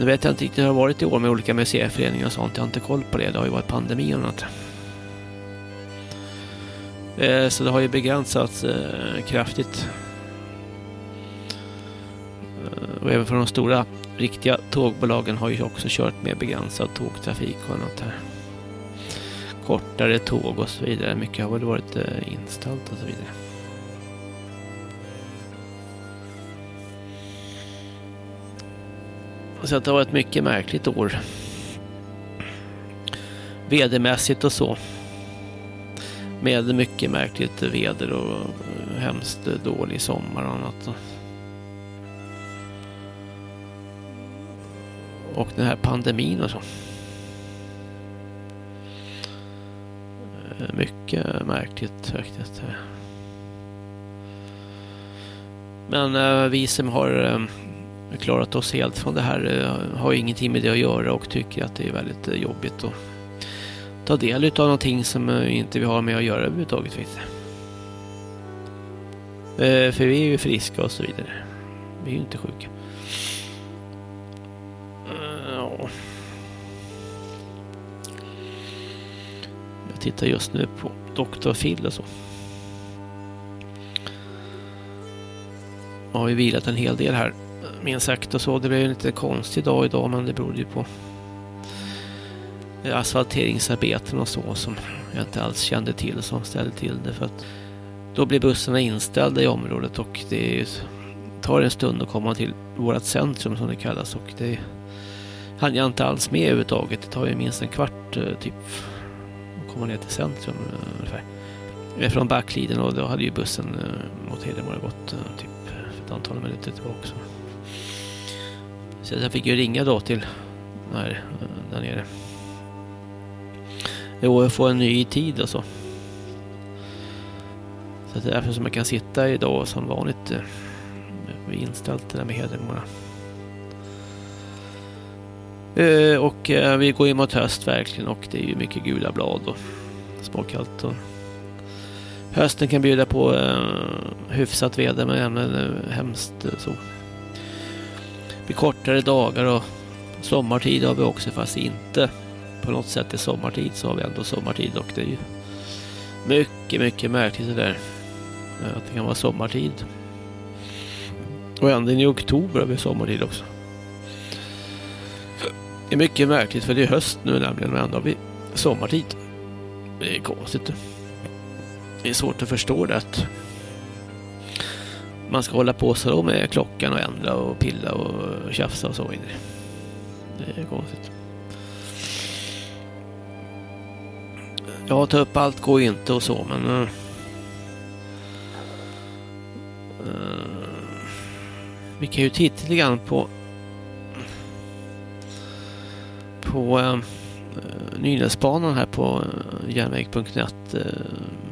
Nu vet jag inte riktigt hur det har varit i år med olika museiföreningar och sånt. Jag har inte koll på det. Det har ju varit pandemi och annat. Eh, så det har ju begränsats eh, kraftigt. Eh, och även för de stora riktiga tågbolagen har ju också kört med begränsad tågtrafik och annat här. Kortare tåg och så vidare. Mycket har väl varit inställt och så vidare. Så att det har varit ett mycket märkligt år. Vädermässigt och så. Med mycket märkligt väder och hemskt dålig sommar och annat. och den här pandemin och så. Eh, mycket märkligt faktiskt. Men eh, vi som har eh, klarat oss helt från det här eh, har ingenting med det att göra och tycker att det är väldigt eh, jobbigt att ta del av någonting som eh, inte vi har med att göra överhuvudtaget. För vi är ju friska och så vidare. Vi är ju inte sjuka. Jag tittar just nu på Dr. Phil och så. Har vi vilat en hel del här. Minst sagt och så. Det blev en lite konstig dag idag men det berodde ju på asfalteringsarbeten och så som jag inte alls kände till som ställde till det för att då blir bussarna inställda i området och det tar en stund att komma till vårt centrum som det kallas och det hann jag inte alls med överhuvudtaget. Det tar ju minst en kvart eh, typ att komma ner till centrum eh, ungefär. Från Backliden och då hade ju bussen eh, mot Hedemora gått typ ett antal minuter tillbaka. Så jag fick ju ringa då till där, där nere. Jo, jag får en ny tid och så. Så det är därför som jag kan sitta idag som vanligt eh, inställt det där med Hedemora. Eh, och eh, vi går ju mot höst verkligen och det är ju mycket gula blad och småkallt. Och hösten kan bjuda på eh, hyfsat väder men även eh, hemskt eh, så. Det blir kortare dagar och sommartid har vi också fast inte på något sätt är sommartid så har vi ändå sommartid och det är ju mycket, mycket märkligt det där. Eh, att det kan vara sommartid. Och ända in i oktober har vi sommartid också. Det är mycket märkligt för det är höst nu nämligen men ändå har vi sommartid. Det är konstigt. Det är svårt att förstå det att man ska hålla på så med klockan och ändra och pilla och tjafsa och så in. Det är konstigt. Ja, ta upp allt går ju inte och så, men... Uh, uh, vi kan ju titta lite grann på... På uh, Nynäsbanan här på uh, järnväg.net. Uh,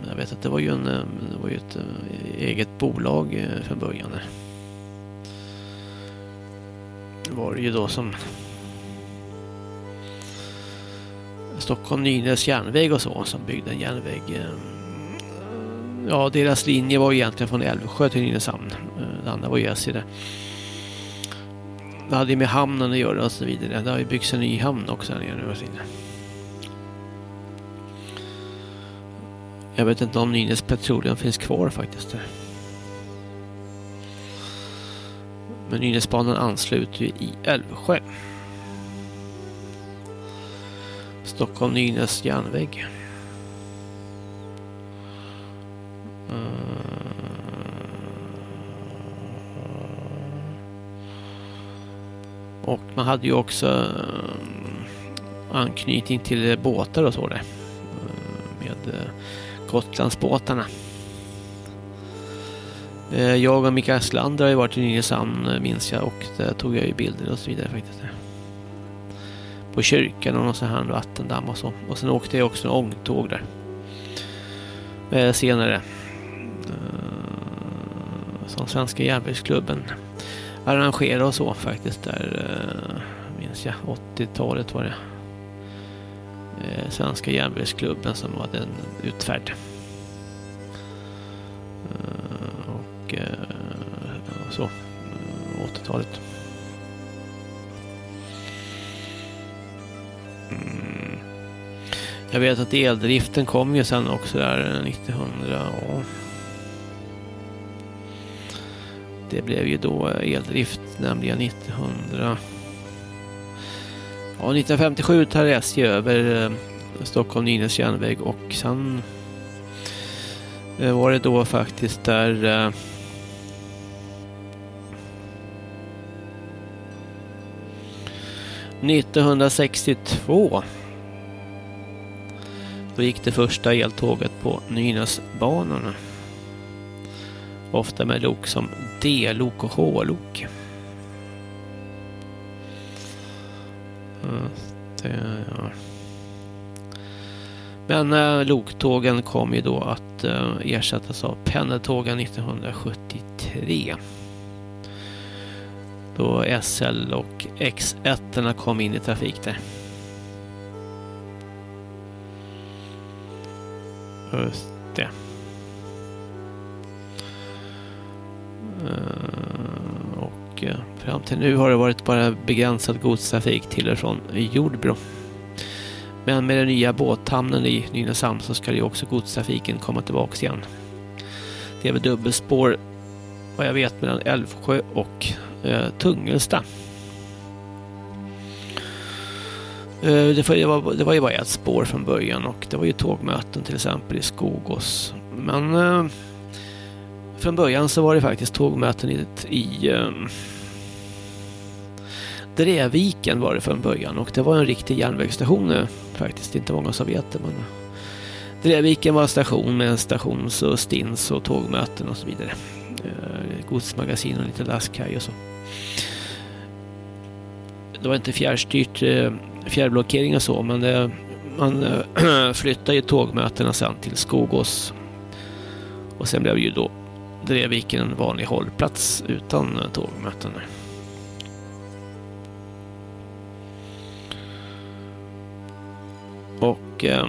jag vet att det var ju, en, eh, det var ju ett eh, eget bolag eh, från början. Det var ju då som Stockholm Nynäs järnväg och så som byggde en järnväg. Ja, deras linje var egentligen från Älvsjö till Nynäshamn. Det andra var ju SJ där. Det hade ju med hamnen att göra och så vidare. Det har ju byggts en ny hamn också här nere nu. Jag vet inte om Nynäs Petroleum finns kvar faktiskt. Där. Men Nynäsbanan ansluter ju i Älvsjö. Stockholm Nynäs järnväg. Och man hade ju också eh, anknytning till båtar och så där. Eh, med eh, Gotlandsbåtarna. Eh, jag och Mikael Slander har ju varit i Nynäshamn eh, minns jag och där tog jag ju bilder och så vidare faktiskt på kyrkan och någon sån här vattendamm och så. Och sen åkte jag också en ångtåg där. Eh, senare. Eh, som Svenska järnvägsklubben arrangerade och så faktiskt där. Eh, minns jag, 80-talet var det. Eh, Svenska järnvägsklubben som hade en utfärd. Eh, och eh, så. Eh, 80-talet. Mm. Jag vet att eldriften kom ju sen också där eh, 1900 och det blev ju då eldrift nämligen 1900 Ja, 1957 tar SJ över eh, Stockholm Nynäs järnväg och sen eh, var det då faktiskt där eh, ...1962 då gick det första eltåget på Nynäsbanorna. Ofta med lok som D-lok och H-lok. Eh, ja. Men eh, loktågen kom ju då att eh, ersättas av pendeltågen 1973. Då SL och X1 kom in i trafik där. Just det. Eh, och fram till nu har det varit bara begränsad godstrafik till och från Jordbro. Men med den nya båthamnen i Nynäshamn så ska ju också godstrafiken komma tillbaka igen. Det är väl dubbelspår vad jag vet mellan Älvsjö och eh, Tungelsta. Eh, det, var, det var ju bara ett spår från början och det var ju tågmöten till exempel i Skogås. Men eh, från början så var det faktiskt tågmöten i, i eh, Dreviken var det från början och det var en riktig järnvägsstation eh, faktiskt. Inte många som vet det men Dreviken var station med en stations och stins och tågmöten och så vidare. Eh, godsmagasin och lite lastkaj och så. Det var inte fjärrstyrt eh, fjärrblockering och så men det, man flyttade ju tågmötena sen till Skogås och sen blev ju då Dreviken en vanlig hållplats utan tågmöten. Och eh,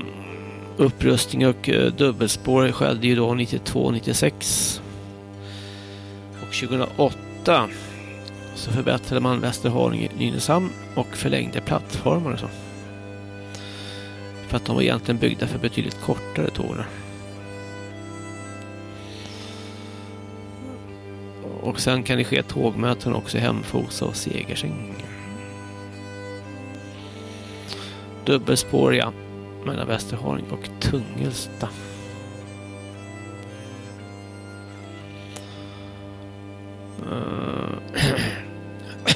upprustning och eh, dubbelspår skedde ju då 92-96. Och 2008 så förbättrade man Västerhaninge Nynäshamn och förlängde plattformar och så. För att de var egentligen byggda för betydligt kortare tåg. Och sen kan det ske tågmöten också i Hemfosa och Segersäng. Dubbelspåriga mellan Västerhaning och Tungelsta. Eh,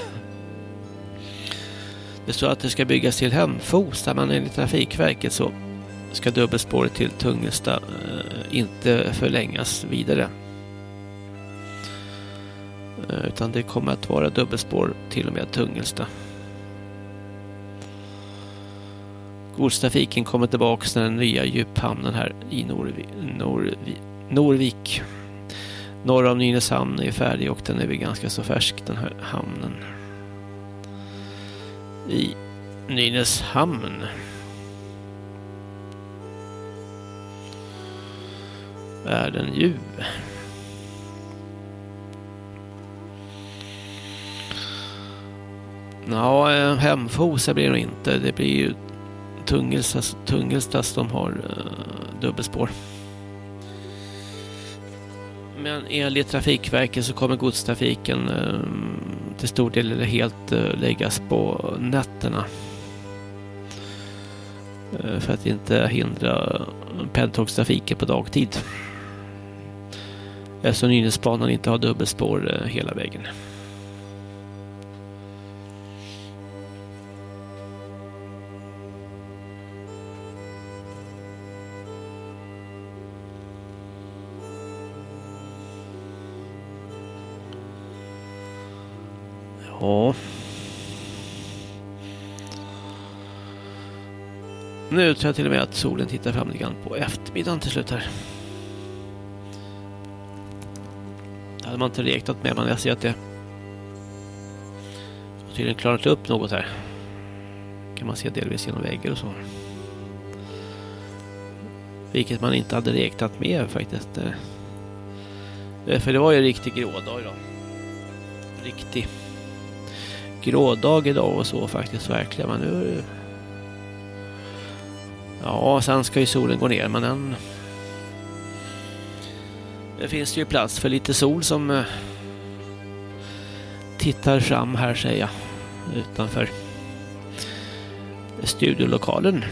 det står att det ska byggas till Hemfosa men enligt Trafikverket så ska dubbelspåret till Tungelsta eh, inte förlängas vidare. Eh, utan det kommer att vara dubbelspår till och med Tungelsta. Godstrafiken kommer tillbaka till den nya djuphamnen här i Norvi, Norvi, Norvik norr om Nynäshamn är färdig och den är väl ganska så färsk den här hamnen. I Nynäshamn. Är den ju. Ja, eh, Hemfosa blir det inte. Det blir ju Tungelstas, Tungelstas de har uh, dubbelspår. Men enligt Trafikverket så kommer godstrafiken uh, till stor del eller helt uh, läggas på nätterna. För att inte hindra pendeltågstrafiken på dagtid. Eftersom Nynäsbanan inte har dubbelspår hela vägen. Ja. Nu tror jag till och med att solen tittar fram lite grann på eftermiddagen till slut här. Det hade man inte räknat med men jag ser att det har tydligen klarat upp något här. Kan man se delvis genom väggar och så. Vilket man inte hade räknat med faktiskt. Eh, för det var ju en riktig grådag idag. Riktig grådag idag och så faktiskt verkligen. Men nu... Ja, sen ska ju solen gå ner men den... Det finns ju plats för lite sol som eh, tittar fram här säger jag. Utanför studiolokalen.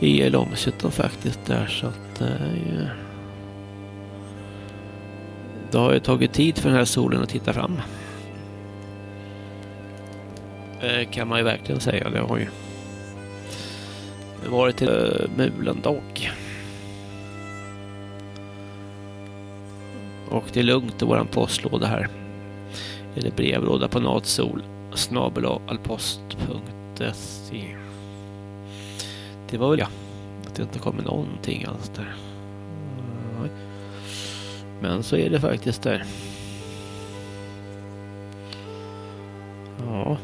I Långshyttan faktiskt där så att... det är ju det har ju tagit tid för den här solen att titta fram. Eh, kan man ju verkligen säga. Det har ju varit till eh, mulen dag. Och det är lugnt i våran postlåda här. Eller brevlåda på natsol Snabelalpost.se Det var väl ja. Att det inte kommer någonting alls där. Men så är det faktiskt där. Ja.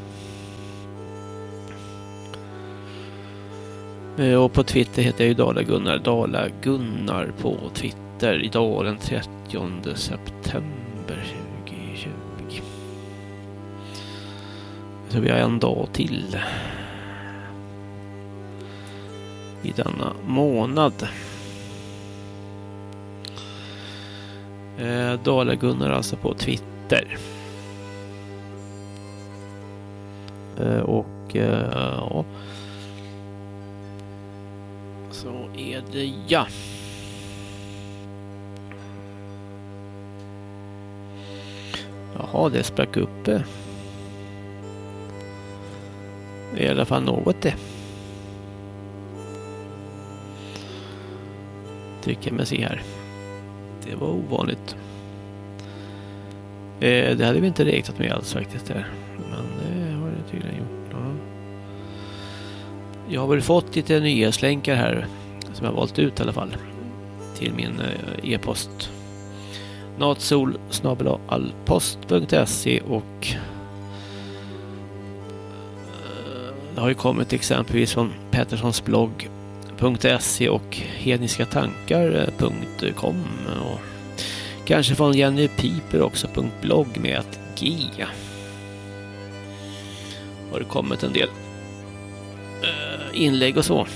Eh, och på Twitter heter jag ju Dala Gunnar. Dala Gunnar på Twitter. Idag den 30 september 2020. Så vi har en dag till. I denna månad. Eh, Dala-Gunnar alltså på Twitter. Eh, och eh, ja. Så är det ja. Jaha, det sprack upp. Eh. I alla fall något det. Tycker mig se här. Det var ovanligt. Eh, det hade vi inte räknat med alls faktiskt. Där. Men det har det tydligen gjort. Ja. Jag har väl fått lite nyhetslänkar här. Som jag valt ut i alla fall. Till min eh, e-post. natsol allpost.se och eh, det har ju kommit exempelvis från Petterssons blogg.se och hedniskatankar.com kanske från Jenny Piper också .blogg med ett G. Har det kommit en del eh, inlägg och så.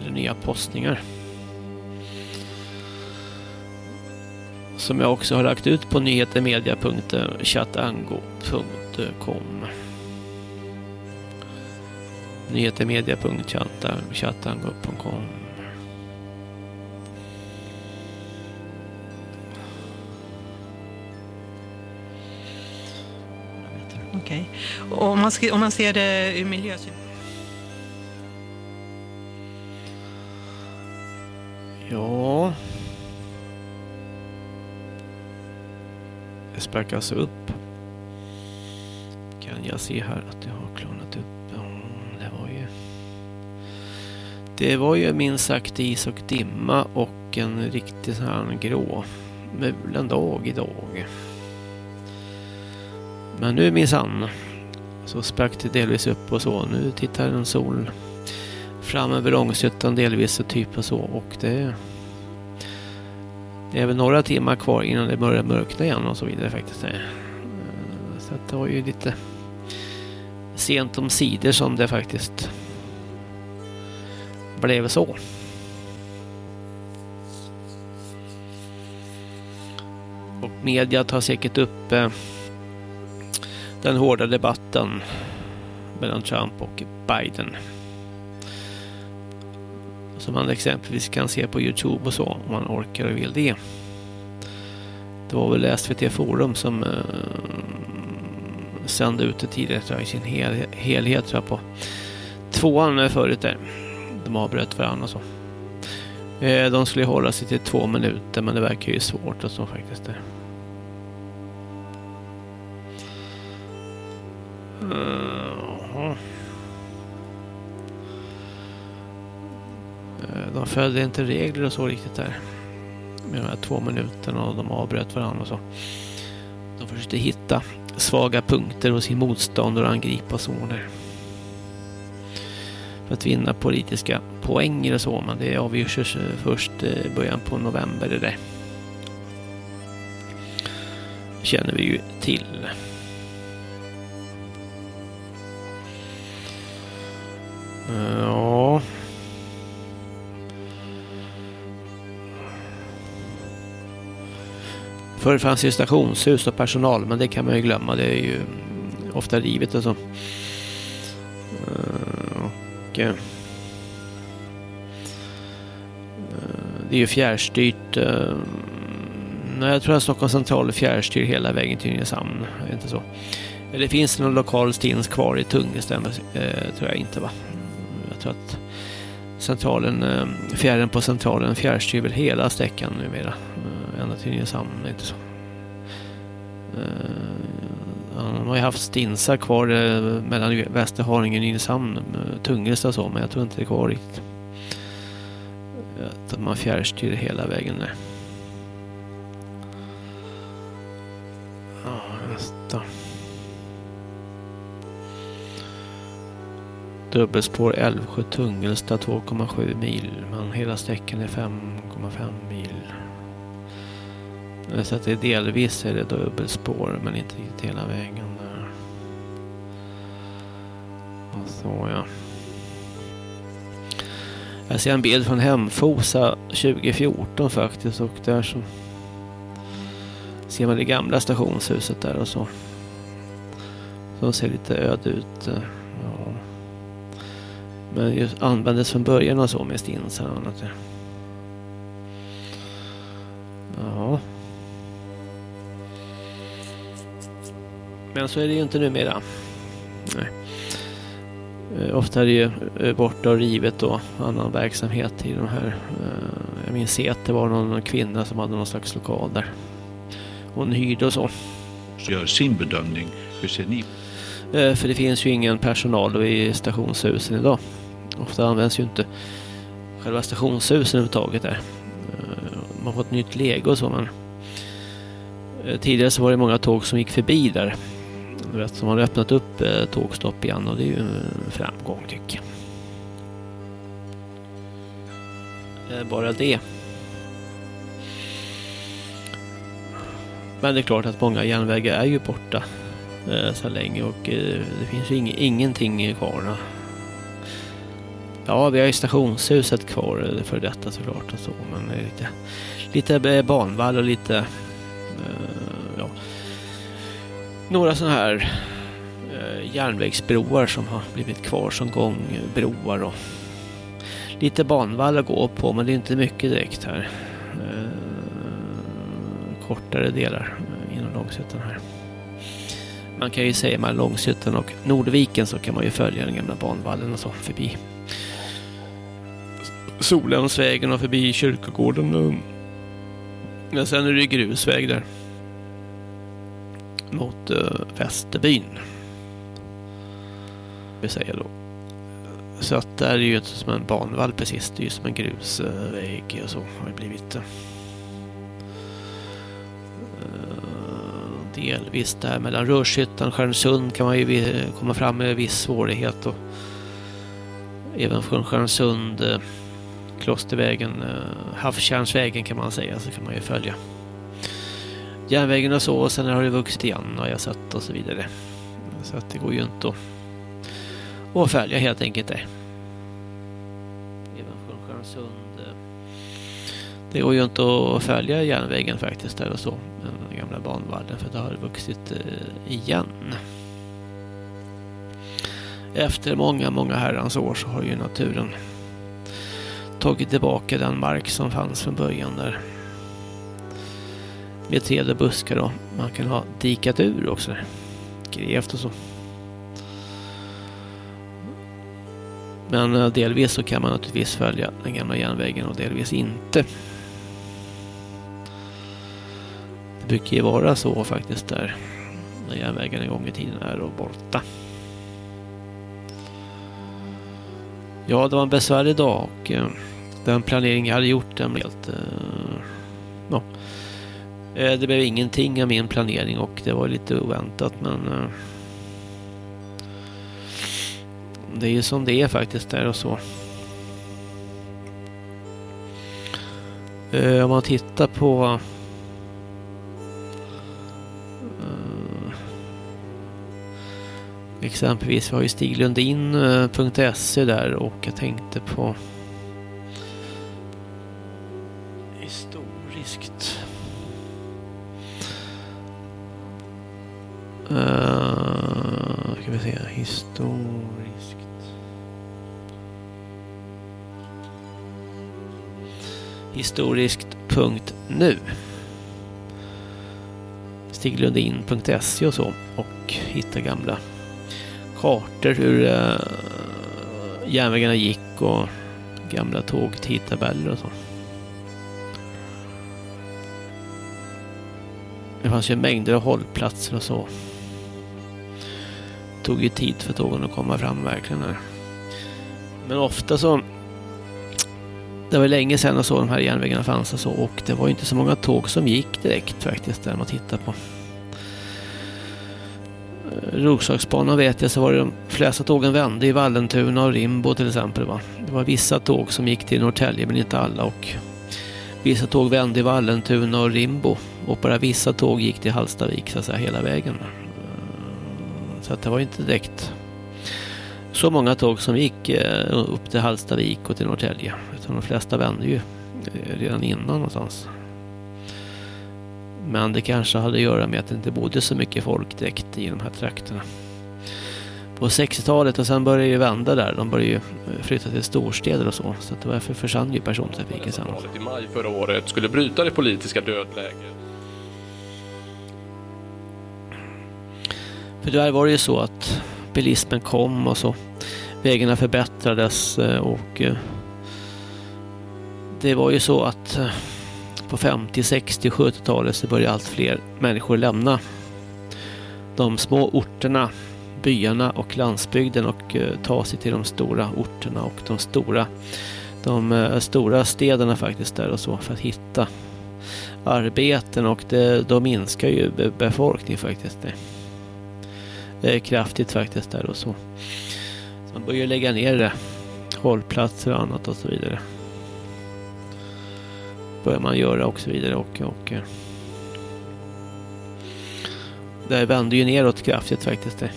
Eller nya postningar. Som jag också har lagt ut på nyhetermedia.chatango.com nyhetermedia.chatango.com Okej. Okay. Om man, om man ser det ur miljösynpunkt? Ja. Det späckas upp. Kan jag se här att det har klarnat upp. Ja, det var ju... Det var ju minst sagt is och dimma och en riktig sån här grå mulen dag idag. Men nu minsann så sprack det delvis upp och så. Nu tittar en sol fram över Långshyttan delvis och typ och så och det det är väl några timmar kvar innan det börjar mörkna igen och så vidare faktiskt. Eh, så det var ju lite sent om sidor som det faktiskt blev så. Och media tar säkert upp eh, den hårda debatten mellan Trump och Biden. Som man exempelvis kan se på Youtube och så om man orkar och vill det. Det var väl SVT Forum som eh, sände ut det tidigare tror jag, i sin hel, helhet tror jag, på tvåan förut där. De avbröt varandra och så. Eh, de skulle hålla sig till två minuter men det verkar ju svårt och så faktiskt. Där. Uh, de följde inte regler och så riktigt där. Med de här två minuterna och de avbröt varandra och så. De försökte hitta svaga punkter hos sin motståndare och angripa zoner. För att vinna politiska poänger och så. Men det avgörs först eh, i början på november det där. Känner vi ju till. Eh, ja. Förr fanns ju stationshus och personal, men det kan man ju glömma. Det är ju ofta rivet och så. Eh, och, eh, det är ju fjärrstyrt. Nej, jag tror att Stockholms central är fjärrstyr hela vägen till Nynäshamn. Är Inte så. Eller finns det någon lokal stins kvar i Tungesten? Eh, tror jag inte va. Så att centralen, eh, fjärren på centralen fjärrstyr väl hela sträckan numera. Eh, ända till Nynäshamn, inte så. Eh, han de har ju haft stinsar kvar mellan Västerhaninge och Nynäshamn, Tungelsta och så, men jag tror inte det är kvar riktigt. Att man fjärrstyr hela vägen där. Dubbelspår Älvsjö Tungelsta 2,7 mil men hela sträckan är 5,5 mil. Så att det är delvis är det dubbelspår men inte riktigt hela vägen där. Så ja. Jag ser en bild från Hemfosa 2014 faktiskt och där så ser man det gamla stationshuset där och så. Som ser lite öde ut. Eh. Men just användes från början och så med stins här annat. Ja. Men så är det ju inte numera. Nej. Eh, ofta är det ju eh, borta och rivet och annan verksamhet i de här. Eh, jag minns att det var någon kvinna som hade någon slags lokal där. Hon hyrde och så. Gör sin bedömning. Hur ser ni? För det finns ju ingen personal i stationshusen idag. Ofta används ju inte själva stationshusen överhuvudtaget där. Eh, man har fått nytt lego och så men eh, tidigare så var det många tåg som gick förbi där som har öppnat upp eh, tågstopp igen och det är ju en framgång tycker jag. Bara det. Men det är klart att många järnvägar är ju borta eh, så länge och eh, det finns ju ing ingenting kvar. Ja, vi har ju stationshuset kvar för detta såklart och så, men lite, lite eh, banvall och lite eh, ja, några sådana här eh, järnvägsbroar som har blivit kvar som gångbroar och lite banvall att gå på men det är inte mycket direkt här. Kortare delar inom Långshyttan här. Man kan ju säga mellan Långshyttan och Nordviken så kan man ju följa den gamla banvallen och så förbi Solhemsvägen och förbi kyrkogården. Men sen är det grusväg där mot uh, Västerbyn. Vi säger då. Så att där är ju inte som en banvall precis, det är ju som en grusväg och så har det blivit. Uh, delvis där mellan Rörshyttan och Stjärnsund kan man ju komma fram med viss svårighet och även från Stjärnsund uh, Klostervägen, eh, Havstjärnsvägen kan man säga så kan man ju följa järnvägen och så och sen har det vuxit igen och jag sett och så vidare. Så att det går ju inte att, att följa helt enkelt det. Även från Stjärnsund. Eh, det går ju inte att följa järnvägen faktiskt där och så. Den gamla banvallen för det har vuxit eh, igen. Efter många, många herrans år så har ju naturen tagit tillbaka den mark som fanns från början där med träd och buskar då. Man kan ha dikat ur också. Grävt och så. Men eh, delvis så kan man naturligtvis följa den gamla järnvägen och delvis inte. Det brukar ju vara så faktiskt där när järnvägen en gång i tiden är och borta. Ja, det var en besvärlig dag och eh, den planering jag hade gjort den blev helt... Eh, ja, Eh, det blev ingenting av min planering och det var lite oväntat men eh, det är ju som det är faktiskt där och så. Eh, om man tittar på eh, exempelvis vi har ju stiglundin.se eh, där och jag tänkte på Historiskt.nu Stiglundin.se och så och hitta gamla kartor hur uh, järnvägarna gick och gamla tågtidtabeller och så. Det fanns ju mängder av hållplatser och så Det tog ju tid för tågen att komma fram verkligen. Här. Men ofta så det var länge sedan och så de här järnvägarna fanns och så och det var inte så många tåg som gick direkt faktiskt där man tittar på. Eh, Roslagsbanan vet jag så var det de flesta tågen vände i Vallentuna och Rimbo till exempel. Va? Det var vissa tåg som gick till Norrtälje men inte alla och vissa tåg vände i Vallentuna och Rimbo och bara vissa tåg gick till Hallstavik så att säga hela vägen. Eh, så att det var inte direkt så många tåg som gick eh, upp till Hallstavik och till Norrtälje. Utan de flesta vände ju eh, redan innan någonstans. Men det kanske hade att göra med att det inte bodde så mycket folk direkt i de här trakterna. På 60-talet och sen började det vända där. De började ju eh, flytta till storstäder och så. Så därför försvann ju persontrafiken sen. I maj förra året skulle bryta det politiska dödläget. För där var det ju så att bilismen kom och så vägarna förbättrades eh, och eh, det var ju så att eh, på 50, 60, 70-talet så började allt fler människor lämna de små orterna, byarna och landsbygden och ta sig till de stora orterna och de stora de stora städerna faktiskt där och så för att hitta arbeten och det, då minskar ju befolkningen faktiskt. Det Eh, kraftigt faktiskt där och så. så man börjar lägga ner det. Hållplatser och annat och så vidare. Börjar man göra och så vidare och, och eh, det vände ju neråt kraftigt faktiskt. Det.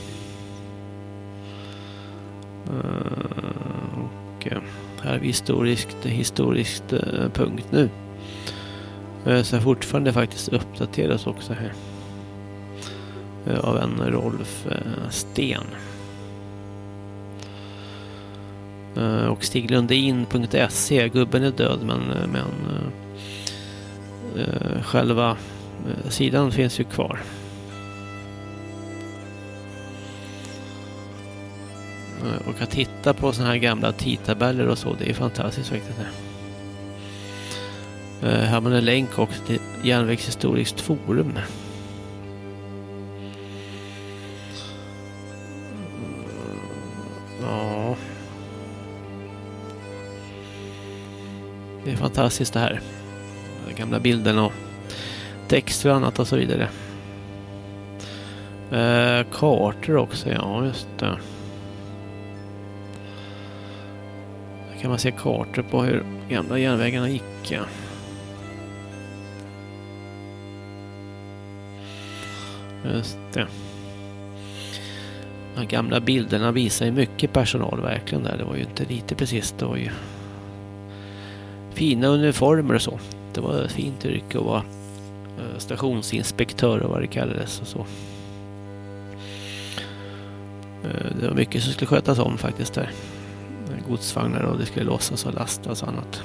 Uh, och eh, här är vi historiskt, historiskt punkt nu. Så fortfarande faktiskt uppdateras också här. Eh, av en Rolf eh, Sten. Eh, och stiglundin.se, gubben är död men, men själva sidan finns ju kvar. Och att titta på sådana här gamla tidtabeller och så, det är fantastiskt faktiskt. Här har man en länk också till Järnvägshistoriskt forum. Det är fantastiskt det här. De gamla bilderna och texter och annat och så vidare. Eh, kartor också, ja just det. Här kan man se kartor på hur gamla järnvägarna gick. Ja. Just det. De gamla bilderna visar ju mycket personal verkligen där. Det var ju inte lite precis. Det var ju fina uniformer och så. Det var ett fint yrke att vara eh, stationsinspektör och vad det kallades och så. Eh, det var mycket som skulle skötas om faktiskt där. Eh, godsvagnar och det skulle lossas och lastas och annat.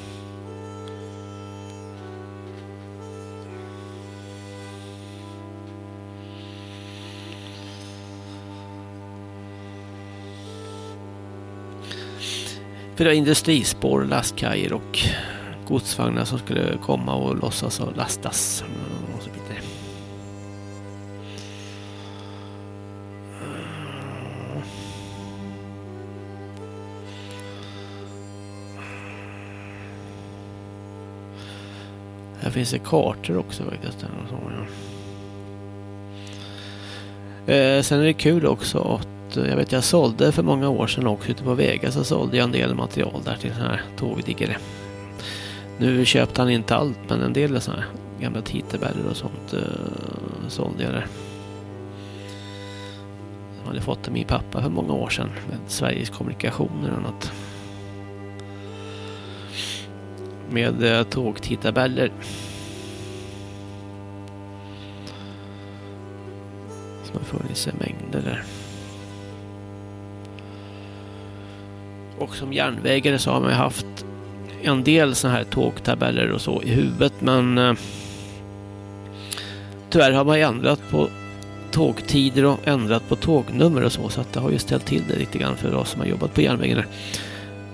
För det var industrispår, lastkajer och godsvagnar som skulle komma och lossas och lastas. Och så vidare. Här finns det kartor också faktiskt. Eh, sen är det kul också att eh, jag vet jag sålde för många år sedan också ute på Vegas så sålde jag en del material där till den här tågdiggare. Nu köpte han inte allt men en del sådana här gamla tidtabeller och sånt uh, sålde jag där. Jag hade fått av min pappa för många år sedan med Sveriges kommunikationer och annat. Med eh, uh, tågtidtabeller. Som har funnits i mängder där. Och som järnvägare så har man ju haft en del sådana här tågtabeller och så i huvudet men eh, tyvärr har man ändrat på tågtider och ändrat på tågnummer och så så att det har ju ställt till det lite grann för oss som har jobbat på järnvägen.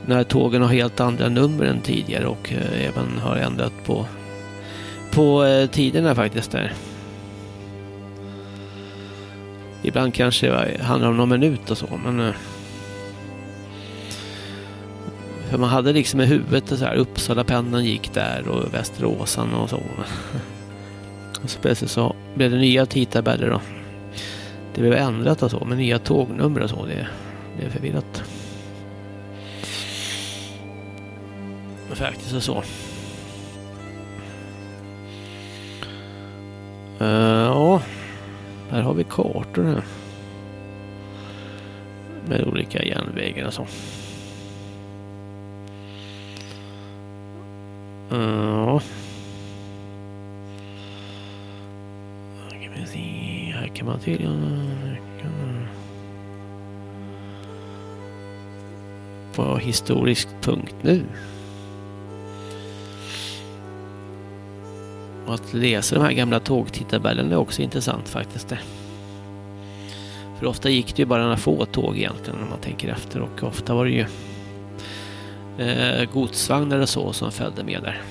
När tågen har helt andra nummer än tidigare och eh, även har ändrat på på eh, tiderna faktiskt där. Ibland kanske det handlar om någon minut och så men eh, för man hade liksom i huvudet så här, Uppsala-pennan gick där och Västeråsan och så. Och så plötsligt så blev det nya tidtabeller då. Det blev ändrat och så med nya tågnummer och så. Det blev förvirrat. Faktiskt och så. Uh, ja, här har vi kartor nu. med olika järnvägar och så. Ja. Kan vi se. Här kan man tydligen... På historisk punkt nu. Och att läsa de här gamla tågtidtabellerna är också intressant faktiskt. Det. För ofta gick det ju bara några få tåg egentligen när man tänker efter och ofta var det ju eh, godsvagnar och så som följde med där.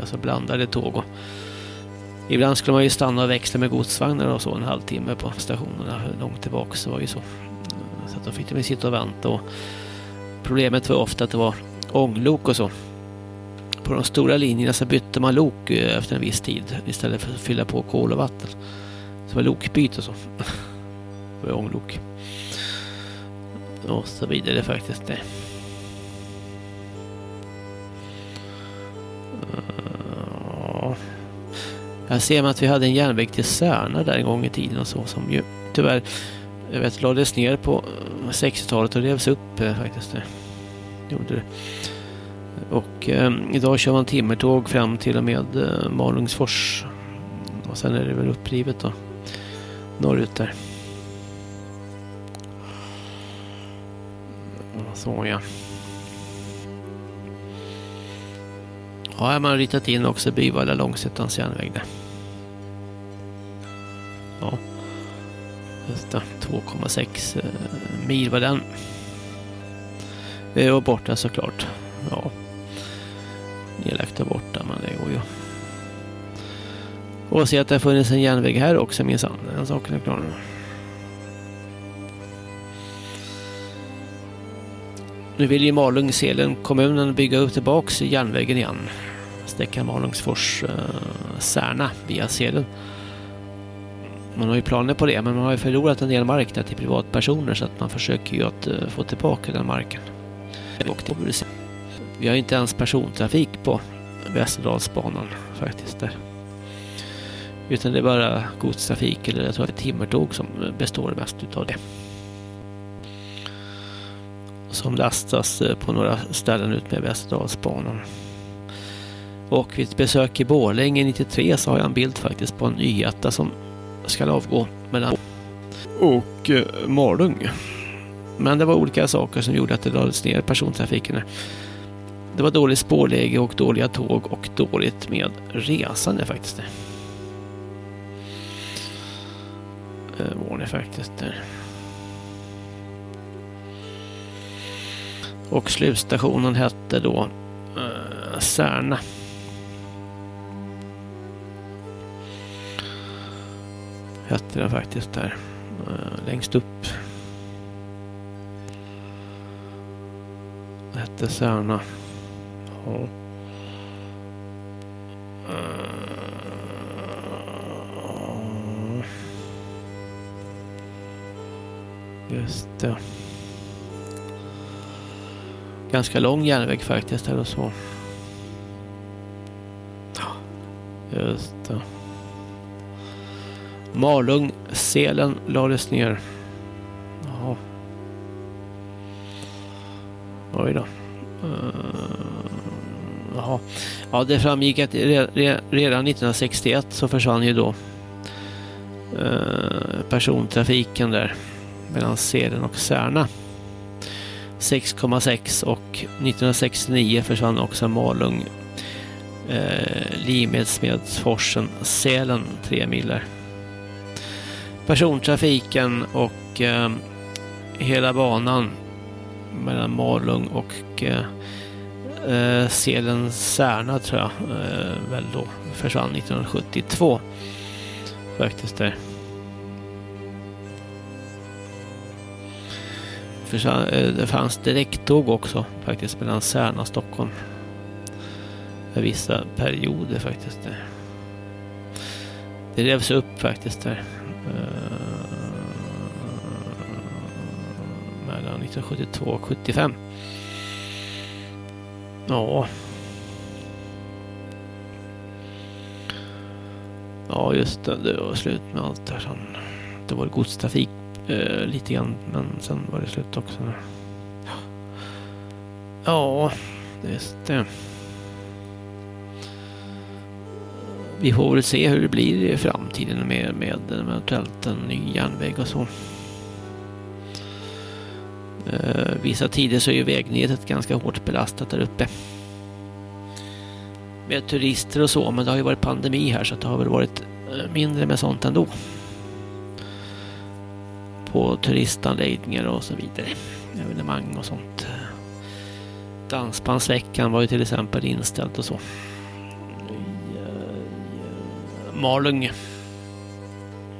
Alltså blandade tåg och ibland skulle man ju stanna och växla med godsvagnar och så en halvtimme på stationerna långt tillbaka så var ju så. Eh, så att då fick de sitta och vänta och problemet var ofta att det var ånglok och så. På de stora linjerna så bytte man lok eh, efter en viss tid istället för att fylla på kol och vatten. Så det var lokbyte och så. Det var ånglok. Och så vidare faktiskt. Här ser man att vi hade en järnväg till Särna där en gång i tiden och så som ju tyvärr jag vet, lades ner på eh, 60-talet och revs upp eh, faktiskt. Det gjorde det. Och eh, idag kör man timmertåg fram till och med eh, Malungsfors. Och sen är det väl upprivet då. Norrut där. Så ja. Ja, här har man ritat in också Byvalla Långsättans järnväg där. Ja. 2,6 eh, mil var den. Eh, och borta såklart. Ja. Nedlagt och borta, men det går ju. Och se att det har funnits en järnväg här också minsann. Den saken är klar nu. Nu vill ju Malung, Selen kommunen bygga upp tillbaks järnvägen igen. Sträckan Malungsfors, eh, Särna via Selen. Man har ju planer på det men man har ju förlorat en del mark där till privatpersoner så att man försöker ju att uh, få tillbaka den marken. Vi har inte ens persontrafik på Västerdalsbanan faktiskt där. Utan det är bara godstrafik eller jag tror att det är timmertåg som består mest utav det. Som lastas eh, på några ställen ut med Västerdalsbanan. Och vid ett besök i Borlänge 93 så har jag en bild faktiskt på en y som ska avgå mellan och eh, Malung. Men det var olika saker som gjorde att det lades ner persontrafiken. Det var dåligt spårläge och dåliga tåg och dåligt med resande faktiskt. Det eh, var det faktiskt där. Och slutstationen hette då eh, Särna. Hette den faktiskt där. Uh, längst upp. Hette Särna. Ja. Uh, just det. Ganska lång järnväg faktiskt eller så. Just det. Malung, Selen lades ner. Jaha. Oj då. Uh, jaha. Ja, det framgick att redan 1961 så försvann ju då eh, persontrafiken där mellan Selen och Särna. 6,6 och 1969 försvann också Malung eh, Limedsmedsforsen Sälen 3 miler persontrafiken och eh, hela banan mellan Malung och eh, eh Selen Särna tror jag eh, väl då försvann 1972 faktiskt där. Eh, det fanns direkttåg också faktiskt mellan Särna och Stockholm. För vissa perioder faktiskt. Där. Det revs upp faktiskt där. Eh, mellan 1972 och 75. Ja. Ja, just det. Det var slut med allt där. Sen. Det var godstrafik eh, lite grann. Men sen var det slut också. Ja, just det. Vi får väl se hur det blir i framtiden med, med eventuellt en ny järnväg och så. Eh, vissa tider så är ju vägnätet ganska hårt belastat där uppe. Med turister och så, men det har ju varit pandemi här så det har väl varit eh, mindre med sånt ändå. På turistanläggningar och så vidare. Evenemang och sånt. Dansbandsveckan var ju till exempel inställd och så. Malung.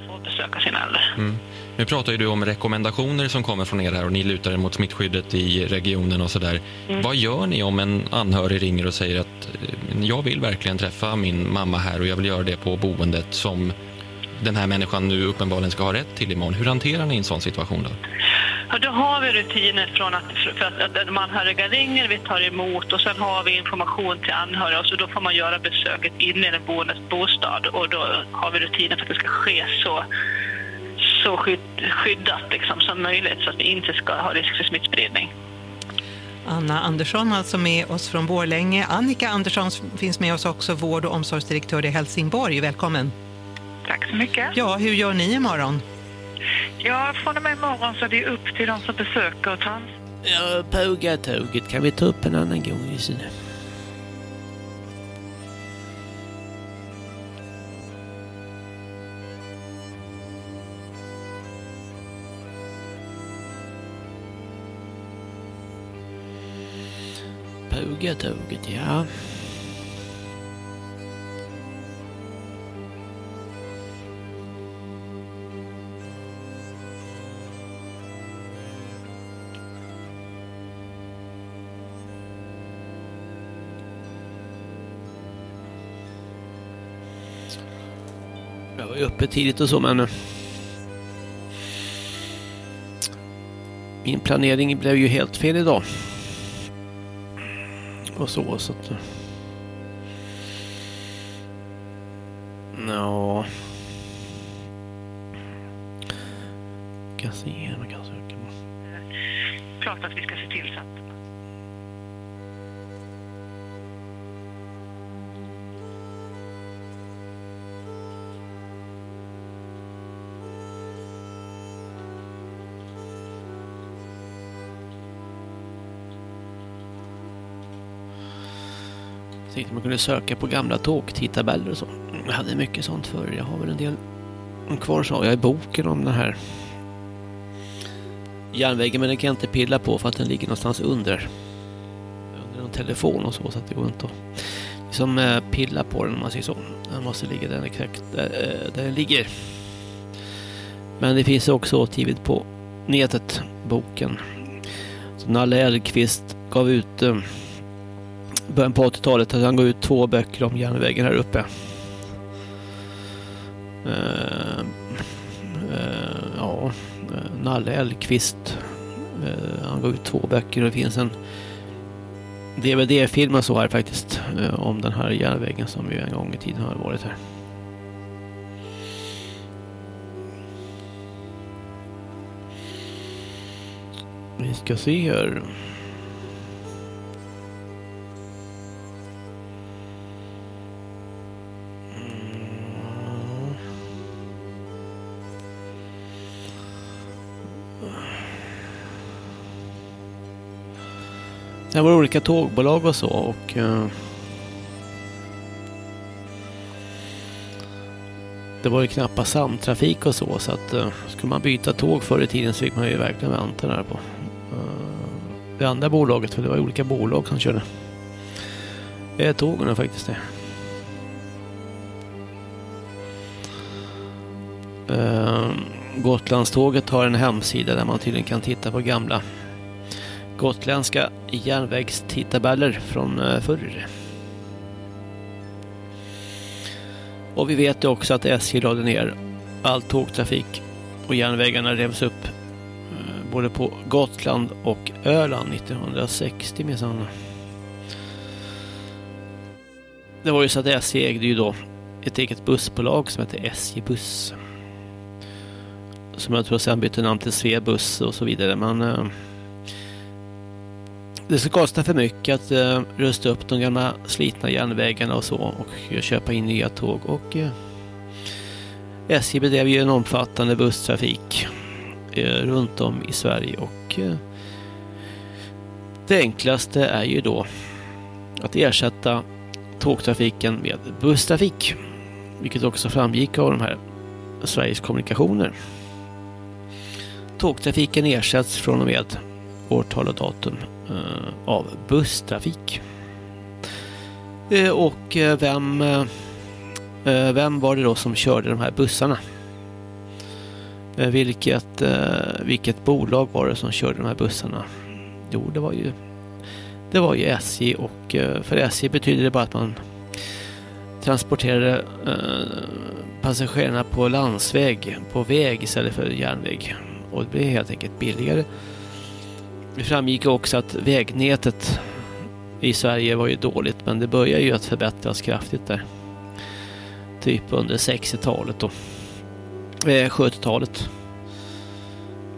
Får besöka sin äldre. Mm. Nu pratar ju du om rekommendationer som kommer från er här och ni lutar er mot smittskyddet i regionen och sådär. Mm. Vad gör ni om en anhörig ringer och säger att eh, jag vill verkligen träffa min mamma här och jag vill göra det på boendet som den här människan nu uppenbarligen ska ha rätt till imorgon. Hur hanterar ni en sån situation då? Ja, då har vi rutiner från att, för att, att de anhöriga ringer, vi tar emot och sen har vi information till anhöriga och så då får man göra besöket inne i den boendes bostad och då har vi rutiner för att det ska ske så så skydd, skyddat liksom, som möjligt så att vi inte ska ha risk för smittspridning. Anna Andersson alltså med oss från Borlänge. Annika Andersson finns med oss också, vård och omsorgsdirektör i Helsingborg. Välkommen! Tack så mycket. Ja, hur gör ni imorgon? Ja, från och med imorgon så är det upp till de som besöker trans. Ja, Pugatåget kan vi ta upp en annan gång just nu. Ja. Uppe tidigt och så men eh, min planering blev ju helt fel idag. Och så så att eh, Ja. Kan se, man kan söka. Klart att vi ska se till så att man kunde söka på gamla tågtidtabeller och så. Jag hade mycket sånt förr. Jag har väl en del kvar så. Jag är boken om den här järnvägen men den kan jag inte pilla på för att den ligger någonstans under. Under någon telefon och så så att det går inte att liksom eh, pilla på den om man säger så. Den måste ligga där exakt där, eh, eh, där den ligger. Men det finns också återgivet på nätet, boken. Så Nalle Elkvist gav ut början på 80-talet att han gav ut två böcker om järnvägen här uppe. Uh, uh, ja, eh, Nalle Elkvist. Uh, han gav ut två böcker och det finns en DVD-film och så här faktiskt eh, om den här järnvägen som ju en gång i tiden har varit här. Vi ska se här. Det var olika tågbolag och så och eh, det var ju knappast samtrafik och så så att eh, skulle man byta tåg förr i tiden så fick man ju verkligen vänta där på eh, det andra bolaget för det var olika bolag som körde uh, tågen faktiskt det. Gotlandståget har en hemsida där man tydligen kan titta på gamla gotländska järnvägstidtabeller från eh, förr. Och vi vet också att SJ lade ner all tågtrafik och järnvägarna revs upp eh, både på Gotland och Öland 1960 minsann. Det var ju så att SJ ägde ju då ett eget bussbolag som hette SJ Buss. som jag tror sen bytte namn till Svebuss och så vidare. Men eh, det ska kosta för mycket att eh, rusta upp de gamla slitna järnvägarna och så och eh, köpa in nya tåg. Och eh, SJ bedrev ju en omfattande busstrafik eh, runt om i Sverige och eh, det enklaste är ju då att ersätta tågtrafiken med busstrafik. Vilket också framgick av de här Sveriges kommunikationer. Tågtrafiken ersätts från och med årtal och datum eh, av busstrafik. Eh, och eh, vem, eh, eh, vem var det då som körde de här bussarna? Eh, vilket, vilket bolag var det som körde de här bussarna? Jo, det var ju det var ju SJ och för SJ betyder det bara att man transporterade passagerarna på landsväg, på väg istället för järnväg. Och det blev helt enkelt billigare. Det framgick också att vägnätet i Sverige var ju dåligt men det börjar ju att förbättras kraftigt där. Typ under 60-talet då. Eh, 70-talet.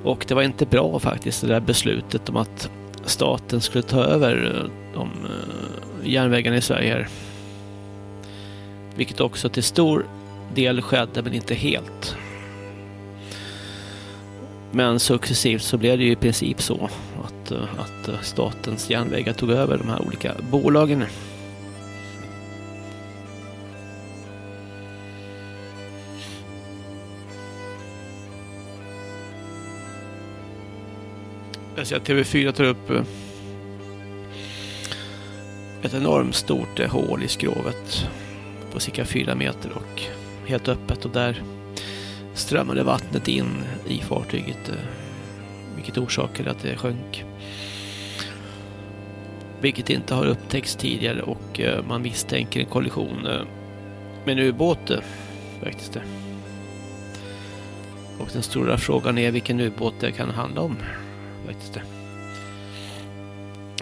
Och det var inte bra faktiskt det där beslutet om att staten skulle ta över eh, de eh, järnvägarna i Sverige här. Vilket också till stor del skedde men inte helt. Men successivt så blev det ju i princip så att, eh, att eh, statens järnvägar tog över de här olika bolagen. Jag ser att TV4 tar upp eh, ett enormt stort hål i skrovet på cirka fyra meter och helt öppet och där strömmade vattnet in i fartyget eh, vilket orsakade att det sjönk. Vilket inte har upptäckts tidigare och eh, man misstänker en kollision eh, med en ubåt faktiskt. Och den stora frågan är vilken ubåt det kan handla om faktiskt.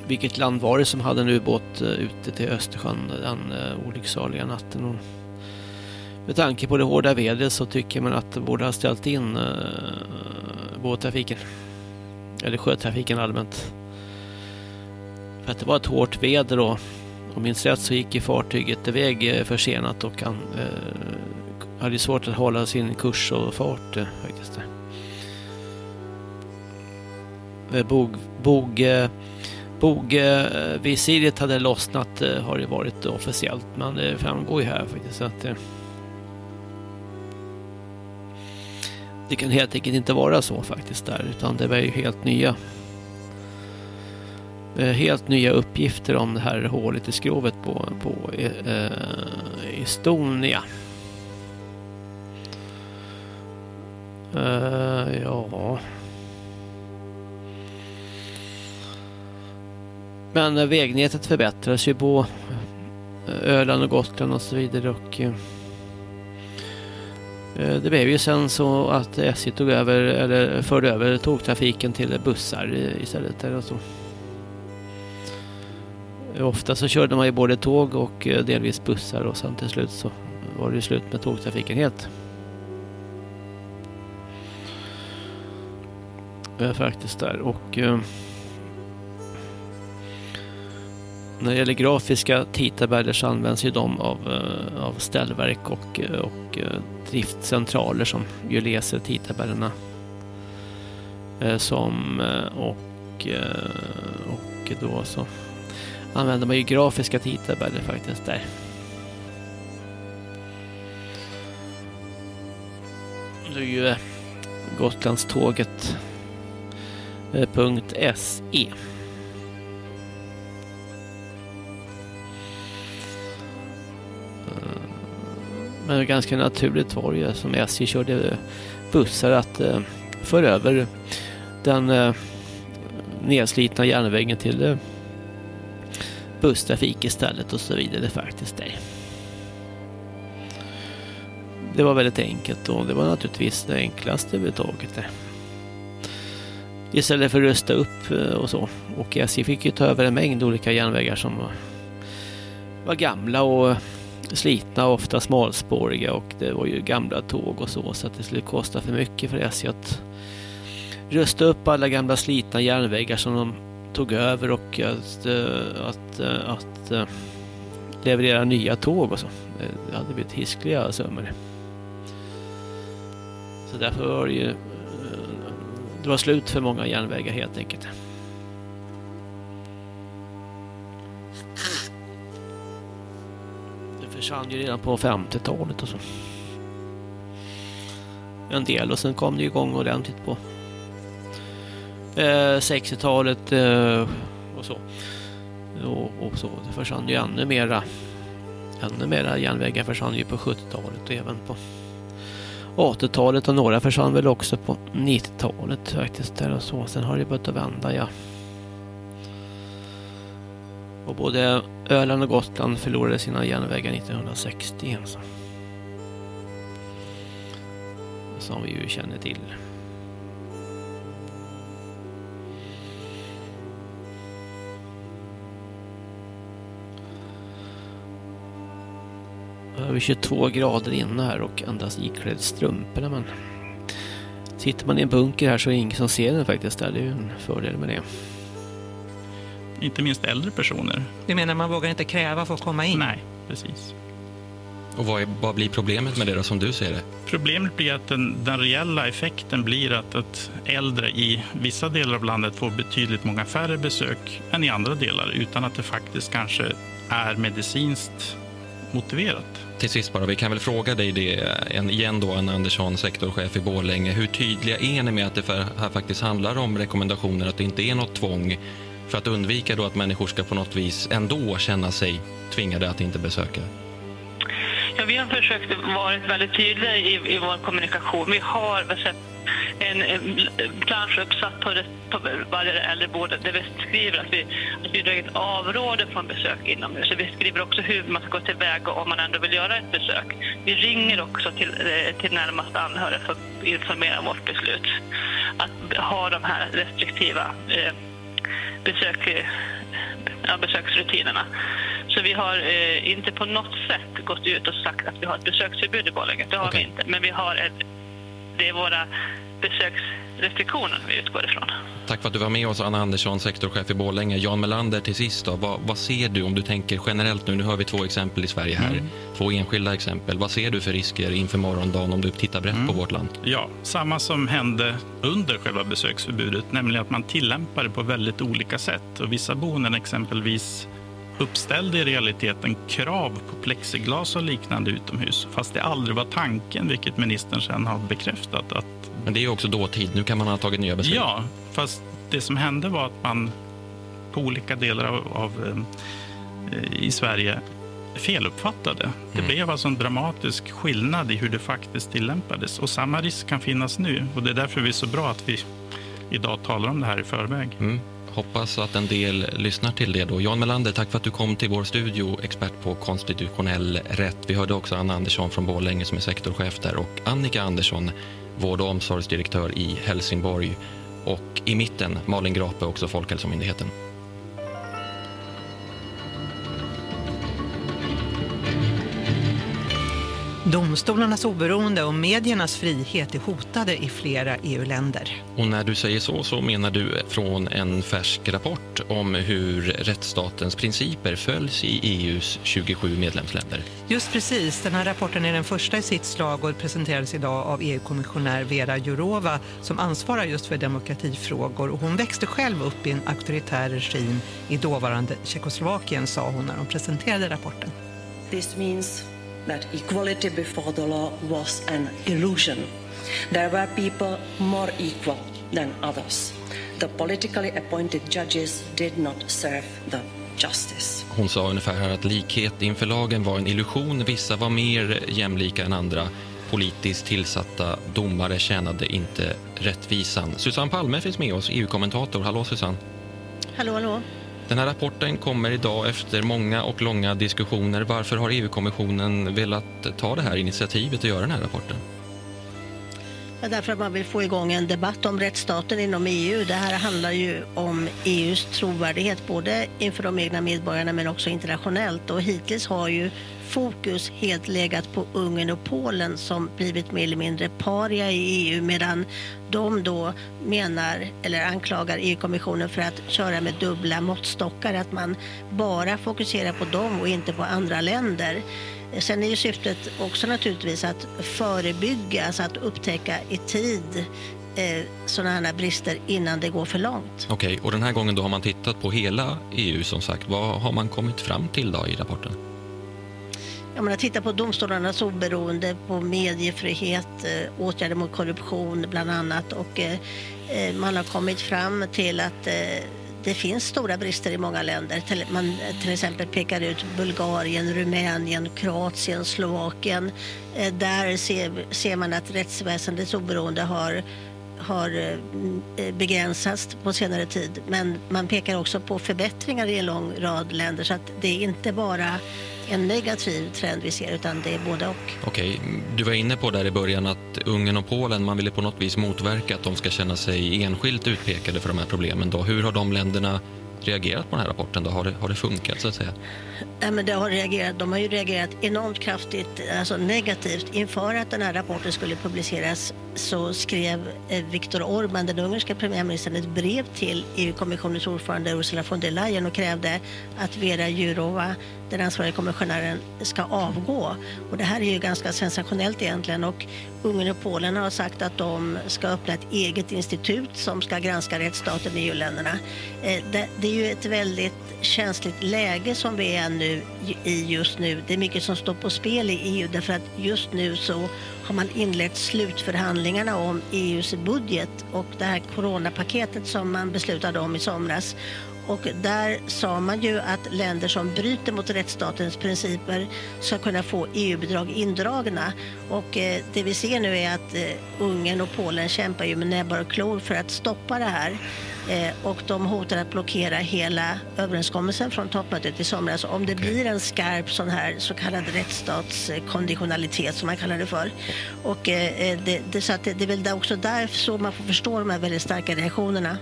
Vilket land var det som hade en ubåt ute till Östersjön den olycksaliga natten? Med tanke på det hårda vädret så tycker man att de borde ha ställt in eh, båttrafiken. Eller sjötrafiken allmänt. För att det var ett hårt väder då. Om minns rätt så gick fartyget iväg eh, försenat och han eh, hade svårt att hålla sin kurs och fart eh, faktiskt. Eh, bog, bog, eh, bogvisiret hade lossnat har det varit officiellt men det framgår ju här faktiskt att Det kan helt enkelt inte vara så faktiskt där utan det var ju helt nya eh, helt nya uppgifter om det här hålet i skrovet på, på eh, Estonia. Eh, ja. Men vägnätet förbättras ju på Öland och Gotland och så vidare och Eh, Eh, det blev ju sen så att SJ tog över, eller förde över tågtrafiken till bussar istället. Alltså. Ofta så körde man ju både tåg och eh, delvis bussar och sen till slut så var det slut med tågtrafiken helt. Faktiskt där och eh, när det gäller grafiska tidtabeller så används ju de av, av ställverk och, och driftcentraler som ju läser tidtabellerna. Eh, som eh, och, eh, och då så använder man ju grafiska tidtabeller faktiskt där. Det är ju Gotlandståget.se men ganska naturligt var det eh, som SJ körde eh, bussar att eh, föra över den eh, nedslitna järnvägen till eh, busstrafik istället och så vidare faktiskt. Där. Det var väldigt enkelt och det var naturligtvis det enklaste överhuvudtaget. Där. Istället för att rusta upp eh, och så. Och SJ fick ju ta över en mängd olika järnvägar som var gamla och slitna, och ofta smalspåriga och det var ju gamla tåg och så så att det skulle kosta för mycket för SJ att rusta upp alla gamla slitna järnvägar som de tog över och att, eh, att, eh, att, att leverera nya tåg och så. Det hade blivit hiskliga summor. Så därför var det ju det var slut för många järnvägar helt enkelt. Försvann ju redan på 50-talet och så. En del och sen kom det igång ordentligt på eh, 60-talet eh, och så. Och, och, så. Det försvann ju ännu mera ännu mera järnvägar försvann ju på 70-talet och även på 80-talet och några försvann väl också på 90-talet faktiskt där och så. Sen har det börjat att vända ja. Och både Öland och Gotland förlorade sina järnvägar 1960 alltså. Som vi ju känner till. över 22 grader inne här och endast iklädd strumporna men sitter man i en bunker här så är det ingen som ser den faktiskt. Det är ju en fördel med det. Inte minst äldre personer. Du menar man vågar inte kräva för att komma in? Nej, precis. Och vad, är, vad blir problemet med det då, som du ser det? Problemet blir att den, den reella effekten blir att, att äldre i vissa delar av landet får betydligt många färre besök än i andra delar utan att det faktiskt kanske är medicinskt motiverat. Till sist bara, vi kan väl fråga dig det igen då, Anna Andersson, sektorchef i Borlänge. Hur tydliga är ni med att det här faktiskt handlar om rekommendationer, att det inte är något tvång för att undvika då att människor ska på något vis ändå känna sig tvingade att inte besöka? Ja, vi har försökt vara väldigt tydliga i, i vår kommunikation. Vi har en, en plansch uppsatt på, det, på varje äldreboende där vi skriver att vi, att vi direkt avråder från besök inomhus. Vi skriver också hur man ska gå tillväga om man ändå vill göra ett besök. Vi ringer också till, eh, till närmaste anhöriga för att informera om vårt beslut. Att ha de här restriktiva eh, besök, ja, besöksrutinerna. Så vi har eh, inte på något sätt gått ut och sagt att vi har ett besöksförbud i Borlänge. Det har okay. vi inte. Men vi har ett, det är våra besöksrestriktioner vi utgår ifrån. Tack för att du var med oss, Anna Andersson, sektorchef i Borlänge. Jan Melander, till sist då, vad, vad, ser du om du tänker generellt nu? Nu har vi två exempel i Sverige här, mm. två enskilda exempel. Vad ser du för risker inför morgondagen om du tittar brett mm. på vårt land? Ja, samma som hände under själva besöksförbudet, nämligen att man tillämpar det på väldigt olika sätt. Och vissa boenden exempelvis uppställde i realiteten krav på plexiglas och liknande utomhus, fast det aldrig var tanken, vilket ministern sen har bekräftat att men det är också dåtid. Nu kan man ha tagit nya beslut. Ja, fast det som hände var att man på olika delar av, av eh, i Sverige feluppfattade. Det mm. blev alltså en dramatisk skillnad i hur det faktiskt tillämpades. Och samma risk kan finnas nu. Och det är därför det är så bra att vi idag talar om det här i förväg. Mm. Hoppas att en del lyssnar till det då. Jan Melander, tack för att du kom till vår studio, expert på konstitutionell rätt. Vi hörde också Anna Andersson från Borlänge som är sektorchef där och Annika Andersson, vård och omsorgsdirektör i Helsingborg. Och i mitten Malin Grape, också Folkhälsomyndigheten. Domstolarnas oberoende och mediernas frihet är hotade i flera EU-länder. Och när du säger så så menar du från en färsk rapport om hur rättsstatens principer följs i EUs 27 medlemsländer. Just precis, den här rapporten är den första i sitt slag och presenterades idag av EU-kommissionär Vera Jourova som ansvarar just för demokratifrågor. Och hon växte själv upp i en auktoritär regim i dåvarande Tjeckoslovakien sa hon när hon presenterade rapporten. This means that equality before the law was an illusion. There were people more equal than others. The politically appointed judges did not serve the justice. Hon sa ungefär här att likhet inför lagen var en illusion. Vissa var mer jämlika än andra. Politiskt tillsatta domare tjänade inte rättvisan. Susanne Palme finns med oss, EU-kommentator. Hallå Susanne. Hallå, hallå. Den här rapporten kommer idag efter många och långa diskussioner. Varför har EU-kommissionen velat ta det här initiativet och göra den här rapporten? Ja, därför att man vill få igång en debatt om rättsstaten inom EU. Det här handlar ju om EUs trovärdighet både inför de egna medborgarna men också internationellt. Och hittills har ju fokus helt legat på Ungern och Polen som blivit mer eller mindre paria i EU medan de då menar eller anklagar EU-kommissionen för att köra med dubbla måttstockar. Att man bara fokuserar på dem och inte på andra länder. Sen är ju syftet också naturligtvis att förebygga, alltså att upptäcka i tid eh, sådana här brister innan det går för långt. Okej, och den här gången då har man tittat på hela EU som sagt. Vad har man kommit fram till då i rapporten? Ja, man har tittat på domstolarnas oberoende, på mediefrihet, eh, åtgärder mot korruption bland annat och eh, eh, man har kommit fram till att eh, det finns stora brister i många länder. Man till exempel pekar ut Bulgarien, Rumänien, Kroatien, Slovakien. Eh, där ser, ser man att rättsväsendets oberoende har har eh, begränsats på senare tid. Men man pekar också på förbättringar i en lång rad länder så att det är inte bara en negativ trend vi ser utan det är både och. Okej, du var inne på där i början att Ungern och Polen, man ville på något vis motverka att de ska känna sig enskilt utpekade för de här problemen. Då. Hur har de länderna reagerat på den här rapporten? Då? Har, det, har det funkat så att säga? Ja, men det har reagerat, de har ju reagerat enormt kraftigt, alltså negativt. Inför att den här rapporten skulle publiceras så skrev eh, Viktor Orbán, den ungerska premiärministern, ett brev till EU-kommissionens ordförande Ursula von der Leyen och krävde att Vera Jourova, den ansvariga kommissionären, ska avgå. Och det här är ju ganska sensationellt egentligen och Ungern och Polen har sagt att de ska öppna ett eget institut som ska granska rättsstaten i EU-länderna. Eh, det, det ju ett väldigt känsligt läge som vi är nu i just nu. Det är mycket som står på spel i EU därför att just nu så har man inlett slutförhandlingarna om EUs budget och det här coronapaketet som man beslutade om i somras. Och där sa man ju att länder som bryter mot rättsstatens principer ska kunna få EU-bidrag indragna. Och eh, det vi ser nu är att eh, Ungern och Polen kämpar ju med näbbar och klor för att stoppa det här. Eh, och de hotar att blockera hela överenskommelsen från toppmötet i somras om det blir en skarp sån här så kallad rättsstatskonditionalitet som man kallar det för. Och eh, det, det, så att det, det är väl också där så man får förstå de här väldigt starka reaktionerna.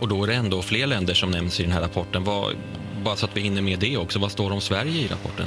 Och då är det ändå fler länder som nämns i den här rapporten. Vad, bara så att vi hinner med det också, vad står om Sverige i rapporten?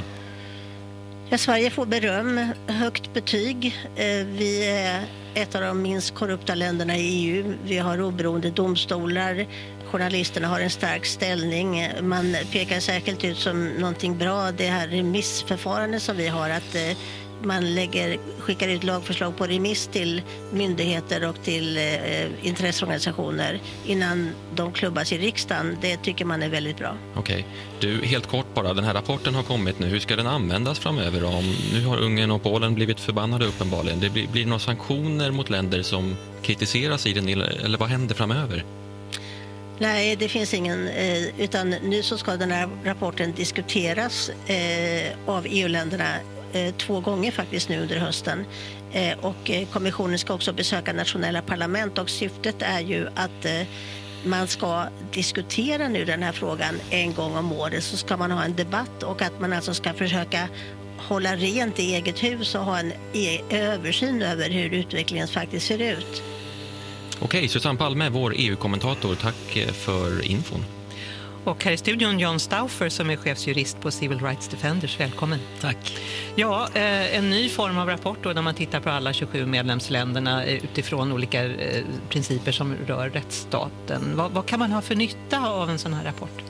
Ja, Sverige får beröm, högt betyg. Eh, vi är ett av de minst korrupta länderna i EU. Vi har oberoende domstolar. Journalisterna har en stark ställning. Man pekar särskilt ut som någonting bra det här remissförfarandet som vi har. Att eh, man lägger, skickar ut lagförslag på remiss till myndigheter och till eh, intresseorganisationer innan de klubbas i riksdagen. Det tycker man är väldigt bra. Okej. Du, helt kort bara, den här rapporten har kommit nu. Hur ska den användas framöver? Om, nu har Ungern och Polen blivit förbannade uppenbarligen. Det blir, blir det några sanktioner mot länder som kritiseras i den, eller vad händer framöver? Nej, det finns ingen. Eh, utan nu så ska den här rapporten diskuteras eh, av EU-länderna Eh, två gånger faktiskt nu under hösten. Eh, och eh, kommissionen ska också besöka nationella parlament och syftet är ju att man ska diskutera nu den här frågan en gång om året så ska man ha en debatt och att man alltså ska försöka hålla rent i eget hus och ha en e översyn över hur utvecklingen faktiskt ser ut. Okej, Susanne Palme, vår EU-kommentator. Tack för infon. Och här i studion John Stauffer som är chefsjurist på Civil Rights Defenders. Välkommen. Tack. Ja, eh, en ny form av rapport då, där man tittar på alla 27 medlemsländerna eh, utifrån olika eh, principer som rör rättsstaten. Vad, vad kan man ha för nytta av en sån här rapport?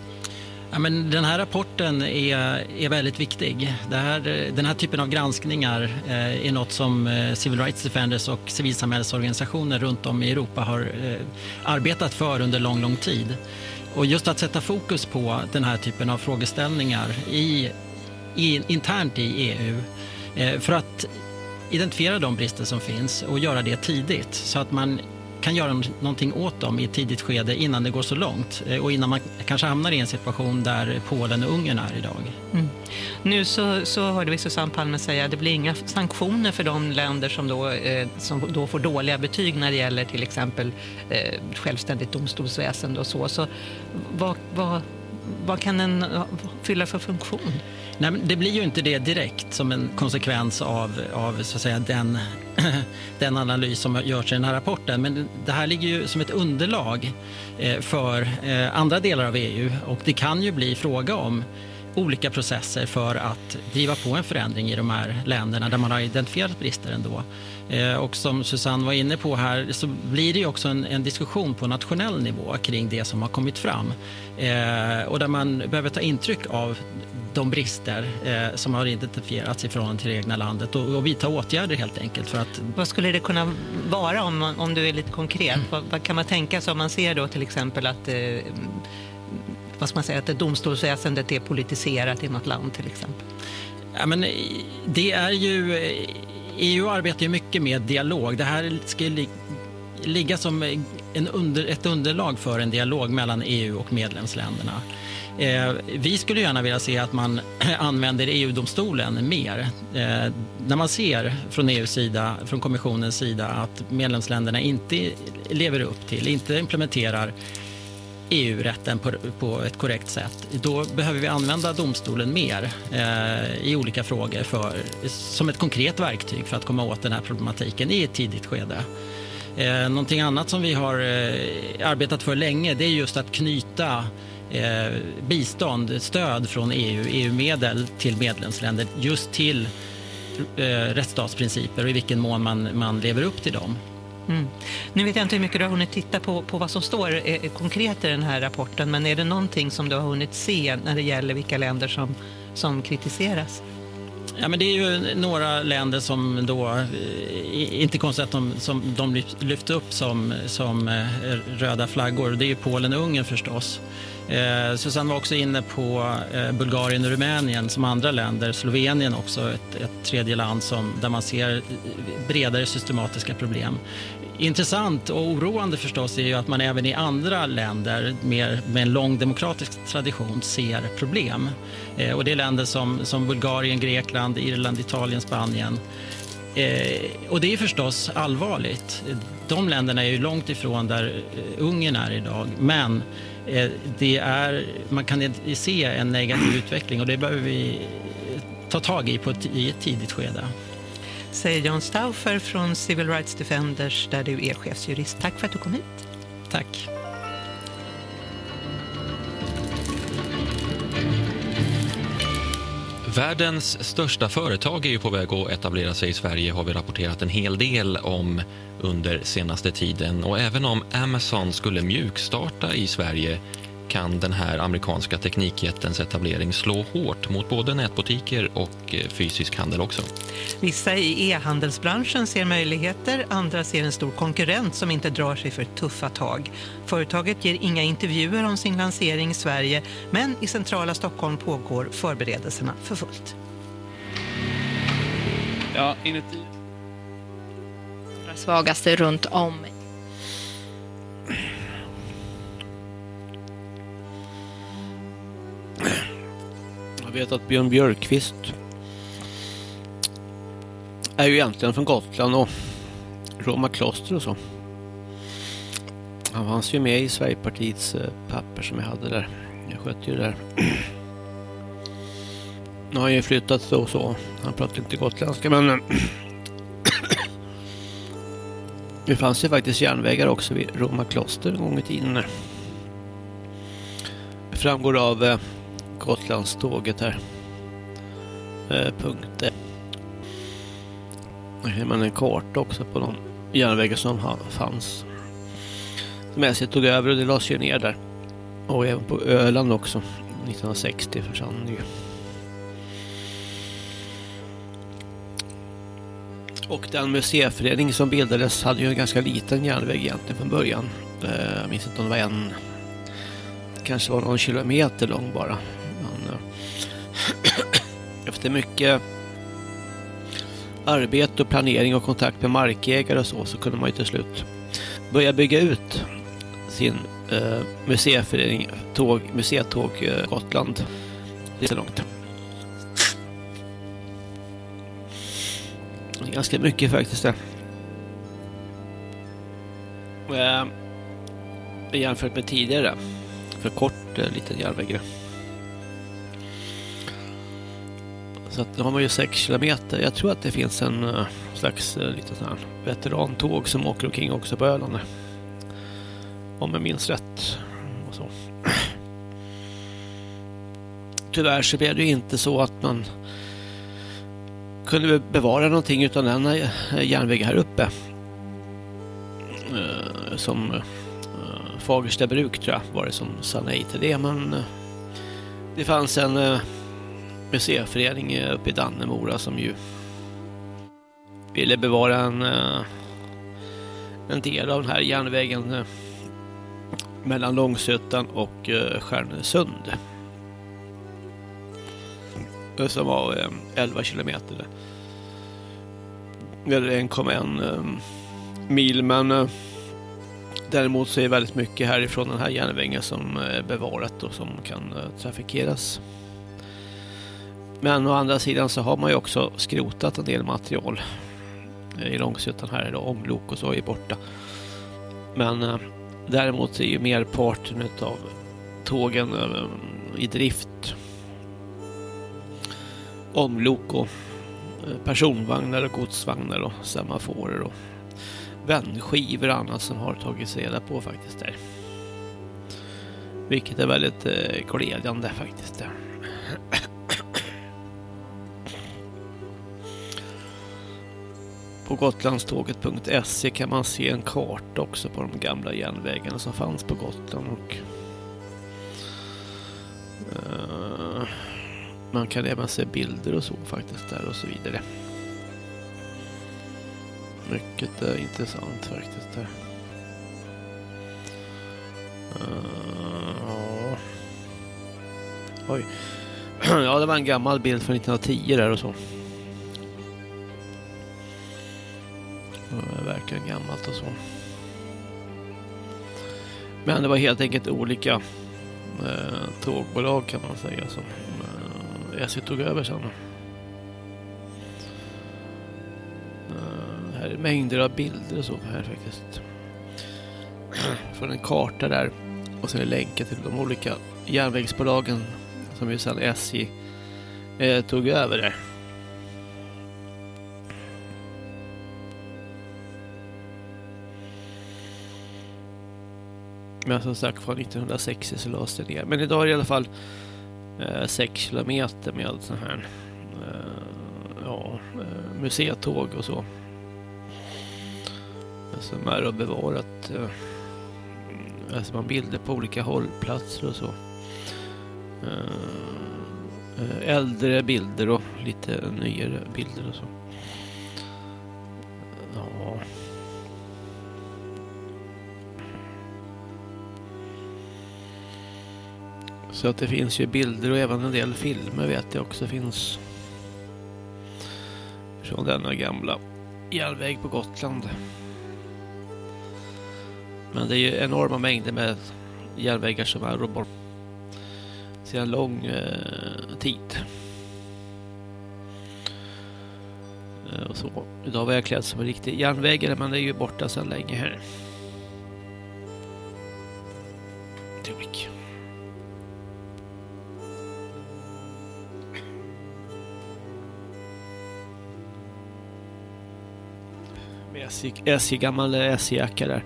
Ja, men den här rapporten är, är väldigt viktig. Här, den här typen av granskningar eh, är något som eh, Civil Rights Defenders och civilsamhällsorganisationer runt om i Europa har eh, arbetat för under lång, lång tid. Och just att sätta fokus på den här typen av frågeställningar i, i, internt i EU eh, för att identifiera de brister som finns och göra det tidigt så att man kan göra någonting åt dem i ett tidigt skede innan det går så långt eh, och innan man kanske hamnar i en situation där Polen och Ungern är idag. Mm. Nu så, så hörde vi Susanne Palme säga att det blir inga sanktioner för de länder som då, eh, som då får dåliga betyg när det gäller till exempel eh, självständigt domstolsväsende och så. så vad, vad, vad kan den eh, fylla för funktion? Nej, det blir ju inte det direkt som en konsekvens av, av så att säga, den, den analys som görs i den här rapporten. Men det här ligger ju som ett underlag eh, för eh, andra delar av EU och det kan ju bli fråga om olika processer för att driva på en förändring i de här länderna där man har identifierat brister ändå. Eh, och som Susanne var inne på här så blir det ju också en, en diskussion på nationell nivå kring det som har kommit fram. Eh, och där man behöver ta intryck av de brister eh, som har identifierats i förhållande till det egna landet och, och vidta åtgärder helt enkelt. För att... Vad skulle det kunna vara om, om du är lite konkret? Mm. Vad, vad, kan man tänka sig om man ser då till exempel att eh, vad ska man säga, att domstolsväsendet är politiserat i något land till exempel? Ja, men det är ju, EU arbetar ju mycket med dialog. Det här ska li, ligga som en under, ett underlag för en dialog mellan EU och medlemsländerna. Eh, vi skulle gärna vilja se att man använder EU-domstolen mer. Eh, när man ser från EUs sida, från kommissionens sida att medlemsländerna inte lever upp till, inte implementerar EU-rätten på, på, ett korrekt sätt, då behöver vi använda domstolen mer eh, i olika frågor för, som ett konkret verktyg för att komma åt den här problematiken i ett tidigt skede. Eh, någonting annat som vi har eh, arbetat för länge det är just att knyta eh, bistånd, stöd från EU, EU-medel till medlemsländer just till eh, rättsstatsprinciper och i vilken mån man, man lever upp till dem. Mm. Nu vet jag inte hur mycket du har hunnit titta på, på vad som står eh, konkret i den här rapporten, men är det någonting som du har hunnit se när det gäller vilka länder som, som kritiseras? Ja, men det är ju några länder som då, eh, inte konstigt att de, som de lyft upp som, som röda flaggor. Det är ju Polen och Ungern förstås. Eh, Susanne var också inne på eh, Bulgarien och Rumänien som andra länder. Slovenien också, ett, ett tredje land som, där man ser eh, bredare systematiska problem. Intressant och oroande förstås är ju att man även i andra länder med, med en lång demokratisk tradition ser problem. Eh, och det är länder som, som Bulgarien, Grekland, Irland, Italien, Spanien. Eh, och det är förstås allvarligt. De länderna är ju långt ifrån där eh, Ungern är idag. Men det är, man kan se en negativ utveckling och det behöver vi ta tag i på ett, i ett tidigt skede säger John Stauffer från Civil Rights Defenders där du är chefsjurist. Tack för att du kom hit. Tack. Världens största företag är ju på väg att etablera sig i Sverige har vi rapporterat en hel del om under senaste tiden. Och även om Amazon skulle mjukstarta i Sverige kan den här amerikanska teknikjättens etablering slå hårt mot både nätbutiker och eh, fysisk handel också. Vissa i e-handelsbranschen ser möjligheter, andra ser en stor konkurrent som inte drar sig för tuffa tag. Företaget ger inga intervjuer om sin lansering i Sverige men i centrala Stockholm pågår förberedelserna för fullt. Ja, inuti... Svagaste runt om Jag vet att Björn Björkqvist är ju egentligen från Gotland och Roma kloster och så. Han fanns ju med i Sverigepartiets eh, papper som jag hade där. Jag skötte ju det där. Nu har han ju flyttat och så. Han pratar inte gotländska men det fanns ju faktiskt järnvägar också vid Roma kloster en gång i tiden. Det framgår av eh, Gotlandståget här. Eh, punkt. Här man en karta också på de järnvägar som fanns. Som SJ tog över och det lades ju ner där. Och även på Öland också. 1960 försvann det ju. Och den museiförening som bildades hade ju en ganska liten järnväg egentligen från början. Eh, jag minns inte om det var en Det kanske var någon kilometer lång bara. efter mycket arbete och planering och kontakt med markägare och så, så kunde man ju till slut börja bygga ut sin eh, museiförening, tåg, museitåg eh, Gotland. Det är långt. Ganska mycket faktiskt det. Eh, jämfört med tidigare. För kort kort eh, liten järnväg. Så att har man ju 6 kilometer. Jag tror att det finns en uh, slags eh, uh, liten sån här veterantåg som åker omkring också på Öland. Om jag minns rätt. Och så. Tyvärr så blev det ju inte så att man kunde bevara någonting utan den eh, järnväg här uppe. Uh, som Fagersta bruk tror jag var det som sa nej till det. Men det fanns en museiförening uppe i Dannemora som ju ville bevara en, eh, en del av den här järnvägen eh, mellan Långsötan och eh, Stjärnesund. Som var 11 kilometer. Eller 1,1 mil men däremot så är väldigt mycket härifrån den här järnvägen som är bevarat och som kan trafikeras. Men å andra sidan så har man ju också skrotat en del material eh, i Långshyttan här idag. Omlok och så är borta. Men eh, däremot är ju merparten av tågen eh, i drift. Omlok och eh, personvagnar och godsvagnar och semaforer och vändskivor och annat som har tagits reda på faktiskt där. Vilket är väldigt eh, glädjande faktiskt. På gotlandståget.se kan man se en karta också på de gamla järnvägarna som fanns på Gotland. Och, uh, man kan även se bilder och så faktiskt där och så vidare. Mycket uh, intressant faktiskt där. Uh, Oj. ja, det var en gammal bild från 1910 där och så. Mm, det verkar gammalt och så. Men det var helt enkelt olika eh, tågbolag kan man säga som eh, SJ tog över sen. Eh, här är mängder av bilder och så här faktiskt. Från en karta där och sen är länkar till de olika järnvägsbolagen som ju sen SJ eh, tog över där. Men som sagt från 1960 så lades det ner. Men idag är det i alla fall eh, 6 kilometer med sån här eh, ja, eh, museitåg och så. Som är och bevarat. Eh, alltså man bilder på olika hållplatser och så. Eh, eh, äldre bilder och lite nyare bilder och så. Så att det finns ju bilder och även en del filmer vet jag också finns. Från denna gamla järnväg på Gotland. Men det är ju enorma mängder med järnvägar som är robot sedan lång eh, tid. Eh, och så. Idag var jag klädd som en riktig järnvägare men det är ju borta sedan länge här. Tråkigt. SJ, SJ gammal SJ-jacka där.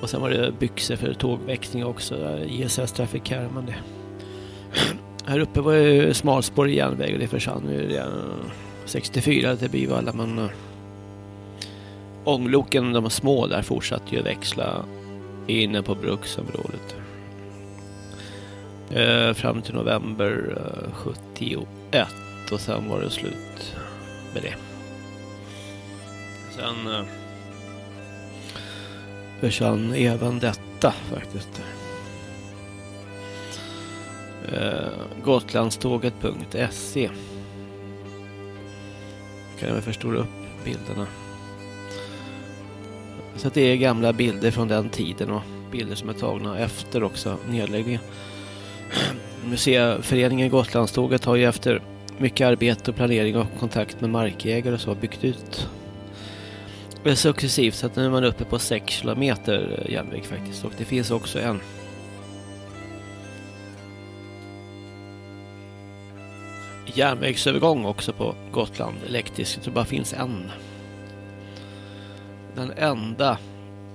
Och sen var det byxor för tågväxling också. ISS Traffic här. Men det... Här uppe var det smalspårig järnväg och det försvann ju redan 64 till Bivalla Men eh, ångloken, de små där, fortsatte ju växla inne på bruksområdet. Eh, fram till november eh, 71 och sen var det slut med det. Sen eh, försvann även detta faktiskt. Eh, Gotlandståget.se Kan jag förstora upp bilderna. Så det är gamla bilder från den tiden och bilder som är tagna efter också nedläggningen. Museiföreningen Gotlandståget har ju efter mycket arbete och planering och kontakt med markägare och så byggt ut successivt så att nu är man uppe på 6 kilometer eh, järnväg faktiskt och det finns också en järnvägsövergång också på Gotland elektrisk. Det tror bara finns en. Den enda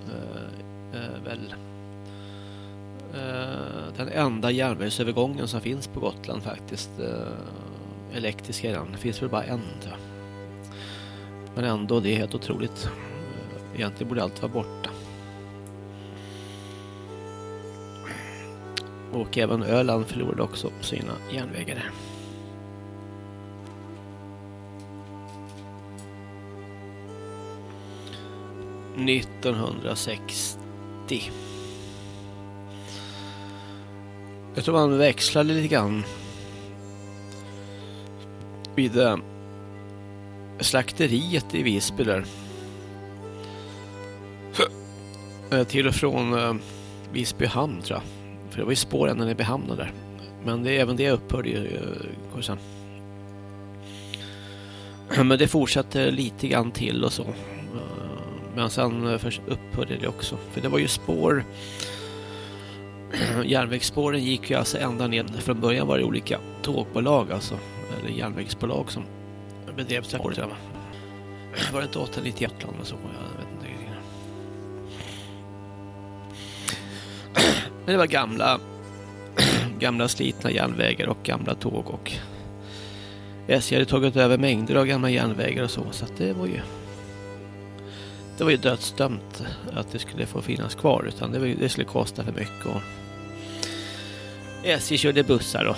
eh, eh, väl eh, den enda järnvägsövergången som finns på Gotland faktiskt eh, elektrisk den. Det finns väl bara en tror jag. Men ändå, det är helt otroligt. Egentligen borde allt vara borta. Och även Öland förlorade också sina järnvägar. 1960. Jag tror man växlade lite grann vid slakteriet i Visby där. Eh, till och från eh, Visby hamn tror jag. För det var ju spår ända ner vid hamnen där. Men det, även det upphörde ju eh, sen. Men det fortsatte lite grann till och så. Men sen upphörde det också. För det var ju spår. Järnvägsspåren gick ju alltså ända ner. Från början var det olika tågbolag alltså. Eller järnvägsbolag som bedrev spåret. Var det inte 891 eller så? Jag vet inte. Men det var gamla gamla slitna järnvägar och gamla tåg och SJ hade tagit över mängder av gamla järnvägar och så så det var ju det var ju dödsdömt att det skulle få finnas kvar utan det, det skulle kosta för mycket och SJ körde bussar och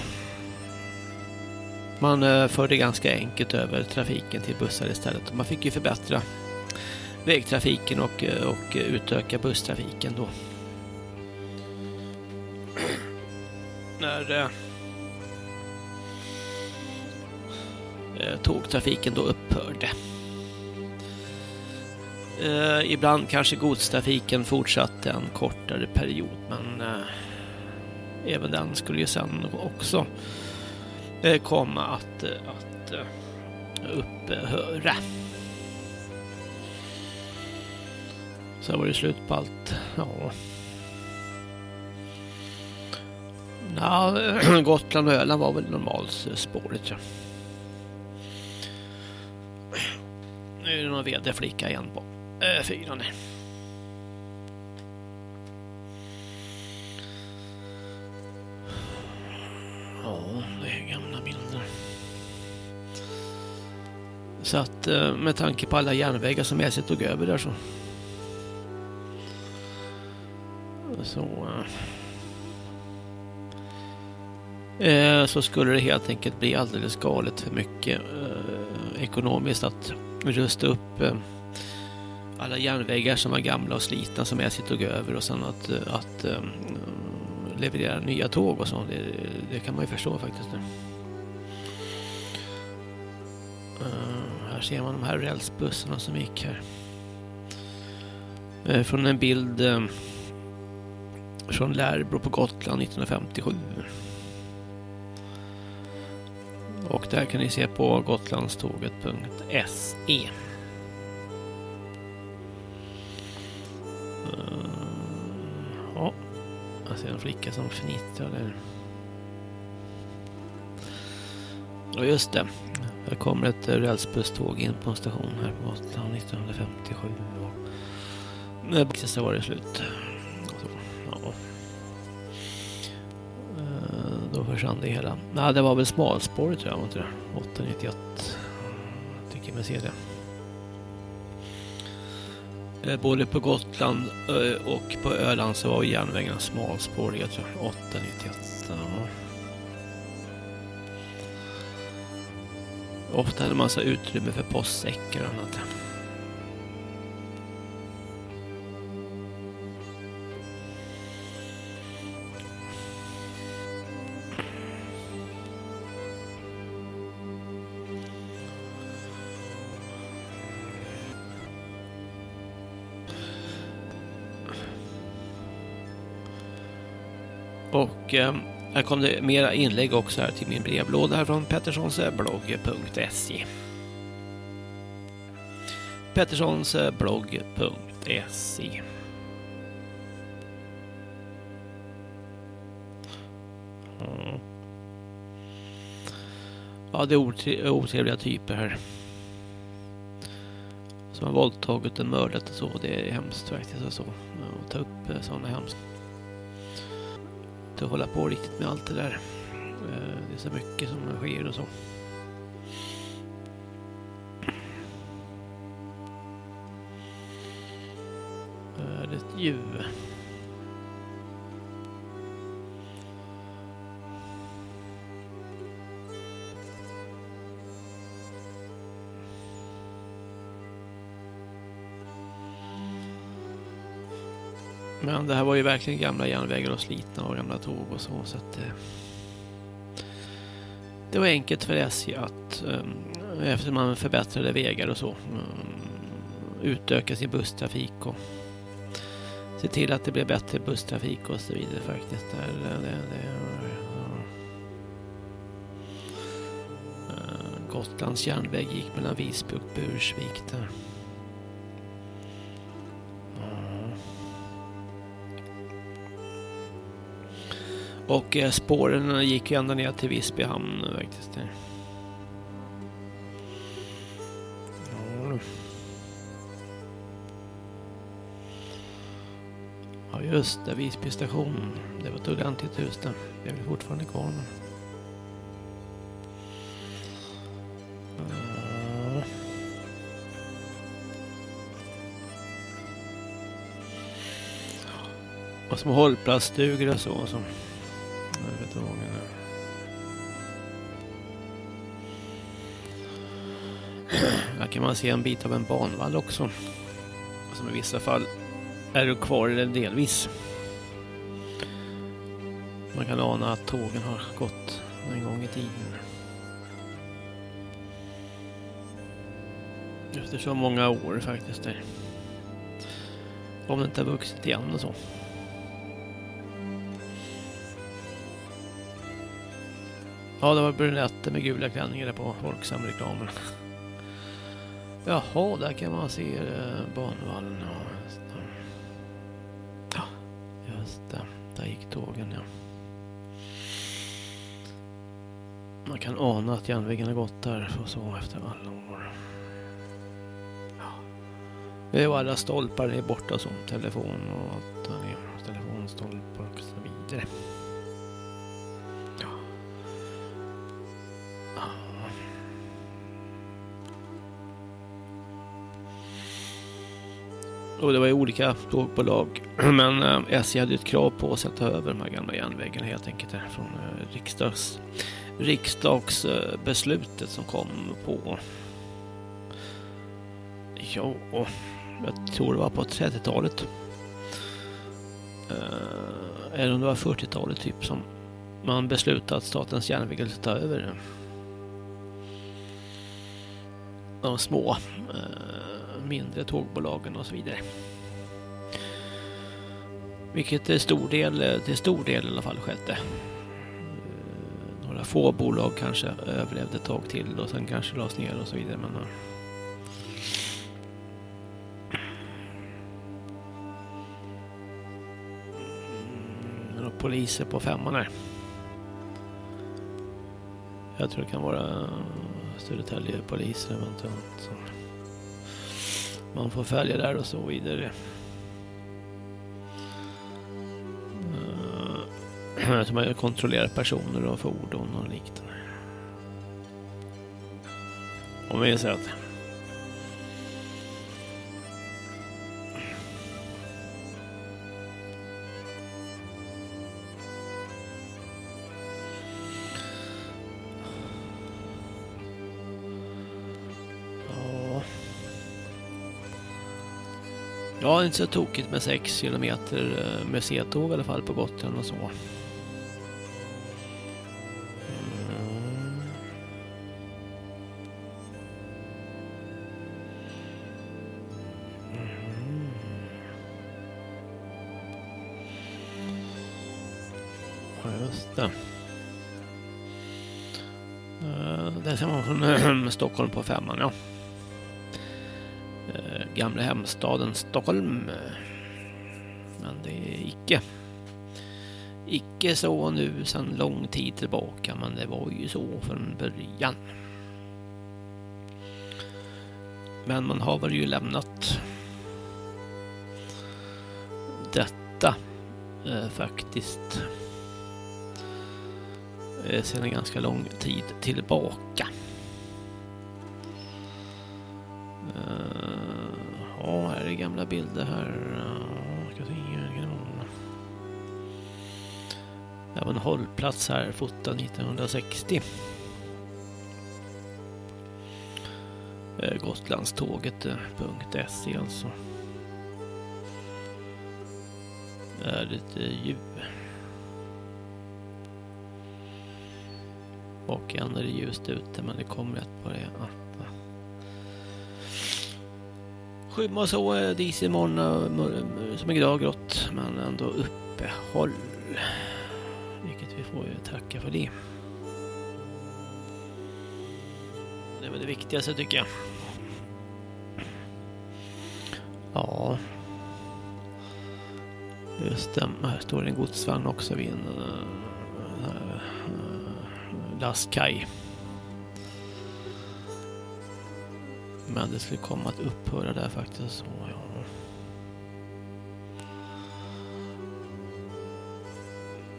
man eh, förde ganska enkelt över trafiken till bussar istället man fick ju förbättra vägtrafiken och, eh, och utöka busstrafiken då. När eh, eh, tågtrafiken då upphörde. Eh, ibland kanske godstrafiken fortsatte en kortare period men eh, även den skulle ju sen också Eh, komma att, eh, att eh, upphöra. Sen var det slut på allt. Ja. Ja, Gotland och Öland var väl normalspåret. Ja. Nu är det någon vd-flicka igen på äh, fyran. Ja, det är gamla bilder. Så att eh, med tanke på alla järnvägar som SJ tog över där så så eh, eh, så skulle det helt enkelt bli alldeles galet för mycket eh, ekonomiskt att rusta upp eh, alla järnvägar som var gamla och slitna som SJ tog över och sen att, eh, att leverera nya tåg och sånt. Det, det, kan man ju förstå faktiskt. Uh, här ser man de här rälsbussarna som gick här. Uh, från en bild uh, från Lärbro på Gotland 1957. Och där kan ni se på gotlandståget.se. en flicka som fnittrar. Och just det, här kommer ett rälsbusståg in på en station här på Gotland 1957. Och så var det slut. Så, ja. Eh, då försvann det hela. Nej, det var väl smalspåret tror jag, var inte det? 891. Tycker mig se det. Eh, både på Gotland eh, och på Öland så var järnvägarna smalspåriga tror jag. 891. Ja. Ofta hade man så utrymme för postsäckar och annat. Och eh, här kom det mera inlägg också här till min brevlåda här från petterssonsblogg.se eh, petterssonsblogg.se eh, Ja, det är otrevliga typer här. Som har våldtagit och mördat och så. Det är hemskt faktiskt. Och så. Och ta upp eh, sådana hemskt. Inte hålla på riktigt med allt det där. Eh, det är så mycket som sker och så. Eh, är det ett djur? Men det här var ju verkligen gamla järnvägar och slitna och gamla tåg och så. så att, eh, det var enkelt för SJ att eh, eftersom man förbättrade vägar och så mm, utöka sin busstrafik och se till att det blev bättre busstrafik och så vidare faktiskt. Där, det, det, eh, Gotlands järnväg gick mellan Visby och Bursvik där. Och eh, spåren gick ju ända ner till Visby hamn faktiskt. Ja just det, Visby station. Det var ett ordentligt hus där. Det är väl fortfarande kvar. Men... Och små hållplatsstugor och så. så kan man se en bit av en banvall också. Som i vissa fall är kvar eller delvis. Man kan ana att tågen har gått en gång i tiden. Efter så många år faktiskt. Där. Om det inte har vuxit igen och så. Ja, det var brunetter med gula klänningar på Folksam-reklamen. Jaha, där kan man se eh, banvallen. Ja, just det. Där gick tågen, ja. Man kan ana att järnvägen har gått där och så efter alla år. Ja. Det är alla stolpar är borta som telefon och allt. Olika tågbolag. Men eh, SJ hade ett krav på sig att ta över de här gamla järnvägarna helt enkelt från eh, riksdags, riksdagsbeslutet som kom på ja, jag tror det var på 30-talet. Eh, eller om det var 40-talet typ som man beslutade att statens järnvägar skulle ta över eh, de små eh, mindre tågbolagen och så vidare. Vilket till stor del, till stor del i alla fall skedde. Eh, några få bolag kanske överlevde ett tag till och sen kanske lades ner och så vidare. Men, eh. mm, några poliser på femman här. Jag tror det kan vara eh, Södertälje poliser eventuellt man får följa där och så vidare. så man kontrollerar personer och fordon och liknande. Om vi säger att Ja, inte så tokigt med 6 kilometer eh, museitåg i alla fall på Gotland och så. Det. Eh, det ser man från Stockholm på femman, ja eh, gamla hemstaden Stockholm. Men det är icke icke så nu sedan lång tid tillbaka, men det var ju så från början. Men man har väl ju lämnat detta eh, faktiskt Eh, sedan en ganska lång tid tillbaka. Uh, ja, här är gamla bilder här. Det var en hållplats här, fotad 1960. Eh, Gotlandståget.se alltså. Det är lite ljud. Och igen är det ljust ute men det kommer ett på det att eh, skymma så eh, dis disig morgon eh, som är grått men ändå uppehåll. Vilket vi får ju tacka för det. Det är väl det viktigaste tycker jag. Ja. Just det, här står en godsvagn också vid en lastkaj. Men det skulle komma att upphöra där faktiskt. Så, ja.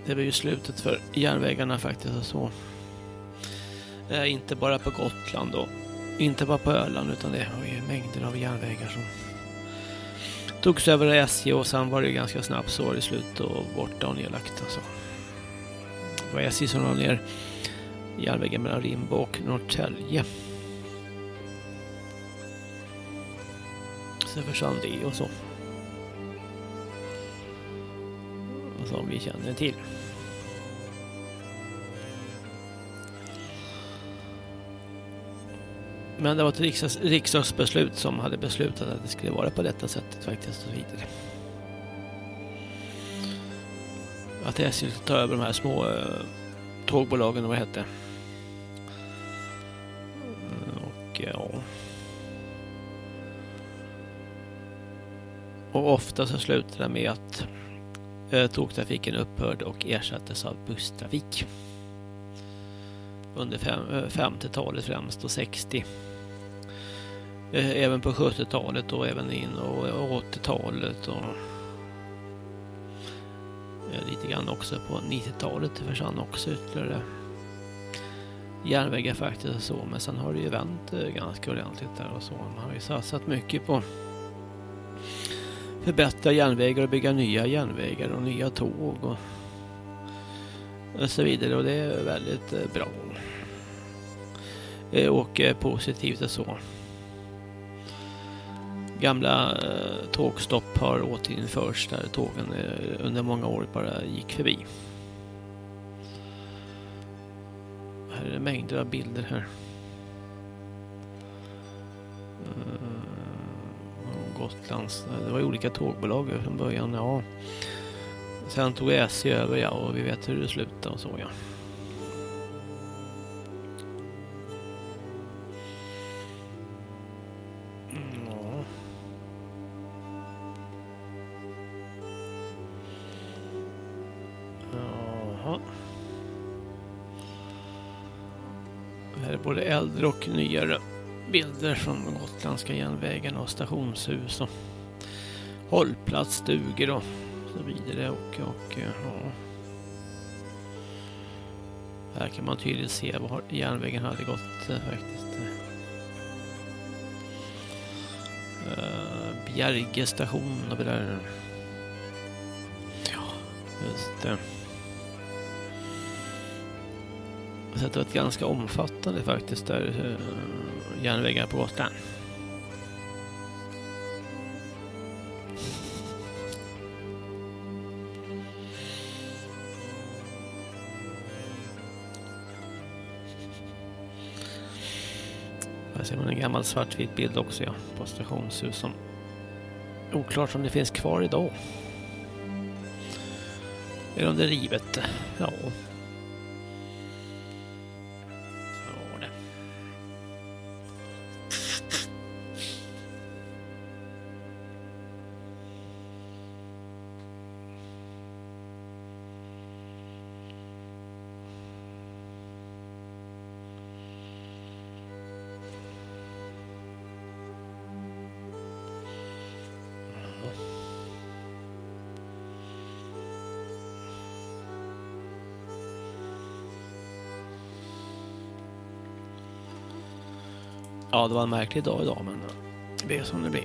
Det var ju slutet för järnvägarna faktiskt och så. Eh, inte bara på Gotland och inte bara på Öland utan det var ju mängder av järnvägar som togs över av SJ och sen var det ganska snabbt så var det slut och borta och nedlagt. Alltså. Det var SJ som la ner järnvägen mellan Rimbo och Norrtälje. Sen försvann det och så. Och som vi känner till. Men det var ett riksdags, riksdagsbeslut som hade beslutat att det skulle vara på detta sättet faktiskt och så vidare. Att SJ skulle ta över de här små eh, tågbolagen och vad det hette. Och ofta så slutade det med att eh, tågtrafiken upphörde och ersattes av busstrafik. Under 50-talet eh, främst och 60 eh, även på 70-talet och även in och 80-talet och lite grann också på 90-talet det försvann också ytterligare järnvägar faktiskt och så men sen har det ju vänt eh, ganska ordentligt där och så. Man har ju satsat mycket på förbättra järnvägar och bygga nya järnvägar och nya tåg och, och så vidare och det är väldigt eh, bra. Eh, och positivt och så. Gamla tågstopp har återinförts där tågen under många år bara gick förbi. Är det mängder av bilder här. Eh, Gotlands, det var olika tågbolag från början, ja. Sen tog SJ över, ja, och vi vet hur det slutade och så, ja. Äldre och nyare bilder från gotländska järnvägarna och stationshus och hållplatsstugor och så vidare och, och ja. Här kan man tydligt se var järnvägen hade gått eh, faktiskt. Uh, Bjerge station och det där. Ja, just det. Så det var ett ganska omfattande faktiskt där uh, järnvägar på Gotland. Här ser man en gammal svartvit bild också ja, på stationshus som oklart om det finns kvar idag. Eller om det är rivet. Ja, Ja, det var en märklig dag idag, men det är som det blir.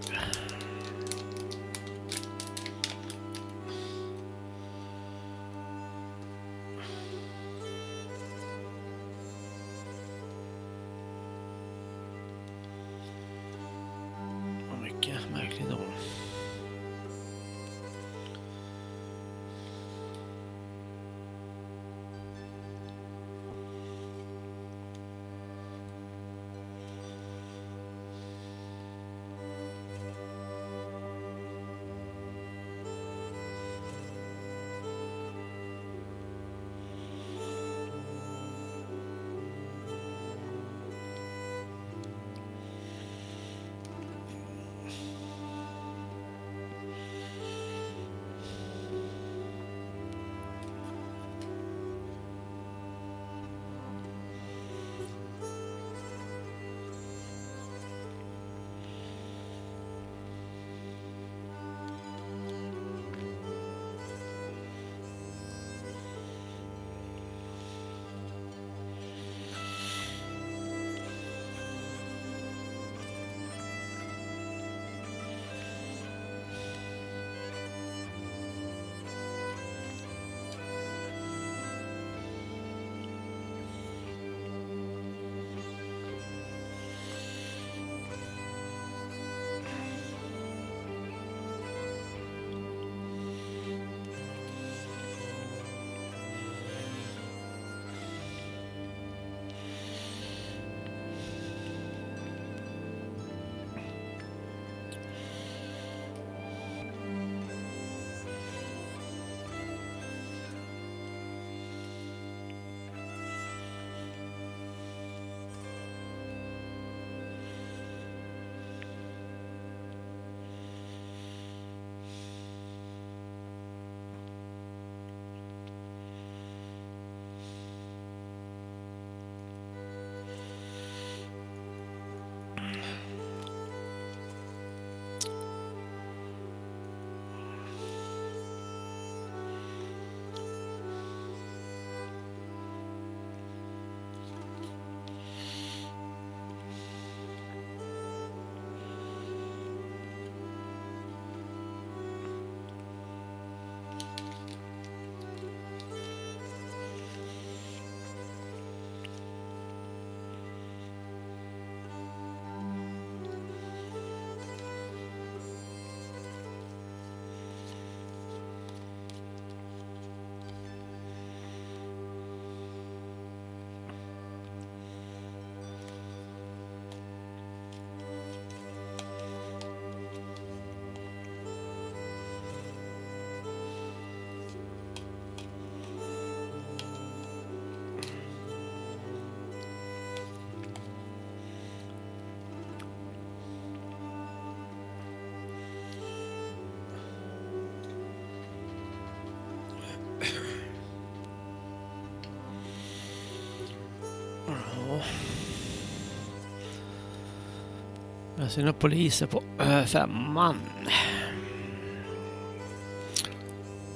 Jag ser några poliser på eh, femman.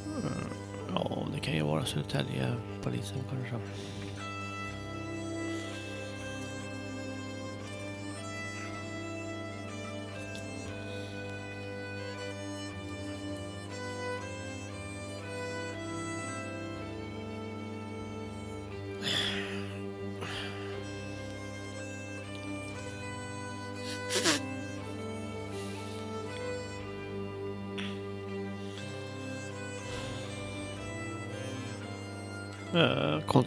Mm, ja, det kan ju vara Södertälje-polisen kanske.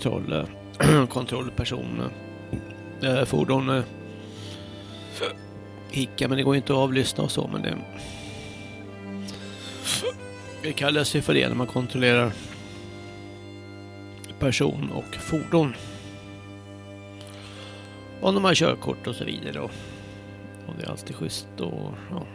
Kontroll, kontrollperson, eh, fordon eh, hicka, men det går inte att avlyssna och så, men det det kallas ju för det när man kontrollerar person och fordon. Om de har körkort och så vidare och, och det är alltid schysst och ja.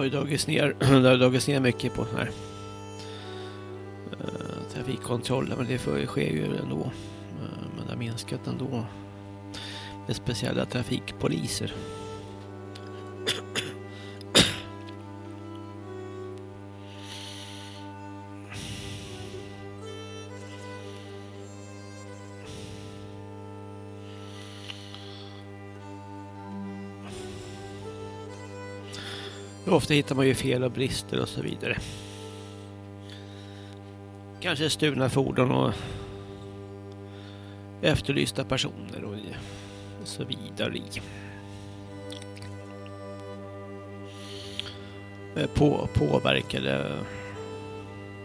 Har ju dragits ner, det har dragits ner mycket på sån här eh, trafikkontrollen, men det sker ju ändå. Eh, men det har minskat ändå. speciella trafikpoliser. Ofta hittar man ju fel och brister och så vidare. Kanske stulna fordon och efterlysta personer och så vidare. Eh, på, påverkade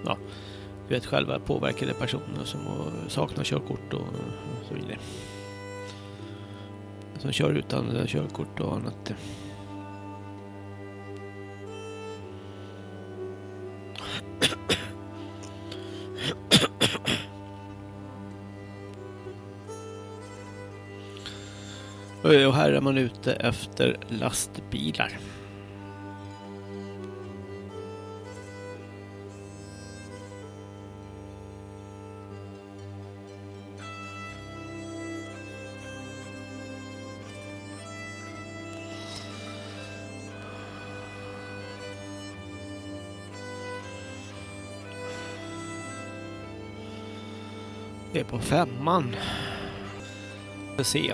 ja, du vet själva påverkade personer som saknar körkort och så vidare. Som kör utan körkort och annat. Man ute efter lastbilar. Det är på femman. Se.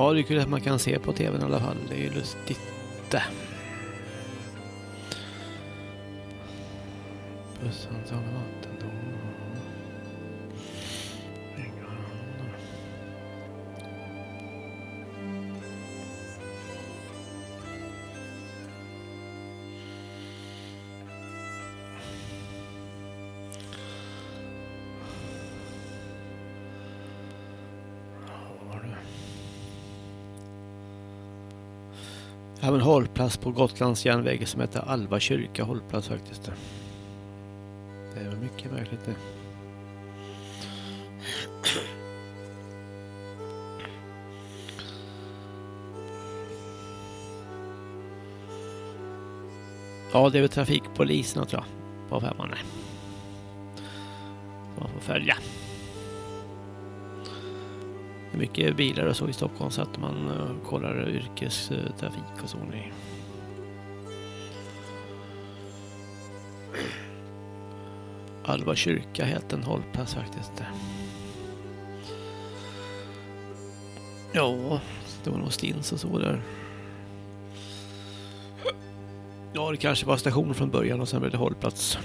Ja, det är kul att man kan se på tvn i alla fall. Det är ju lustigt. Bussen som vatten. Hållplats på Gotlands järnväg som heter Alva kyrka hållplats faktiskt. Det var mycket märkligt det. Ja, det är väl trafikpolisen tror jag. På femman. Man får följa. Det är mycket bilar och så i Stockholm så att man eh, kollar yrkestrafik och så. Nej. Alva kyrka heter en hållplats faktiskt. Ja, det var nog stins och så där. Ja, det kanske var station från början och sen blev det hållplats.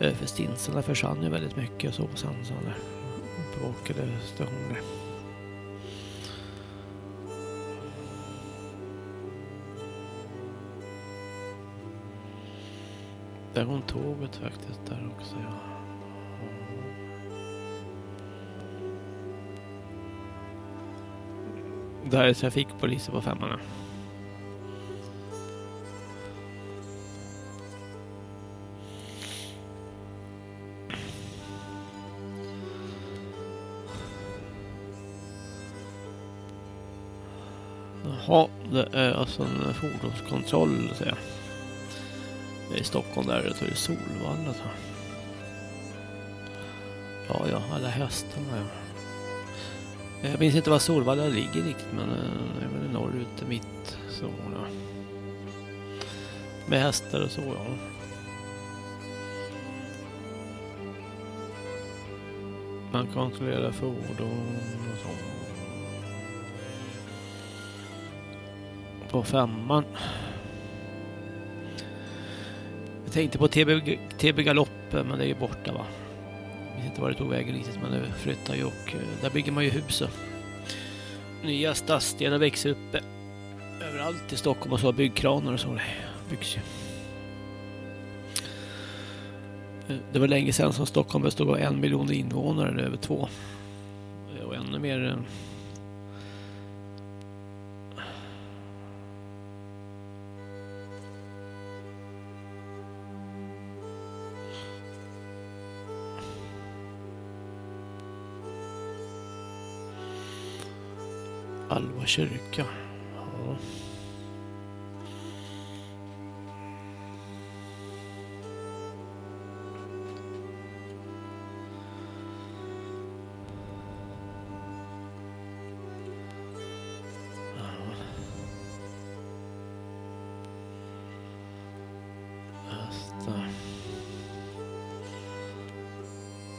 Eh, för stinsarna försvann ju väldigt mycket och så på sen så där bevakade stationer. Där kom tåget faktiskt där också ja. Där är trafikpolisen på femman. Jaha, det är alltså en fordonskontroll säger jag. I Stockholm där, det är Solvalla. Så. Ja, ja, alla hästarna. Ja. Jag minns inte var Solvalla ligger riktigt, men eh, det är väl norrut, mitt så. Ja. Med hästar och så, ja. Man kontrollerar fordon och så. På femman. Jag tänkte på TB, TB Galopp, eh, men det är ju borta va. Jag vet inte var det tog vägen riktigt, men det flyttar ju och eh, där bygger man ju hus. Och nya stadsdelar växer upp eh, överallt i Stockholm och så byggkranar och så. Det byggs ju. Det var länge sedan som Stockholm bestod av en miljon invånare, nu över två. Och ännu mer Alva kyrka. Ja.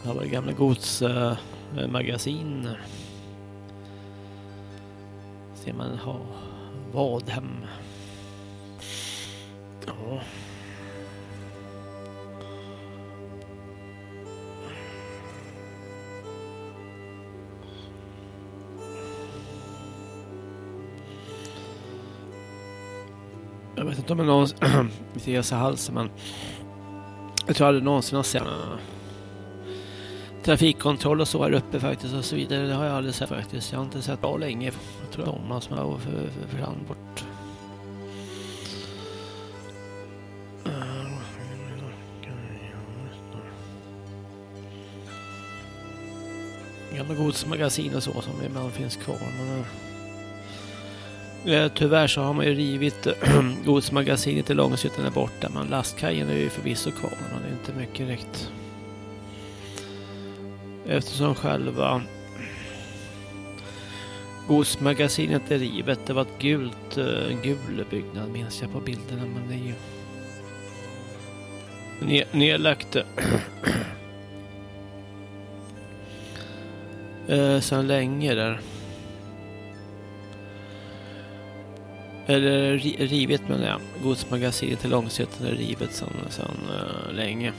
Det här var det gamla godsmagasin. Eh, äh. Ser man ha Vadhem. Ja. Jag vet inte om jag någonsin ser sig halsen men jag tror aldrig någonsin har sett trafikkontroll och så här uppe faktiskt och så vidare. Det har jag aldrig sett faktiskt. Jag har inte sett bra länge. Jag tror de som har försvann bort. Gamla godsmagasin och så som ibland finns kvar. Men, Eh, tyvärr så har man ju rivit godsmagasinet i Långshyttan där borta men lastkajen är ju förvisso kvar men det är inte mycket direkt. Eftersom själva godsmagasinet är rivet. Det var ett gult, eh, en gul byggnad minns jag på bilderna men det är ju nedlagt eh, sedan länge där. Eller rivet menar jag. Godsmagasinet till Långshyttan är rivet sedan, sedan eh, länge.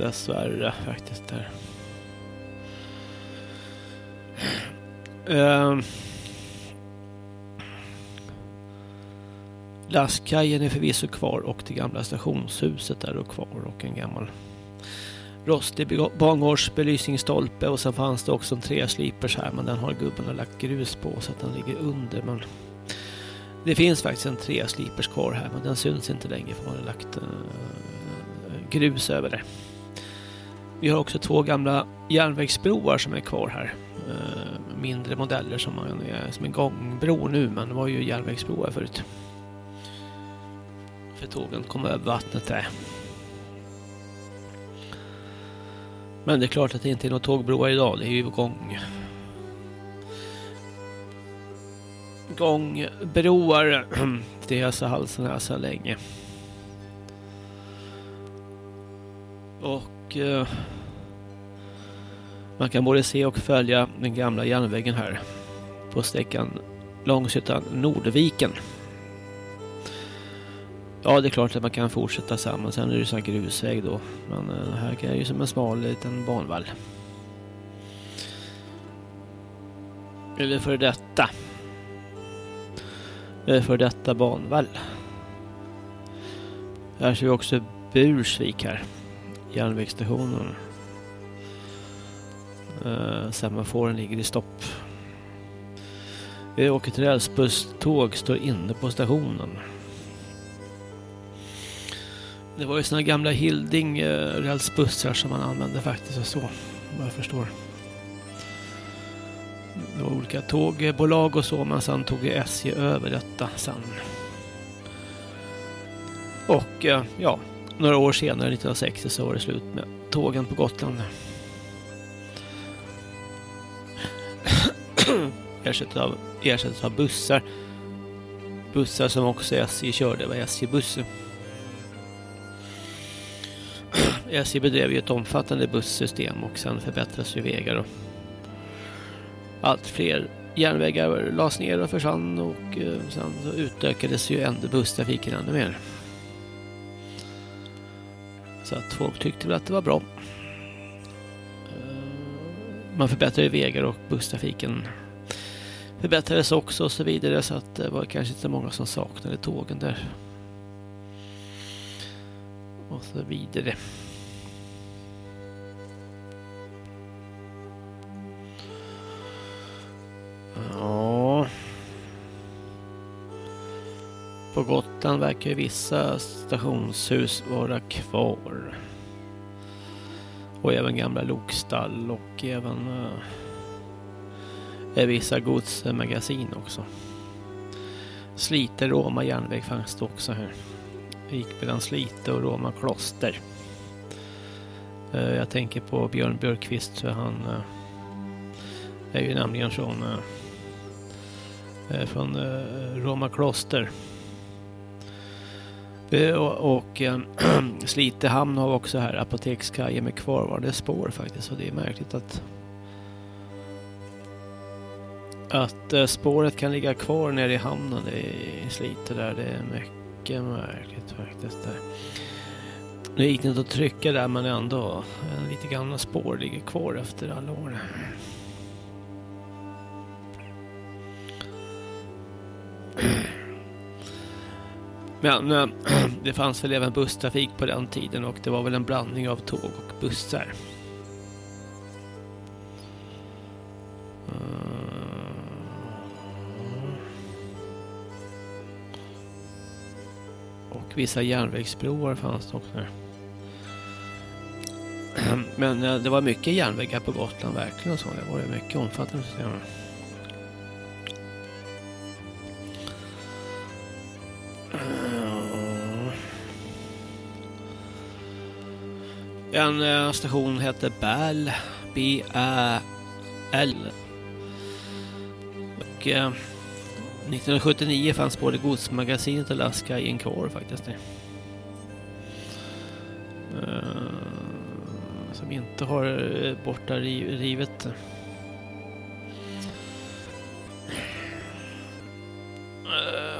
Dessvärre faktiskt där. Uh, lastkajen är förvisso kvar och det gamla stationshuset är kvar och en gammal rostig bangårdsbelysningsstolpe och sen fanns det också en träslipers här men den har gubben lagt grus på så att den ligger under. Men det finns faktiskt en träslipers kvar här men den syns inte längre för man har lagt uh, grus över det. Vi har också två gamla järnvägsbroar som är kvar här. Uh, mindre modeller som, man, är som en gångbro nu men det var ju järnvägsbroar förut. För tågen kom över vattnet där. Men det är klart att det inte är några tågbroar idag. Det är ju gång... Gångbroar. Det är alltså halsen här så länge. Och... Eh, man kan både se och följa den gamla järnvägen här. På sträckan Långshyttan Nordviken. Ja, det är klart att man kan fortsätta samma. Sen är det så här grusväg då. Men uh, här är ju som en smal liten banvall. Eller för detta. Eller för detta banvall. Här ser vi också Bursvik här. Järnvägsstationen. Uh, eh, semaforen ligger i stopp. Vi åker till rälsbusståg står inne på stationen. Det var ju såna gamla Hilding eh, rälsbussar som man använde faktiskt och så, vad jag förstår. Det var olika tågbolag och så, men sen tog SJ över detta sen. Och eh, ja, några år senare, 1960, så var det slut med tågen på Gotland. ersatt av, ersatt av bussar. Bussar som också SJ körde var SJ-bussar. SJ bedrev ju ett omfattande bussystem och sen förbättras ju vägar och allt fler järnvägar lades ner och försvann och eh, sen så utökades ju ändå busstrafiken ännu mer. Så att folk tyckte väl att det var bra. Eh, man förbättrade vägar och busstrafiken förbättrades också och så vidare så att det var kanske inte många som saknade tågen där. Och så vidare. Ja. På Gotland verkar vissa stationshus vara kvar. Och även gamla lokstall och även uh, vissa godsmagasin också. Slite Roma järnväg fanns det också här. Jag gick mellan Slite och Roma kloster. Uh, jag tänker på Björn Björkqvist för han uh, är ju nämligen från från Roma kloster. Och, och äh, Slite hamn har också här apotekskajen med kvarvarande spår faktiskt. Och det är märkligt att att äh, spåret kan ligga kvar nere i hamnen i Slite där. Det är mycket märkligt faktiskt. Där. Nu gick det inte att trycka där men ändå. Eh, lite gamla spår ligger kvar efter alla år. Men äh, det fanns väl även busstrafik på den tiden och det var väl en blandning av tåg och bussar. Eh, och vissa järnvägsbroar fanns det också. Men äh, det var mycket järnvägar på Gotland verkligen så. Det var mycket omfattande system. En eh, station hette BAL. B-A-L. Och eh, 1979 fanns både godsmagasinet och en kvar faktiskt. Eh, som inte har eh, borta rivet. Jaha.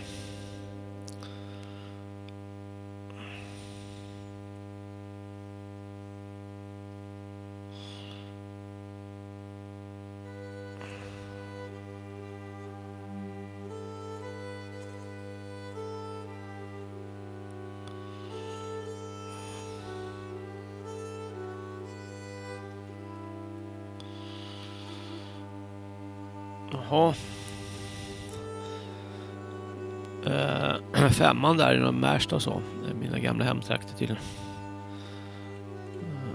Eh, femman där i någon Märsta och så. Mina gamla hemtrakter tydligen. Eh,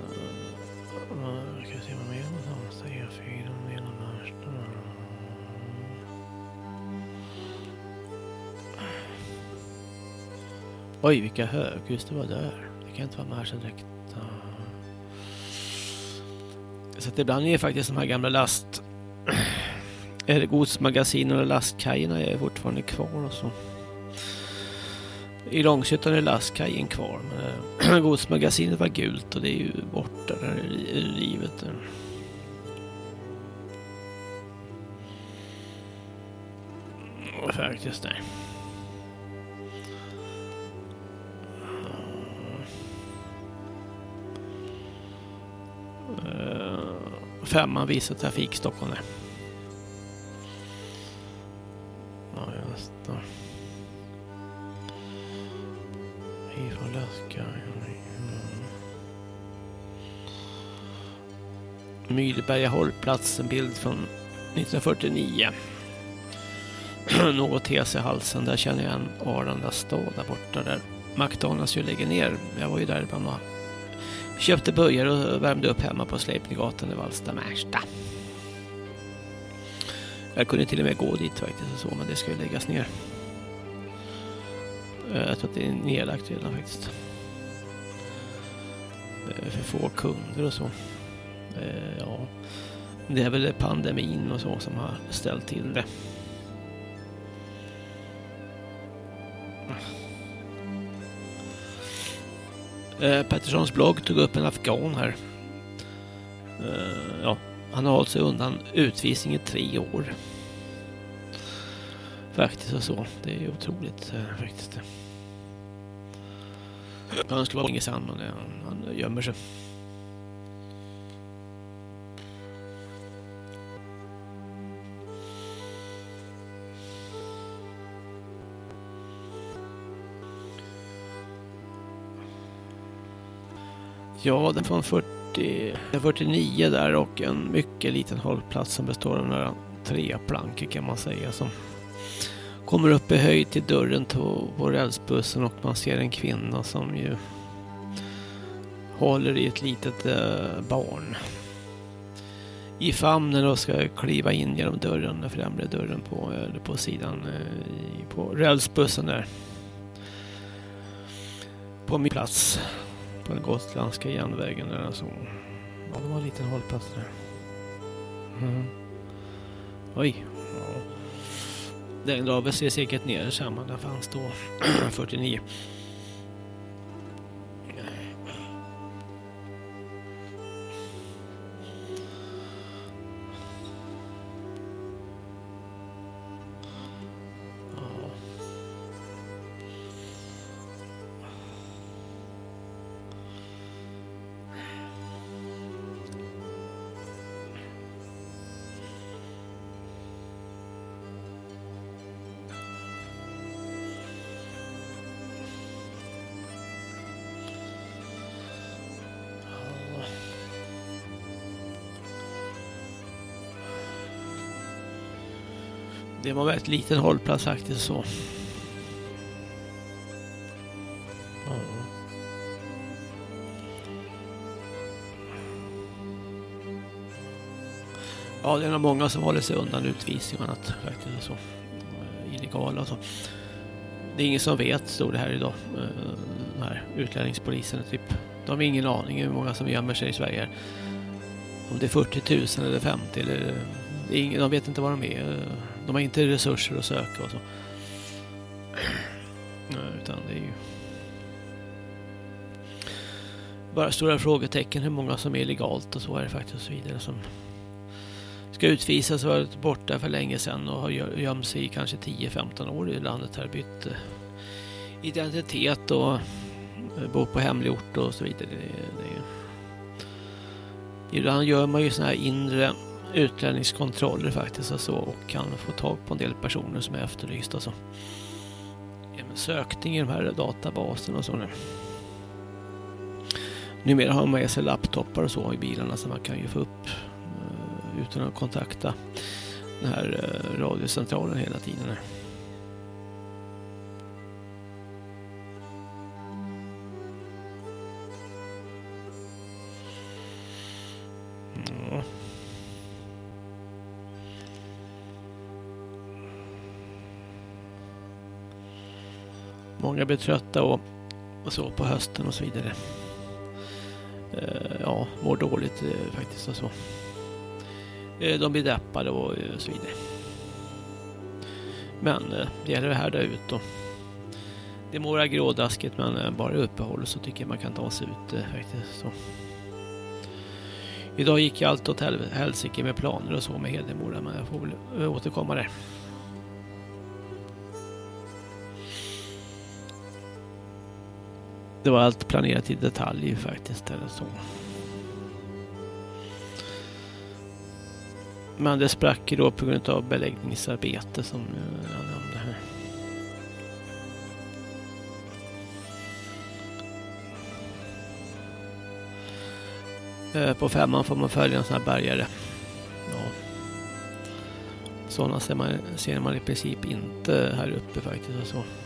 Oj, vilka höghus det var där. Det kan inte vara Märsta direkt. Eh. Så att ibland är faktiskt de här gamla last är det godsmagasinen och lastkajerna är fortfarande kvar och så. I Långshyttan är lastkajen kvar men eh, godsmagasinet var gult och det är ju borta där i livet. Faktiskt nej. Eh, femman visar trafik Stockholm där. Berga hållplats, en bild från 1949. Något tes i halsen, där känner jag en Arlanda stad där borta där McDonalds ju lägger ner. Jag var ju där ibland och köpte böjer och värmde upp hemma på Sleipninggatan i Vallsta Märsta. Jag kunde till och med gå dit faktiskt och så, men det ska ju läggas ner. Eh, jag tror att det är nedlagt redan faktiskt. Eh, för få kunder och så. Eh, ja, det är väl pandemin och så som har ställt till det. Eh, Petterssons blogg tog upp en afghan här. Eh, ja, han har hållit sig undan utvisning i tre år. Faktiskt och så. Det är otroligt eh, faktiskt. Han skulle vara länge sedan men han gömmer sig. Ja, den från 40, 49 där och en mycket liten hållplats som består av några tre plankor kan man säga som kommer upp i höjd till dörren på, på rälsbussen och man ser en kvinna som ju håller i ett litet eh, barn i famnen och ska kliva in genom dörren, den främre dörren på, eller på sidan eh, på rälsbussen där. På min plats på den gotländska järnvägen. Där så. Ja, det var en liten hållplats där. Mm. Oj. Ja. Den la sig säkert ner men den fanns då 49. Det var väldigt liten hållplats faktiskt så. Ja. det är nog många som håller sig undan utvisning och annat faktiskt så. Illegala och så. Det är ingen som vet, stod det här idag. Den här utlänningspolisen typ. De har ingen aning hur många som gömmer sig i Sverige. Om det är 40 000 eller 50 eller... Eh, ingen, de vet inte vad de är. Eh, de har inte resurser att söka och så. Utan det är ju bara stora frågetecken hur många som är illegalt och så är det faktiskt och så vidare som ska utvisas och varit borta för länge sedan och har gömt sig i kanske 10-15 år i landet här bytt eh, identitet och eh, bor på hemlig ort och så vidare. Det, det, ibland gör man ju sådana här inre utlänningskontroller faktiskt och så och kan få tag på en del personer som är efterlysta alltså. så. Även sökning i de här databaserna och så. Nu. Numera har man med sig laptopar och så i bilarna så man kan ju få upp eh, utan att kontakta den här eh, radiocentralen hela tiden. Här. Börjar blir trötta och, och så på hösten och så vidare. Eh, ja, mår dåligt eh, faktiskt och så. Eh, de blir deppade och eh, så vidare. Men eh, det gäller att härda ut och det mår grådaskigt men eh, bara uppehåll så tycker jag man kan ta sig ut faktiskt. Så. Idag gick allt åt helsike med planer och så med Hedemora men jag får väl återkomma där. Det var allt planerat i detalj faktiskt. Eller så. Men det sprack då på grund av beläggningsarbete som jag nämnde här. Eh, på femman får man följa en sån här bergare. Ja. Sådana ser man, ser man i princip inte här uppe faktiskt. Och så.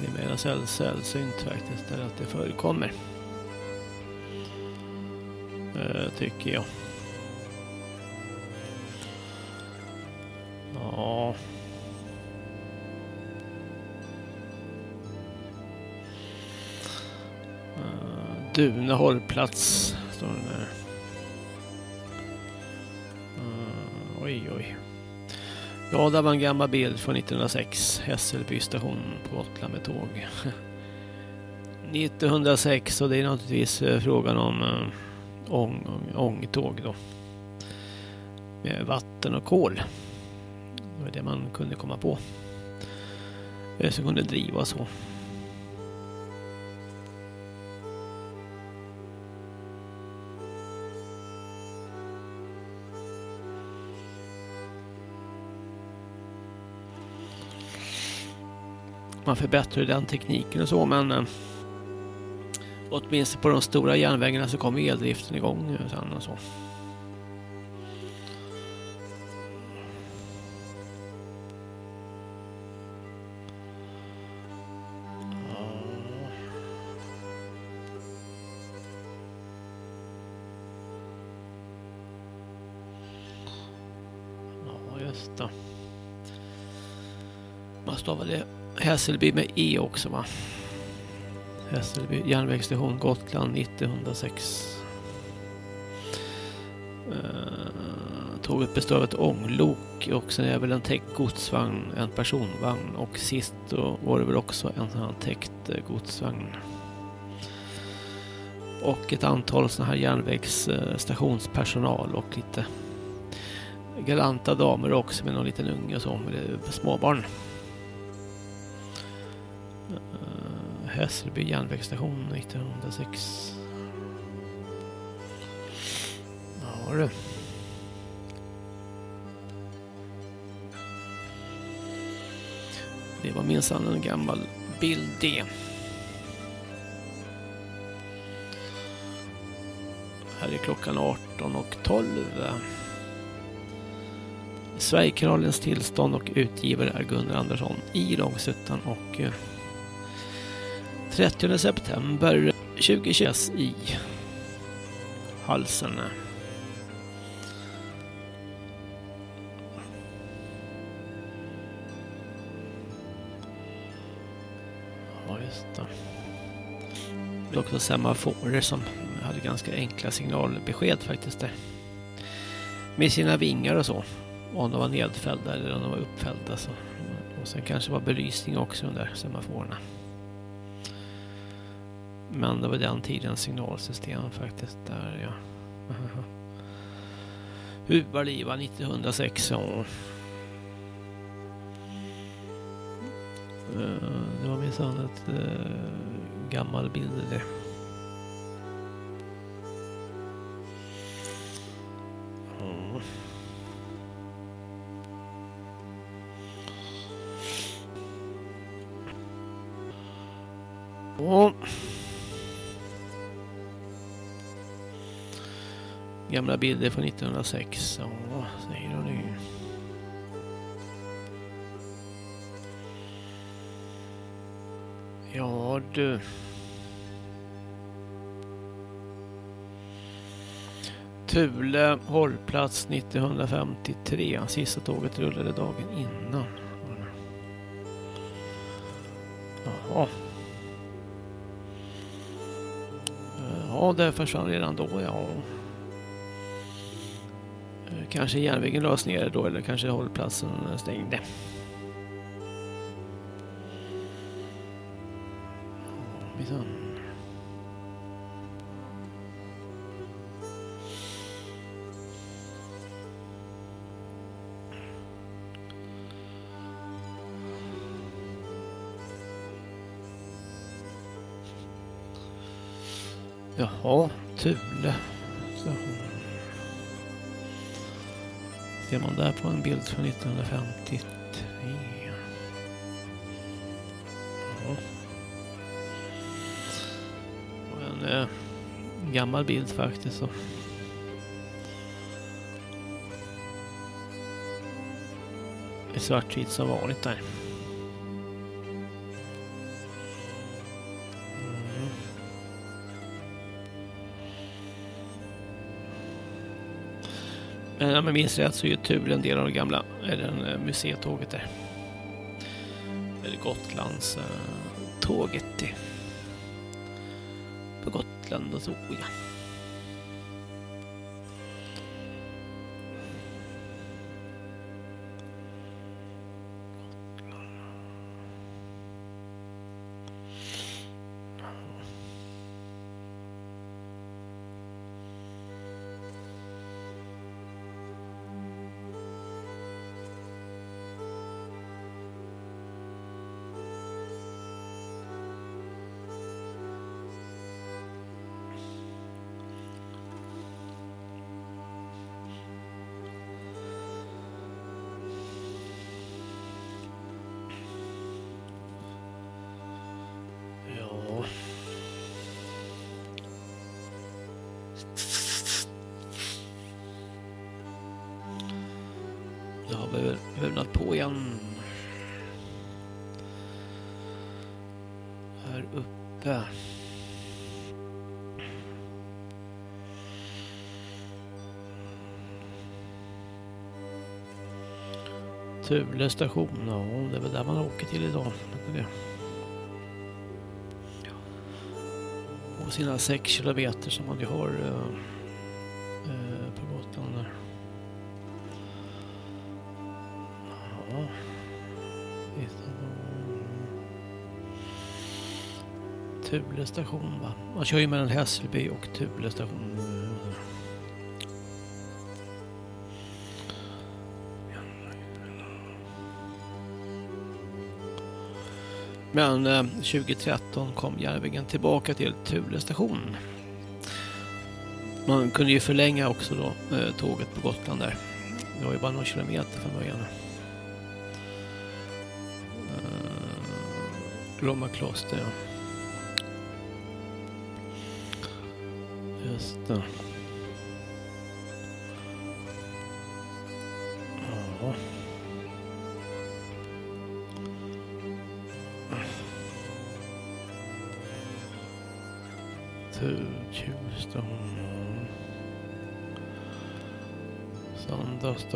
Det är mer sällsynt faktiskt där att det förekommer. Eh, tycker jag. Ja. Eh, Dune hållplats står det där. Ja, det var en gammal bild från 1906. Hässelby station på Gotland med tåg. 1906 och det är naturligtvis eh, frågan om eh, ång, ångtåg då. Med vatten och kol. Det var det man kunde komma på. Eh, Som kunde driva så. Man förbättrar den tekniken och så men eh, åtminstone på de stora järnvägarna så kommer eldriften igång sen och så. Ja, just det. Man stavar det Hässelby med E också va? Hässelby järnvägsstation Gotland 1906. Uh, eh, Tåget består av ett ånglok och sen är det väl en täckt godsvagn, en personvagn och sist då var det väl också en sån här täckt eh, godsvagn. Och ett antal såna här järnvägsstationspersonal eh, och lite galanta damer också med någon liten unge och så, med småbarn. Hässelby järnvägsstation 1906. Ja du. Det var minsann en gammal bild det. Här är klockan 18 och 12. Sverigekanalens tillstånd och utgivare är Gunnar Andersson i Långsuttan och 30 september 2021 i halsen. Ja, just det. Det är också semaforer som hade ganska enkla signalbesked faktiskt där. Med sina vingar och så. Om de var nedfällda eller om de var uppfällda. Så. Och sen kanske var belysning också de där semaforerna. Men det var den tidens signalsystem faktiskt där ja. Huvaliva 1906 ja. Eh, det var minsann ett äh, gammal bild det. Gamla bilder från 1906. Ja, säger hon nu. Ja du. Thule hållplats 1953. Sista tåget rullade dagen innan. Jaha. Ja, det försvann redan då, ja. Kanske järnvägen lades ner då eller kanske hållplatsen stängde. Jaha, Thule. Ser man där på en bild från 1953. Ja. En eh, gammal bild faktiskt. Så. I svartvit som vanligt där. Om jag minns rätt så är ju Thule en del av det gamla, eller en museitåget där. Eller Gotlands uh, tåget på Gotland och så, ja. Thule station, ja det är väl där man åker till idag. På Och sina sex kilometer som man ju har eh, eh, på Gotland där. Eh, Thule station va? Man kör ju mellan Hässelby och Thule station. Men eh, 2013 kom järnvägen tillbaka till Thule station. Man kunde ju förlänga också då eh, tåget på Gotland där. Det var ju bara några kilometer från början. Uh, kloster, ja. Just det.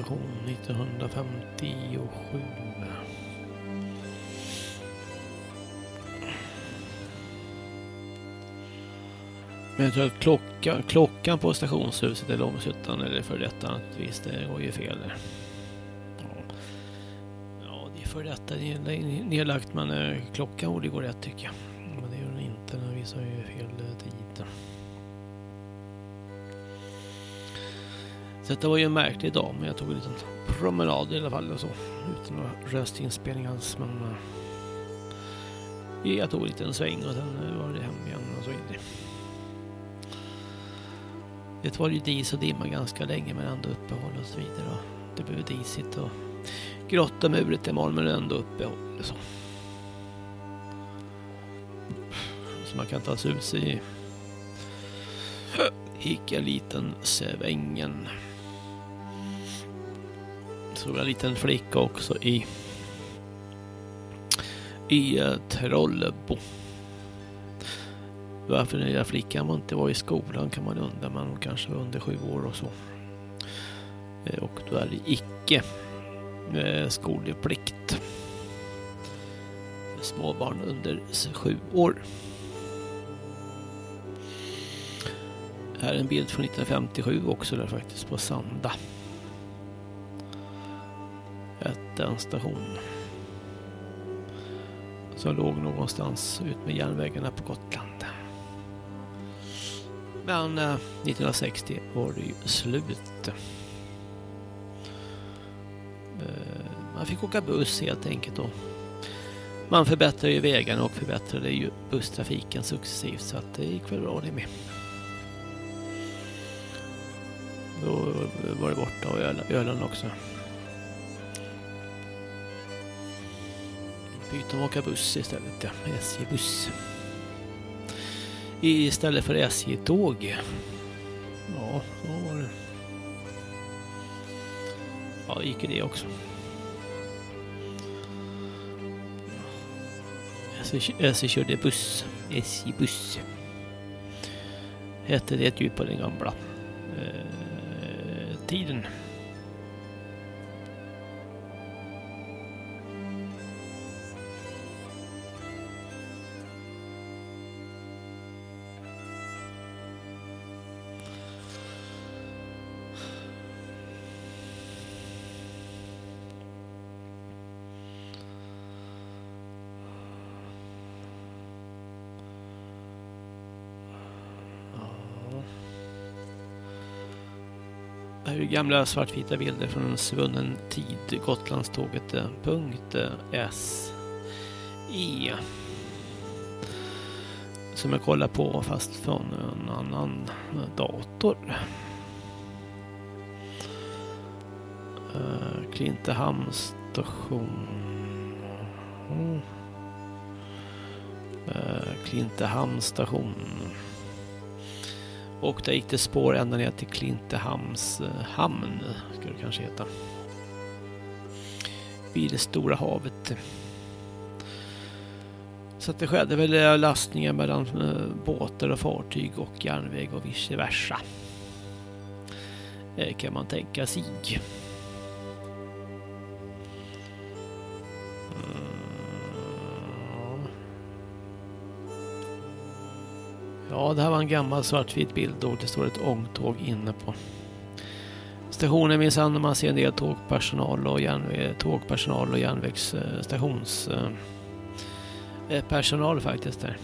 Sandastation 1957. Men jag tror att klockan, klockan på stationshuset i Långshyttan eller för detta naturligtvis, det går ju fel där. Ja, ja det är för detta nedlagt men eh, klockan borde gå rätt tycker jag. Men det gör den inte, den visar ju fel eh, tid. Så detta var ju en märklig dag, men jag tog en liten promenad i alla fall och så. Utan några röstinspelning alls, men... Uh, jag tog en liten sväng och sen eh, var det hem igen och så vidare. Det var ju dis och dimma ganska länge men ändå uppehåll och så vidare. Och det blev disigt och grått och mulet imorgon men ändå uppehåll. och Så. så man kan ta sig ut sig i hicka liten svängen. Såg en liten flicka också i i eh, uh, Trollebo. Varför den lilla flickan var inte var i skolan kan man undra, men hon kanske var under sju år och så. Eh, och då är det icke eh, skolplikt. Småbarn under sju år. Här är en bild från 1957 också där faktiskt på Sanda. Ett station. Som låg någonstans ut med järnvägarna på Gotland. Men eh, 1960 var det ju slut. Eh, man fick åka buss helt enkelt då. Man förbättrade ju vägarna och förbättrade ju busstrafiken successivt så att det gick väl bra det med. Då var det borta och Öland också. Byta och åka buss istället, ja. SJ-buss istället för SJ-tåg. Ja, så var det. Ja, gick det också. SJ körde buss. SJ-buss. Hette det ju på den gamla eh, tiden. Gamla svartvita bilder från en svunnen tid. Gotlandståget.se. Eh, eh, Som jag kollar på fast från en annan dator. Eh, Klintehamns station. Mm. Klintehamns station. Och där gick det spår ända ner till Klintehamns eh, hamn, ska det kanske heta. Vid det stora havet. Så att det skedde väl eh, lastningar mellan eh, båtar och fartyg och järnväg och vice versa. Kan man tänka sig. Det här var en gammal svartvit bild och det står ett ångtåg inne på stationen minsann man ser en del tågpersonal och, järnväg, tågpersonal och järnvägsstationspersonal eh, eh, faktiskt där.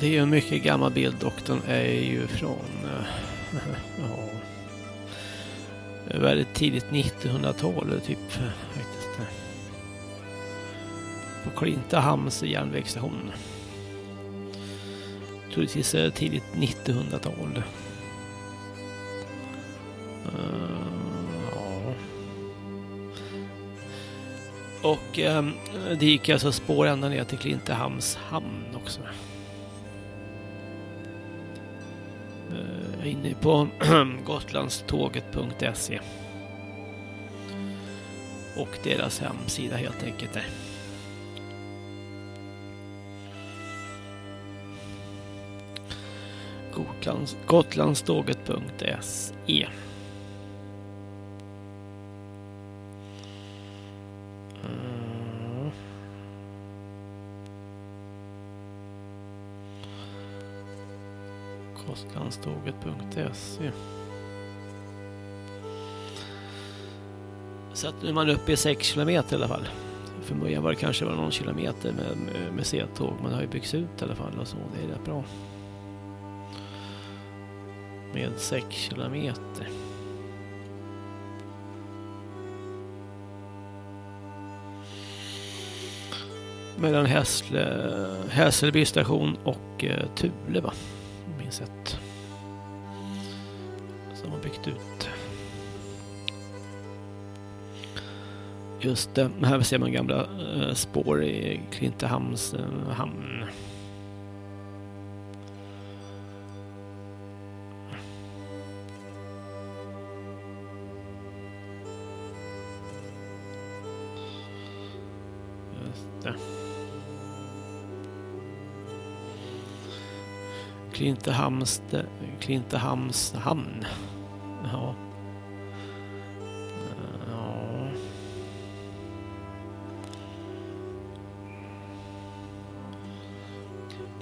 Det är ju en mycket gammal bild och den är ju från eh, ja, väldigt tidigt 1900-tal typ faktiskt. På Klintehamns järnvägsstation. Troligtvis tidigt 1900-tal. Eh, ja. Och ehm, det gick alltså spår ända ner till Klintehamns hamn också. Inne på gotlandståget.se och deras hemsida helt enkelt där. Gotlands, gotlandståget.se Gotlandståget.se Så att nu är man uppe i 6 kilometer i alla fall. För början var det kanske var någon kilometer med, med, C-tåg. Men det har ju byggts ut i alla fall och så. Det är rätt bra. Med 6 kilometer. Mellan Hässle, Hässelby station och eh, va? Minns ett. Byggt ut. Just det, här ser man gamla eh, spår i Klintehamns eh, hamn. Klintehamns, eh, Klintehamns hamn.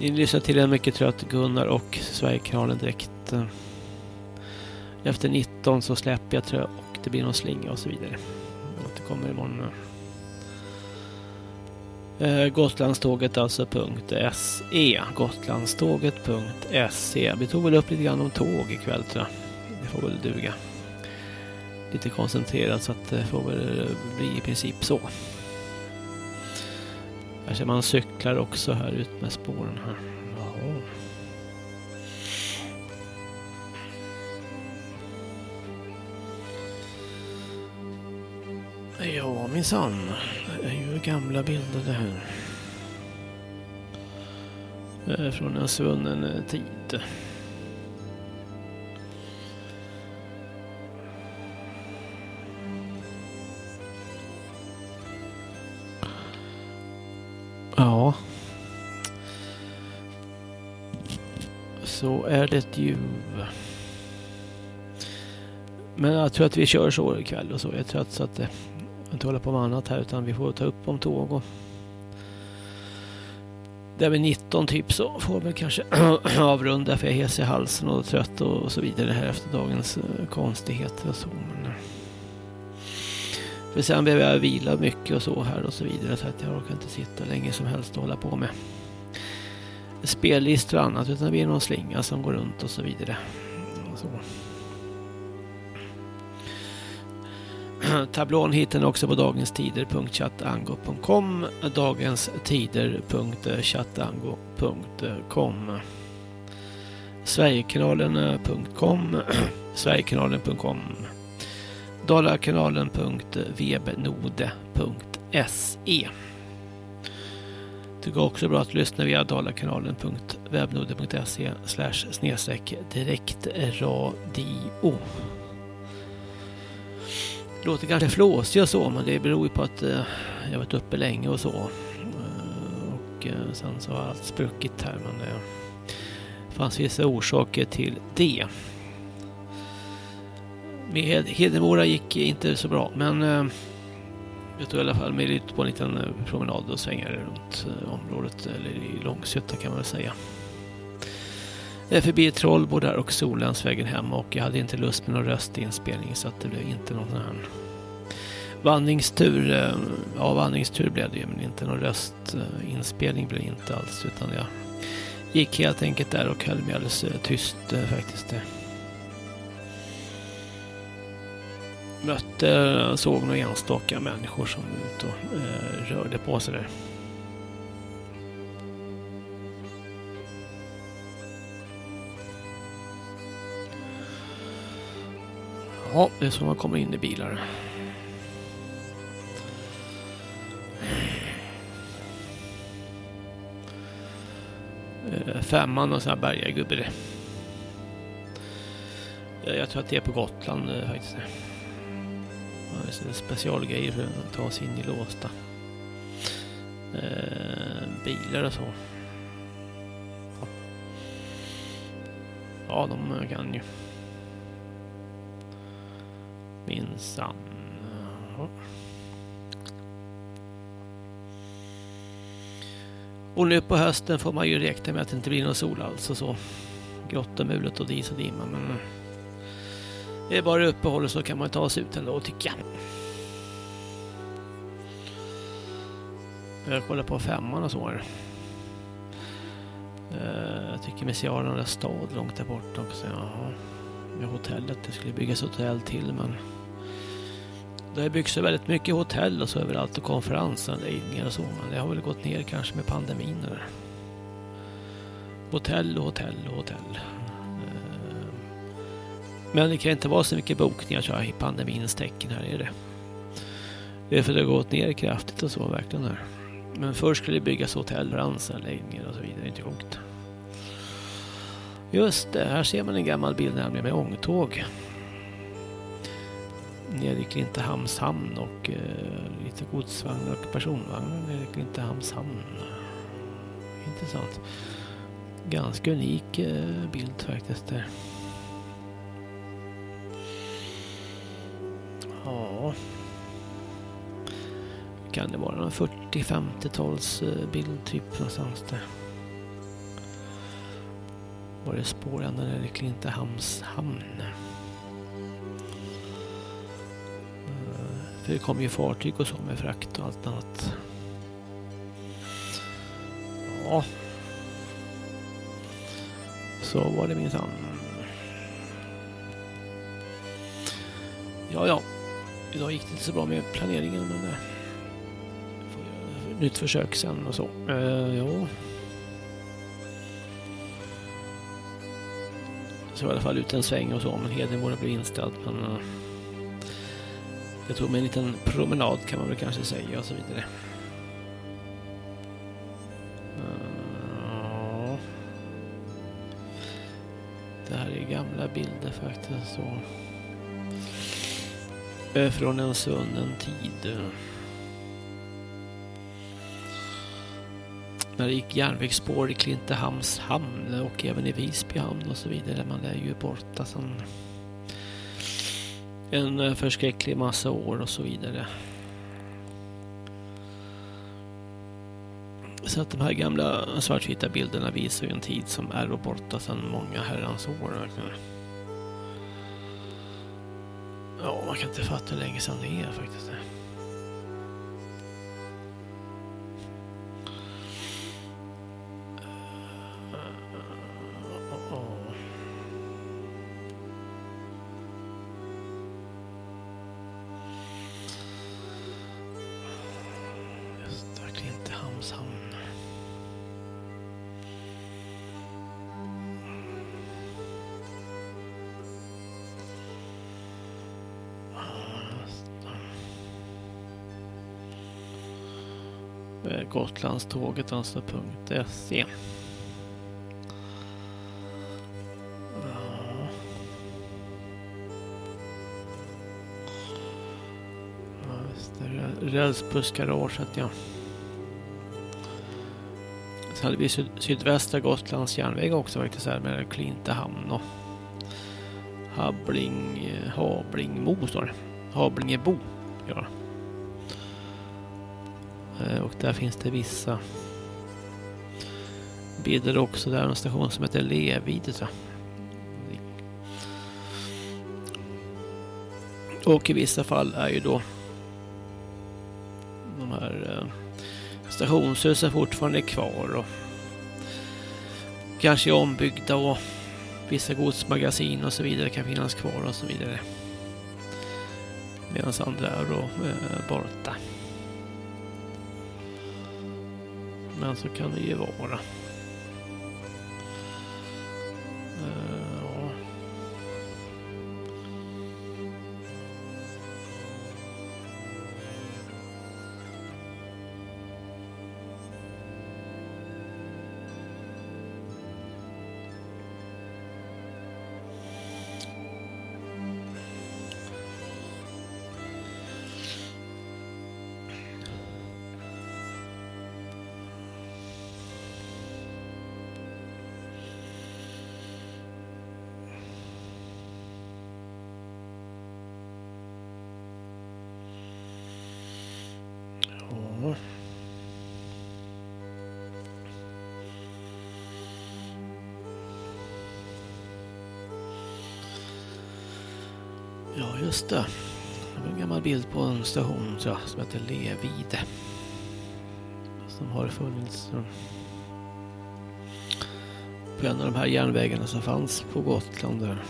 Vi lyssnar till en mycket trött Gunnar och Sverigekanalen direkt. Eh, efter 19 så släpper jag tror jag och det blir någon slinga och så vidare. Jag återkommer imorgon. Eh, Gotlandståget alltså .se Gotlandståget.se Vi tog väl upp lite grann om tåg ikväll tror jag. Det får väl duga. Lite koncentrerat så att det får väl bli i princip så. Ser man cyklar också här ut med spåren här. Ja. Ja, minsann. Det är ju gamla bilder det här. Från en svunnen eh, tid. Det ju. Men jag tror att vi kör så ikväll och så. Jag är trött så att eh, jag inte håller på med annat här utan vi får ta upp om tåg och där vid 19 typ så får vi kanske avrunda för jag är hes i halsen och trött och så vidare här efter dagens eh, konstigheter och så. Men eh, för sen behöver jag vila mycket och så här och så vidare så att jag orkar inte sitta länge som helst och hålla på med spellistor och annat utan det blir någon slinga som går runt och så vidare. Så. Tablån hittar ni också på dagenstider.chattango.com dagenstider.chattango.com Sverigekanalen.com Sverigekanalen.com Dalakanalen.webnode.se Tycker också bra att lyssna via dalakanalen.webnode.se slash snedstreck direktradio låter kanske flåsig och så, men det beror ju på att eh, jag varit uppe länge och så. Eh, och eh, sen så har allt spruckit här, men eh, det fanns vissa orsaker till det. med Hedemora gick inte så bra, men eh, jag tog i alla fall mig ut på en liten eh, promenad och svängade runt eh, området, eller i Långsötta kan man väl säga. Jag är Förbi Trollbo där och Solensvägen hem och jag hade inte lust med någon röstinspelning så att det blev inte någon sån här vandringstur. Eh, ja, vandringstur blev det ju men inte någon röstinspelning blev det inte alls utan jag gick helt enkelt där och höll mig alldeles tyst faktiskt mötte, såg några enstaka människor som var ute och eh, rörde på sig där. Ja, det är så man kommer in i bilar. Eh, femman och sån här bergagubbe. Jag tror att det är på Gotland eh, faktiskt Eh, specialgrejer för att ta sig in i låsta eh, bilar och så. Ja. ja, de kan ju. Minsann. Ja. Och nu på hösten får man ju räkna med att det inte blir någon sol alls och så. Grått och mulet och dis och dimma. Men det är bara uppehåll så kan man ta sig ut ändå tycker jag. Jag kollar på femman och så här. Eh, jag tycker mig se en stad långt där borta också. Jaha. Med hotellet, det skulle byggas hotell till men det har byggts väldigt mycket hotell och så överallt och konferensanläggningar och så men det har väl gått ner kanske med pandemin eller. Hotell och hotell och hotell. Men det kan inte vara så mycket bokningar tror jag i pandemins tecken här är det. Det är för det har gått ner kraftigt och så verkligen här. Men först skulle det byggas hotell, ransanläggningar och så vidare, inte klokt. Just det, här ser man en gammal bild nämligen med ångtåg. Nere i Klintehamns hamn och eh, lite godsvagnar och personvagnar nere i Klintehamns hamn. Intressant. Ganska unik eh, bild faktiskt där. Ja. Kan det vara någon 40-50-tals bildtyp eh, bild typ någonstans där. Var det spårändan eller Klintehamns hamn. Eh, för det kom ju fartyg och så med frakt och allt annat. Ja. Så var det minsann. Ja, ja. Idag gick det inte så bra med planeringen men jag får göra ett nytt försök sen och så. Uh, ja. Så i alla fall ut en sväng och så men Hedemora blir inställd men uh, jag tog mig en liten promenad kan man väl kanske säga och så vidare. Det här är gamla bilder faktiskt så. Från en svunnen tid. När det gick järnvägsspår i Klintehamns hamn och även i Visby hamn och så vidare. Man är ju borta sedan en förskräcklig massa år och så vidare. Så att de här gamla svartvita bilderna visar ju en tid som är borta sedan många herrans år. Ja, man kan inte fatta hur länge sedan det är faktiskt. Gotlandståget alltså .se Rälsbussgaraget, ja. Sen hade vi syd sydvästra Gotlands järnväg också faktiskt här med Klintehamn och Habling, Hablingmo står det. Hablingebo. Ja. Där finns det vissa bilder också. Där en station som heter Levide Och i vissa fall är ju då de här eh, stationshusen fortfarande kvar och kanske ombyggda och vissa godsmagasin och så vidare kan finnas kvar och så vidare. Medan andra är då eh, borta. Men så kan det ju vara. Ja. Det var en gammal bild på en station tror jag, som heter Levide. Som har funnits på en av de här järnvägarna som fanns på Gotland där.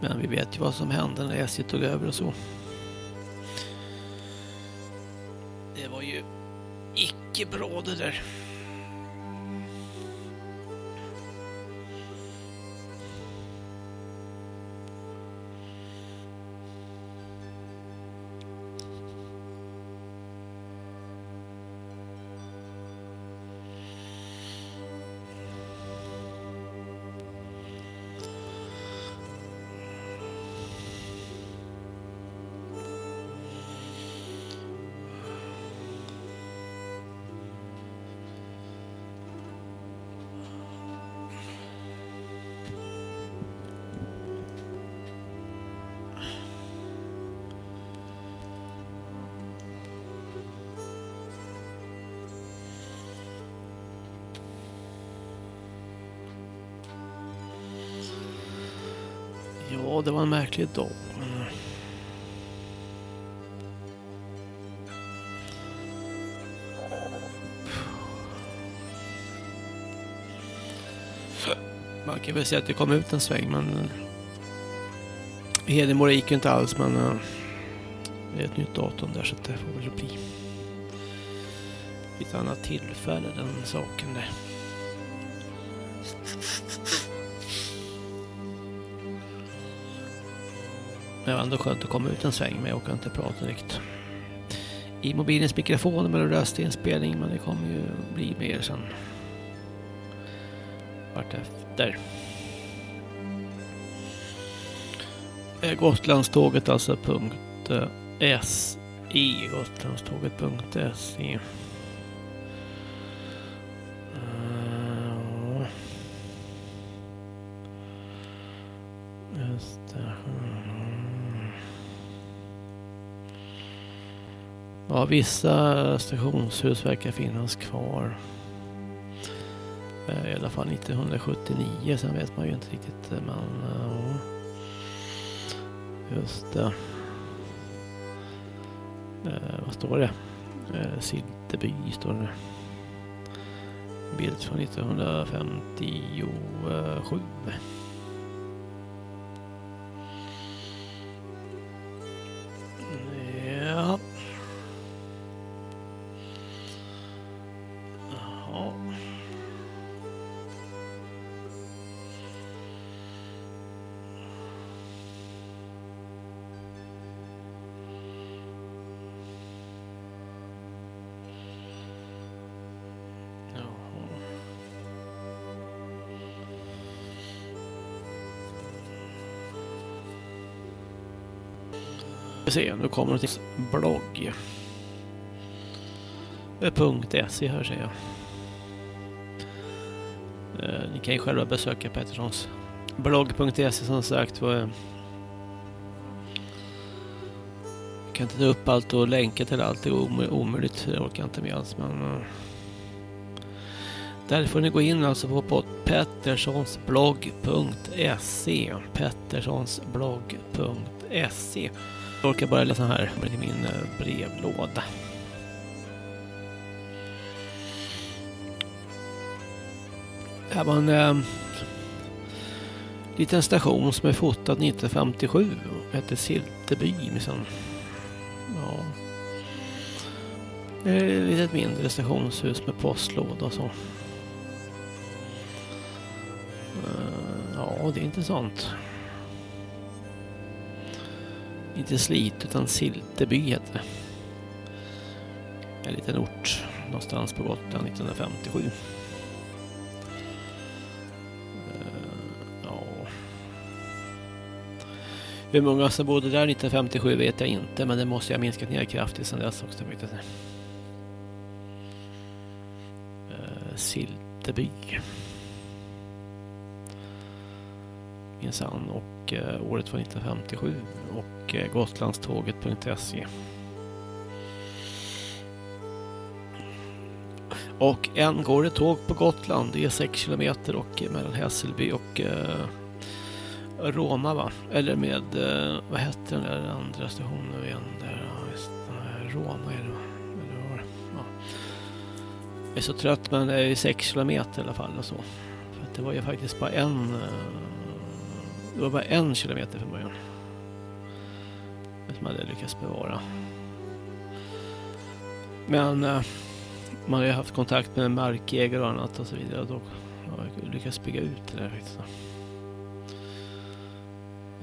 Men vi vet ju vad som hände när SJ tog över och så. Det var ju icke bra det där. En märklig dag. Man kan väl säga att det kom ut en sväng, men Hedemora gick ju inte alls, men eh, det är ett nytt datum där så det får väl bli vid ett annat tillfälle den saken där. Det var ändå skönt att komma ut en sväng men jag och inte prata riktigt i mobilens mikrofon med röstinspelning men det kommer ju bli mer sen. Vartefter. Eh, Gotlandståget alltså punkt eh, SI Gotlandståget.se vissa stationshus verkar finnas kvar. Eh, I alla fall 1979, sen vet man ju inte riktigt. Eh, men eh, ja. Just det. Eh, vad står det? Eh, Silteby står det. Bild från 1957. Se, nu kommer det till blogg. Eh, .se här ser jag. Eh, Ni kan ju själva besöka Petterssons Blogg.se som sagt eh, jag kan inte ta upp allt och länka till allt. Det är omöjligt. Det orkar jag inte med alls. Men, eh, där får ni gå in alltså på, på petterssonsblogg.se petterssonsblogg.se jag orkar bara läsa här i min eh, brevlåda. Här var en eh, liten station som är fotad 1957. Hette Silteby. Liksom. Ja. Det är ett litet mindre stationshus med postlåda och så. Eh, ja, det är intressant. Inte Slit utan Silteby heter det. En liten ort någonstans på Gotland 1957. Eh, Hur många som bodde där 1957 vet jag inte, men det måste jag ha minskat ner kraftigt sedan dess också. Uh, Silteby. Minsann. Och uh, året var 1957. Och och eh, Gotlandståget.se. Och än går det tåg på Gotland. Det är 6 kilometer och eh, mellan Hässelby och eh, Roma va? Eller med, eh, vad hette den där andra stationen igen där? Ja, just, Roma är det va? Eller vad ja. Jag är så trött men det är 6 kilometer i alla fall och så. För det var ju faktiskt bara en, eh, det var bara en kilometer från början man hade lyckats bevara. Men eh, man har ju haft kontakt med markägare och annat och så vidare och då har jag lyckats bygga ut det där faktiskt.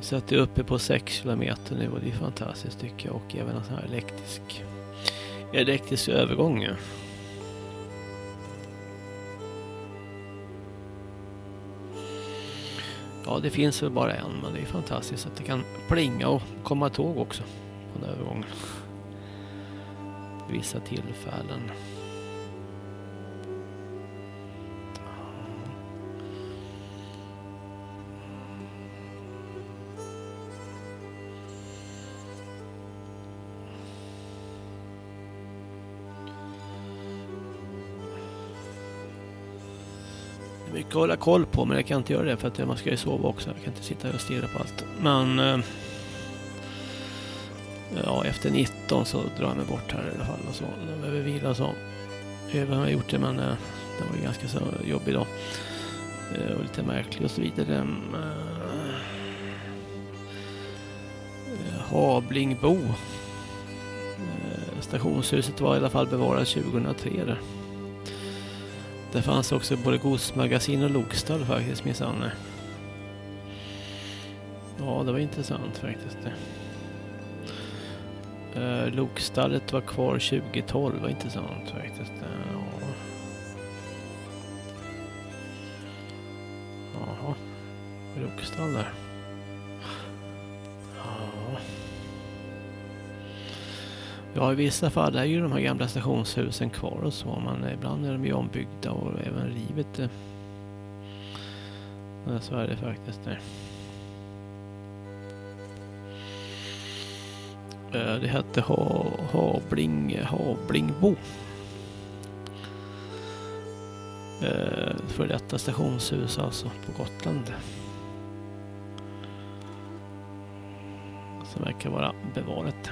Så att det är uppe på 6 kilometer nu och det är fantastiskt tycker jag. Och även en sån här elektrisk, elektrisk övergång. Ja, det finns väl bara en, men det är fantastiskt att det kan plinga och komma tåg också på den övergången. Vissa tillfällen. Mycket att hålla koll på men jag kan inte göra det för att man ska ju sova också. Jag kan inte sitta och stirra på allt. Men eh, ja, efter 19 så drar jag mig bort här i alla fall och så. Jag behöver vila så. Jag har gjort det men eh, det var ju ganska så jobbig dag. Eh, och lite märklig och så vidare. Mm, eh, Hablingbo. Eh, stationshuset var i alla fall bevarat 2003 där. Det fanns också både godsmagasin och lokstall faktiskt minsann. Ja, det var intressant faktiskt. Uh, lokstallet var kvar 2012, var intressant faktiskt. Eh, ja. Jaha, lokstall där. Ja, i vissa fall är ju de här gamla stationshusen kvar och så, men ibland är de ju ombyggda och även rivet. Men så är det faktiskt. Det, det hette ha, Habling, Hablingbo. Eh, för detta stationshus alltså på Gotland. Som verkar vara bevarat.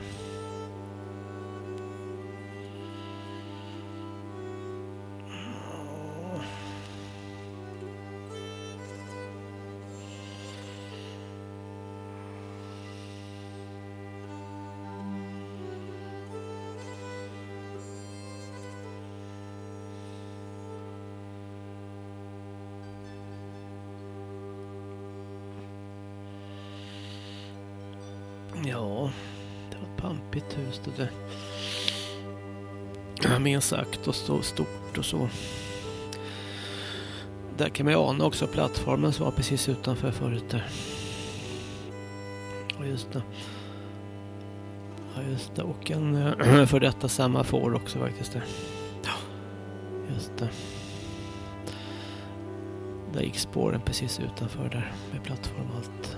Det. Minst sagt och så stort och så. Där kan man ju ana också plattformen som var precis utanför förut där. Ja just det. Ja just det. Och en äh, för detta semafor också faktiskt där. Ja, just det. Där gick spåren precis utanför där med plattform och allt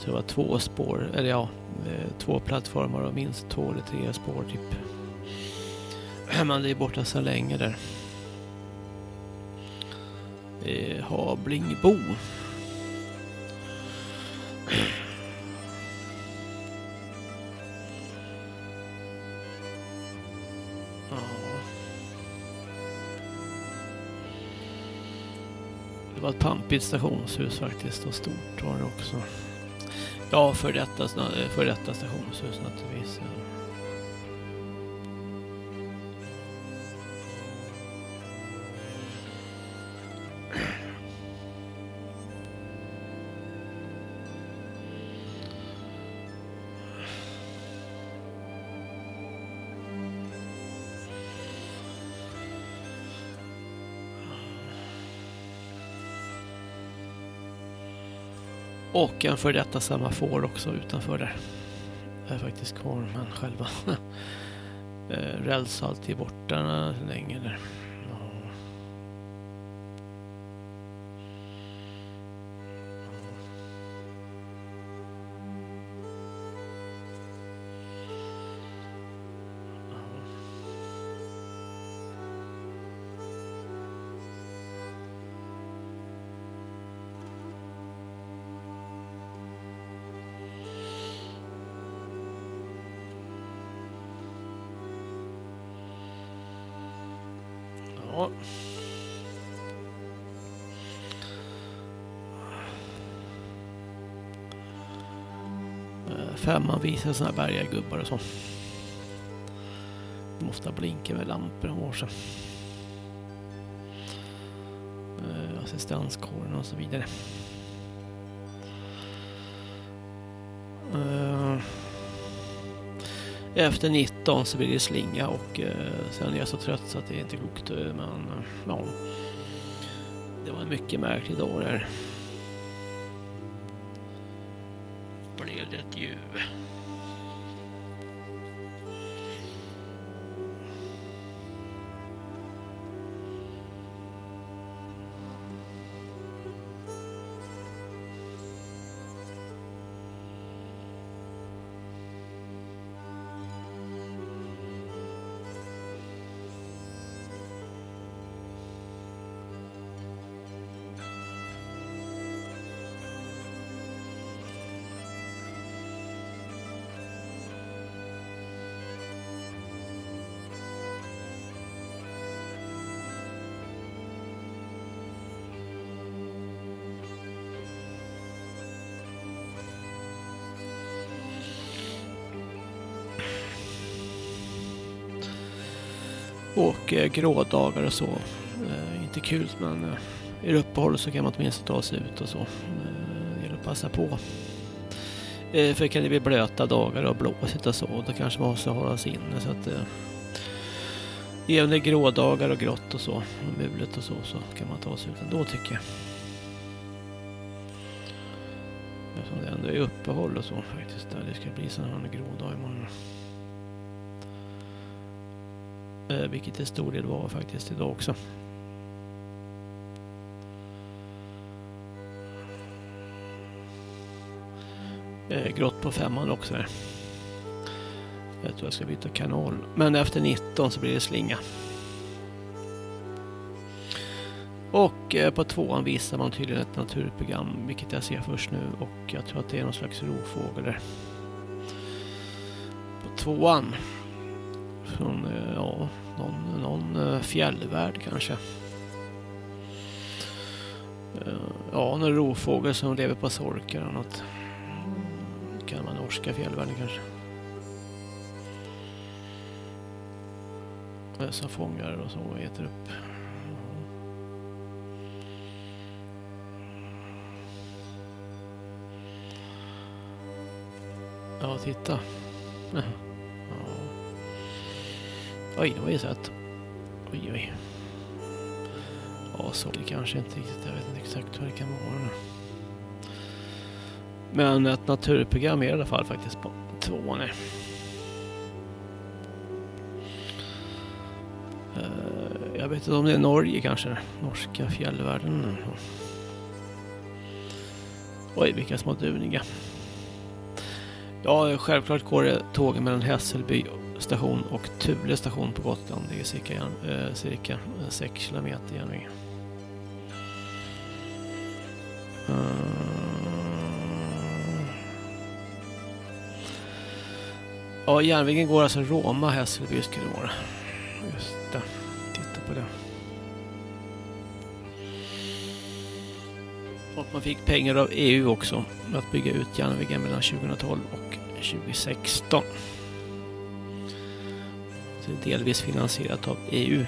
jag tror det var två spår, eller ja, eh, två plattformar och minst två eller tre spår typ. Men det är borta så länge där. Eh, Hablingbo. Det var ett pampigt stationshus faktiskt och stort var det också. Ja, för detta, eh, för detta stationshus naturligtvis. Och en för detta semafor också utanför där. Det är faktiskt kvar, men själva eh, räls alltid borta länge där. Här man visar såna här bergargubbar och så. De ofta blinkar med lampor och år. Eh, assistanskåren och så vidare. Eh, efter 19 så blir det slinga och eh, sen är jag så trött så att det är inte klokt. Eh, men ja, det var en mycket märklig dag där. Grådagar och så. Eh, inte kul men eh, är det uppehåll så kan man åtminstone ta sig ut och så. Eh, det gäller att passa på. Eh, för kan det bli blöta dagar och blåsigt och så då kanske man måste hålla sig inne så att eh, även det är grådagar och grått och så och mulet och så så kan man ta sig ut ändå tycker jag. Eftersom det ändå är uppehåll och så faktiskt där det ska bli sådana här grådag imorgon. Eh, vilket till stor del var faktiskt idag också. Eh, grått på femman också där. Jag tror jag ska byta kanal. Men efter 19 så blir det slinga. Och eh, på tvåan visar man tydligen ett naturprogram, vilket jag ser först nu. Och jag tror att det är någon slags rovfågel där. På tvåan. Från, eh, ja, någon, någon eh, fjällvärld kanske. Eh, ja, någon rovfågel som lever på sorkar och något. Kan man norska fjällvärlden kanske. Som fångar och så och äter upp. Ja, titta. Oj, det var ju sött. Oj, oj. Ja, så det kanske inte riktigt. Jag vet inte exakt vad det kan vara. Men ett naturprogram är i alla fall faktiskt på tvåan. Eh, jag vet inte om det är Norge kanske. Norska fjällvärlden. Oj, vilka små duniga. Ja, självklart går det tåg mellan Hässelby station och Thule station på Gotland. Det är cirka, eh, cirka eh, 6 kilometer järnväg. Eh. Ja, järnvägen går alltså Roma, Hässelby ska det vara. Just det, titta på det. Och man fick pengar av EU också att bygga ut järnvägen mellan 2012 och 2016. Delvis finansierat av EU.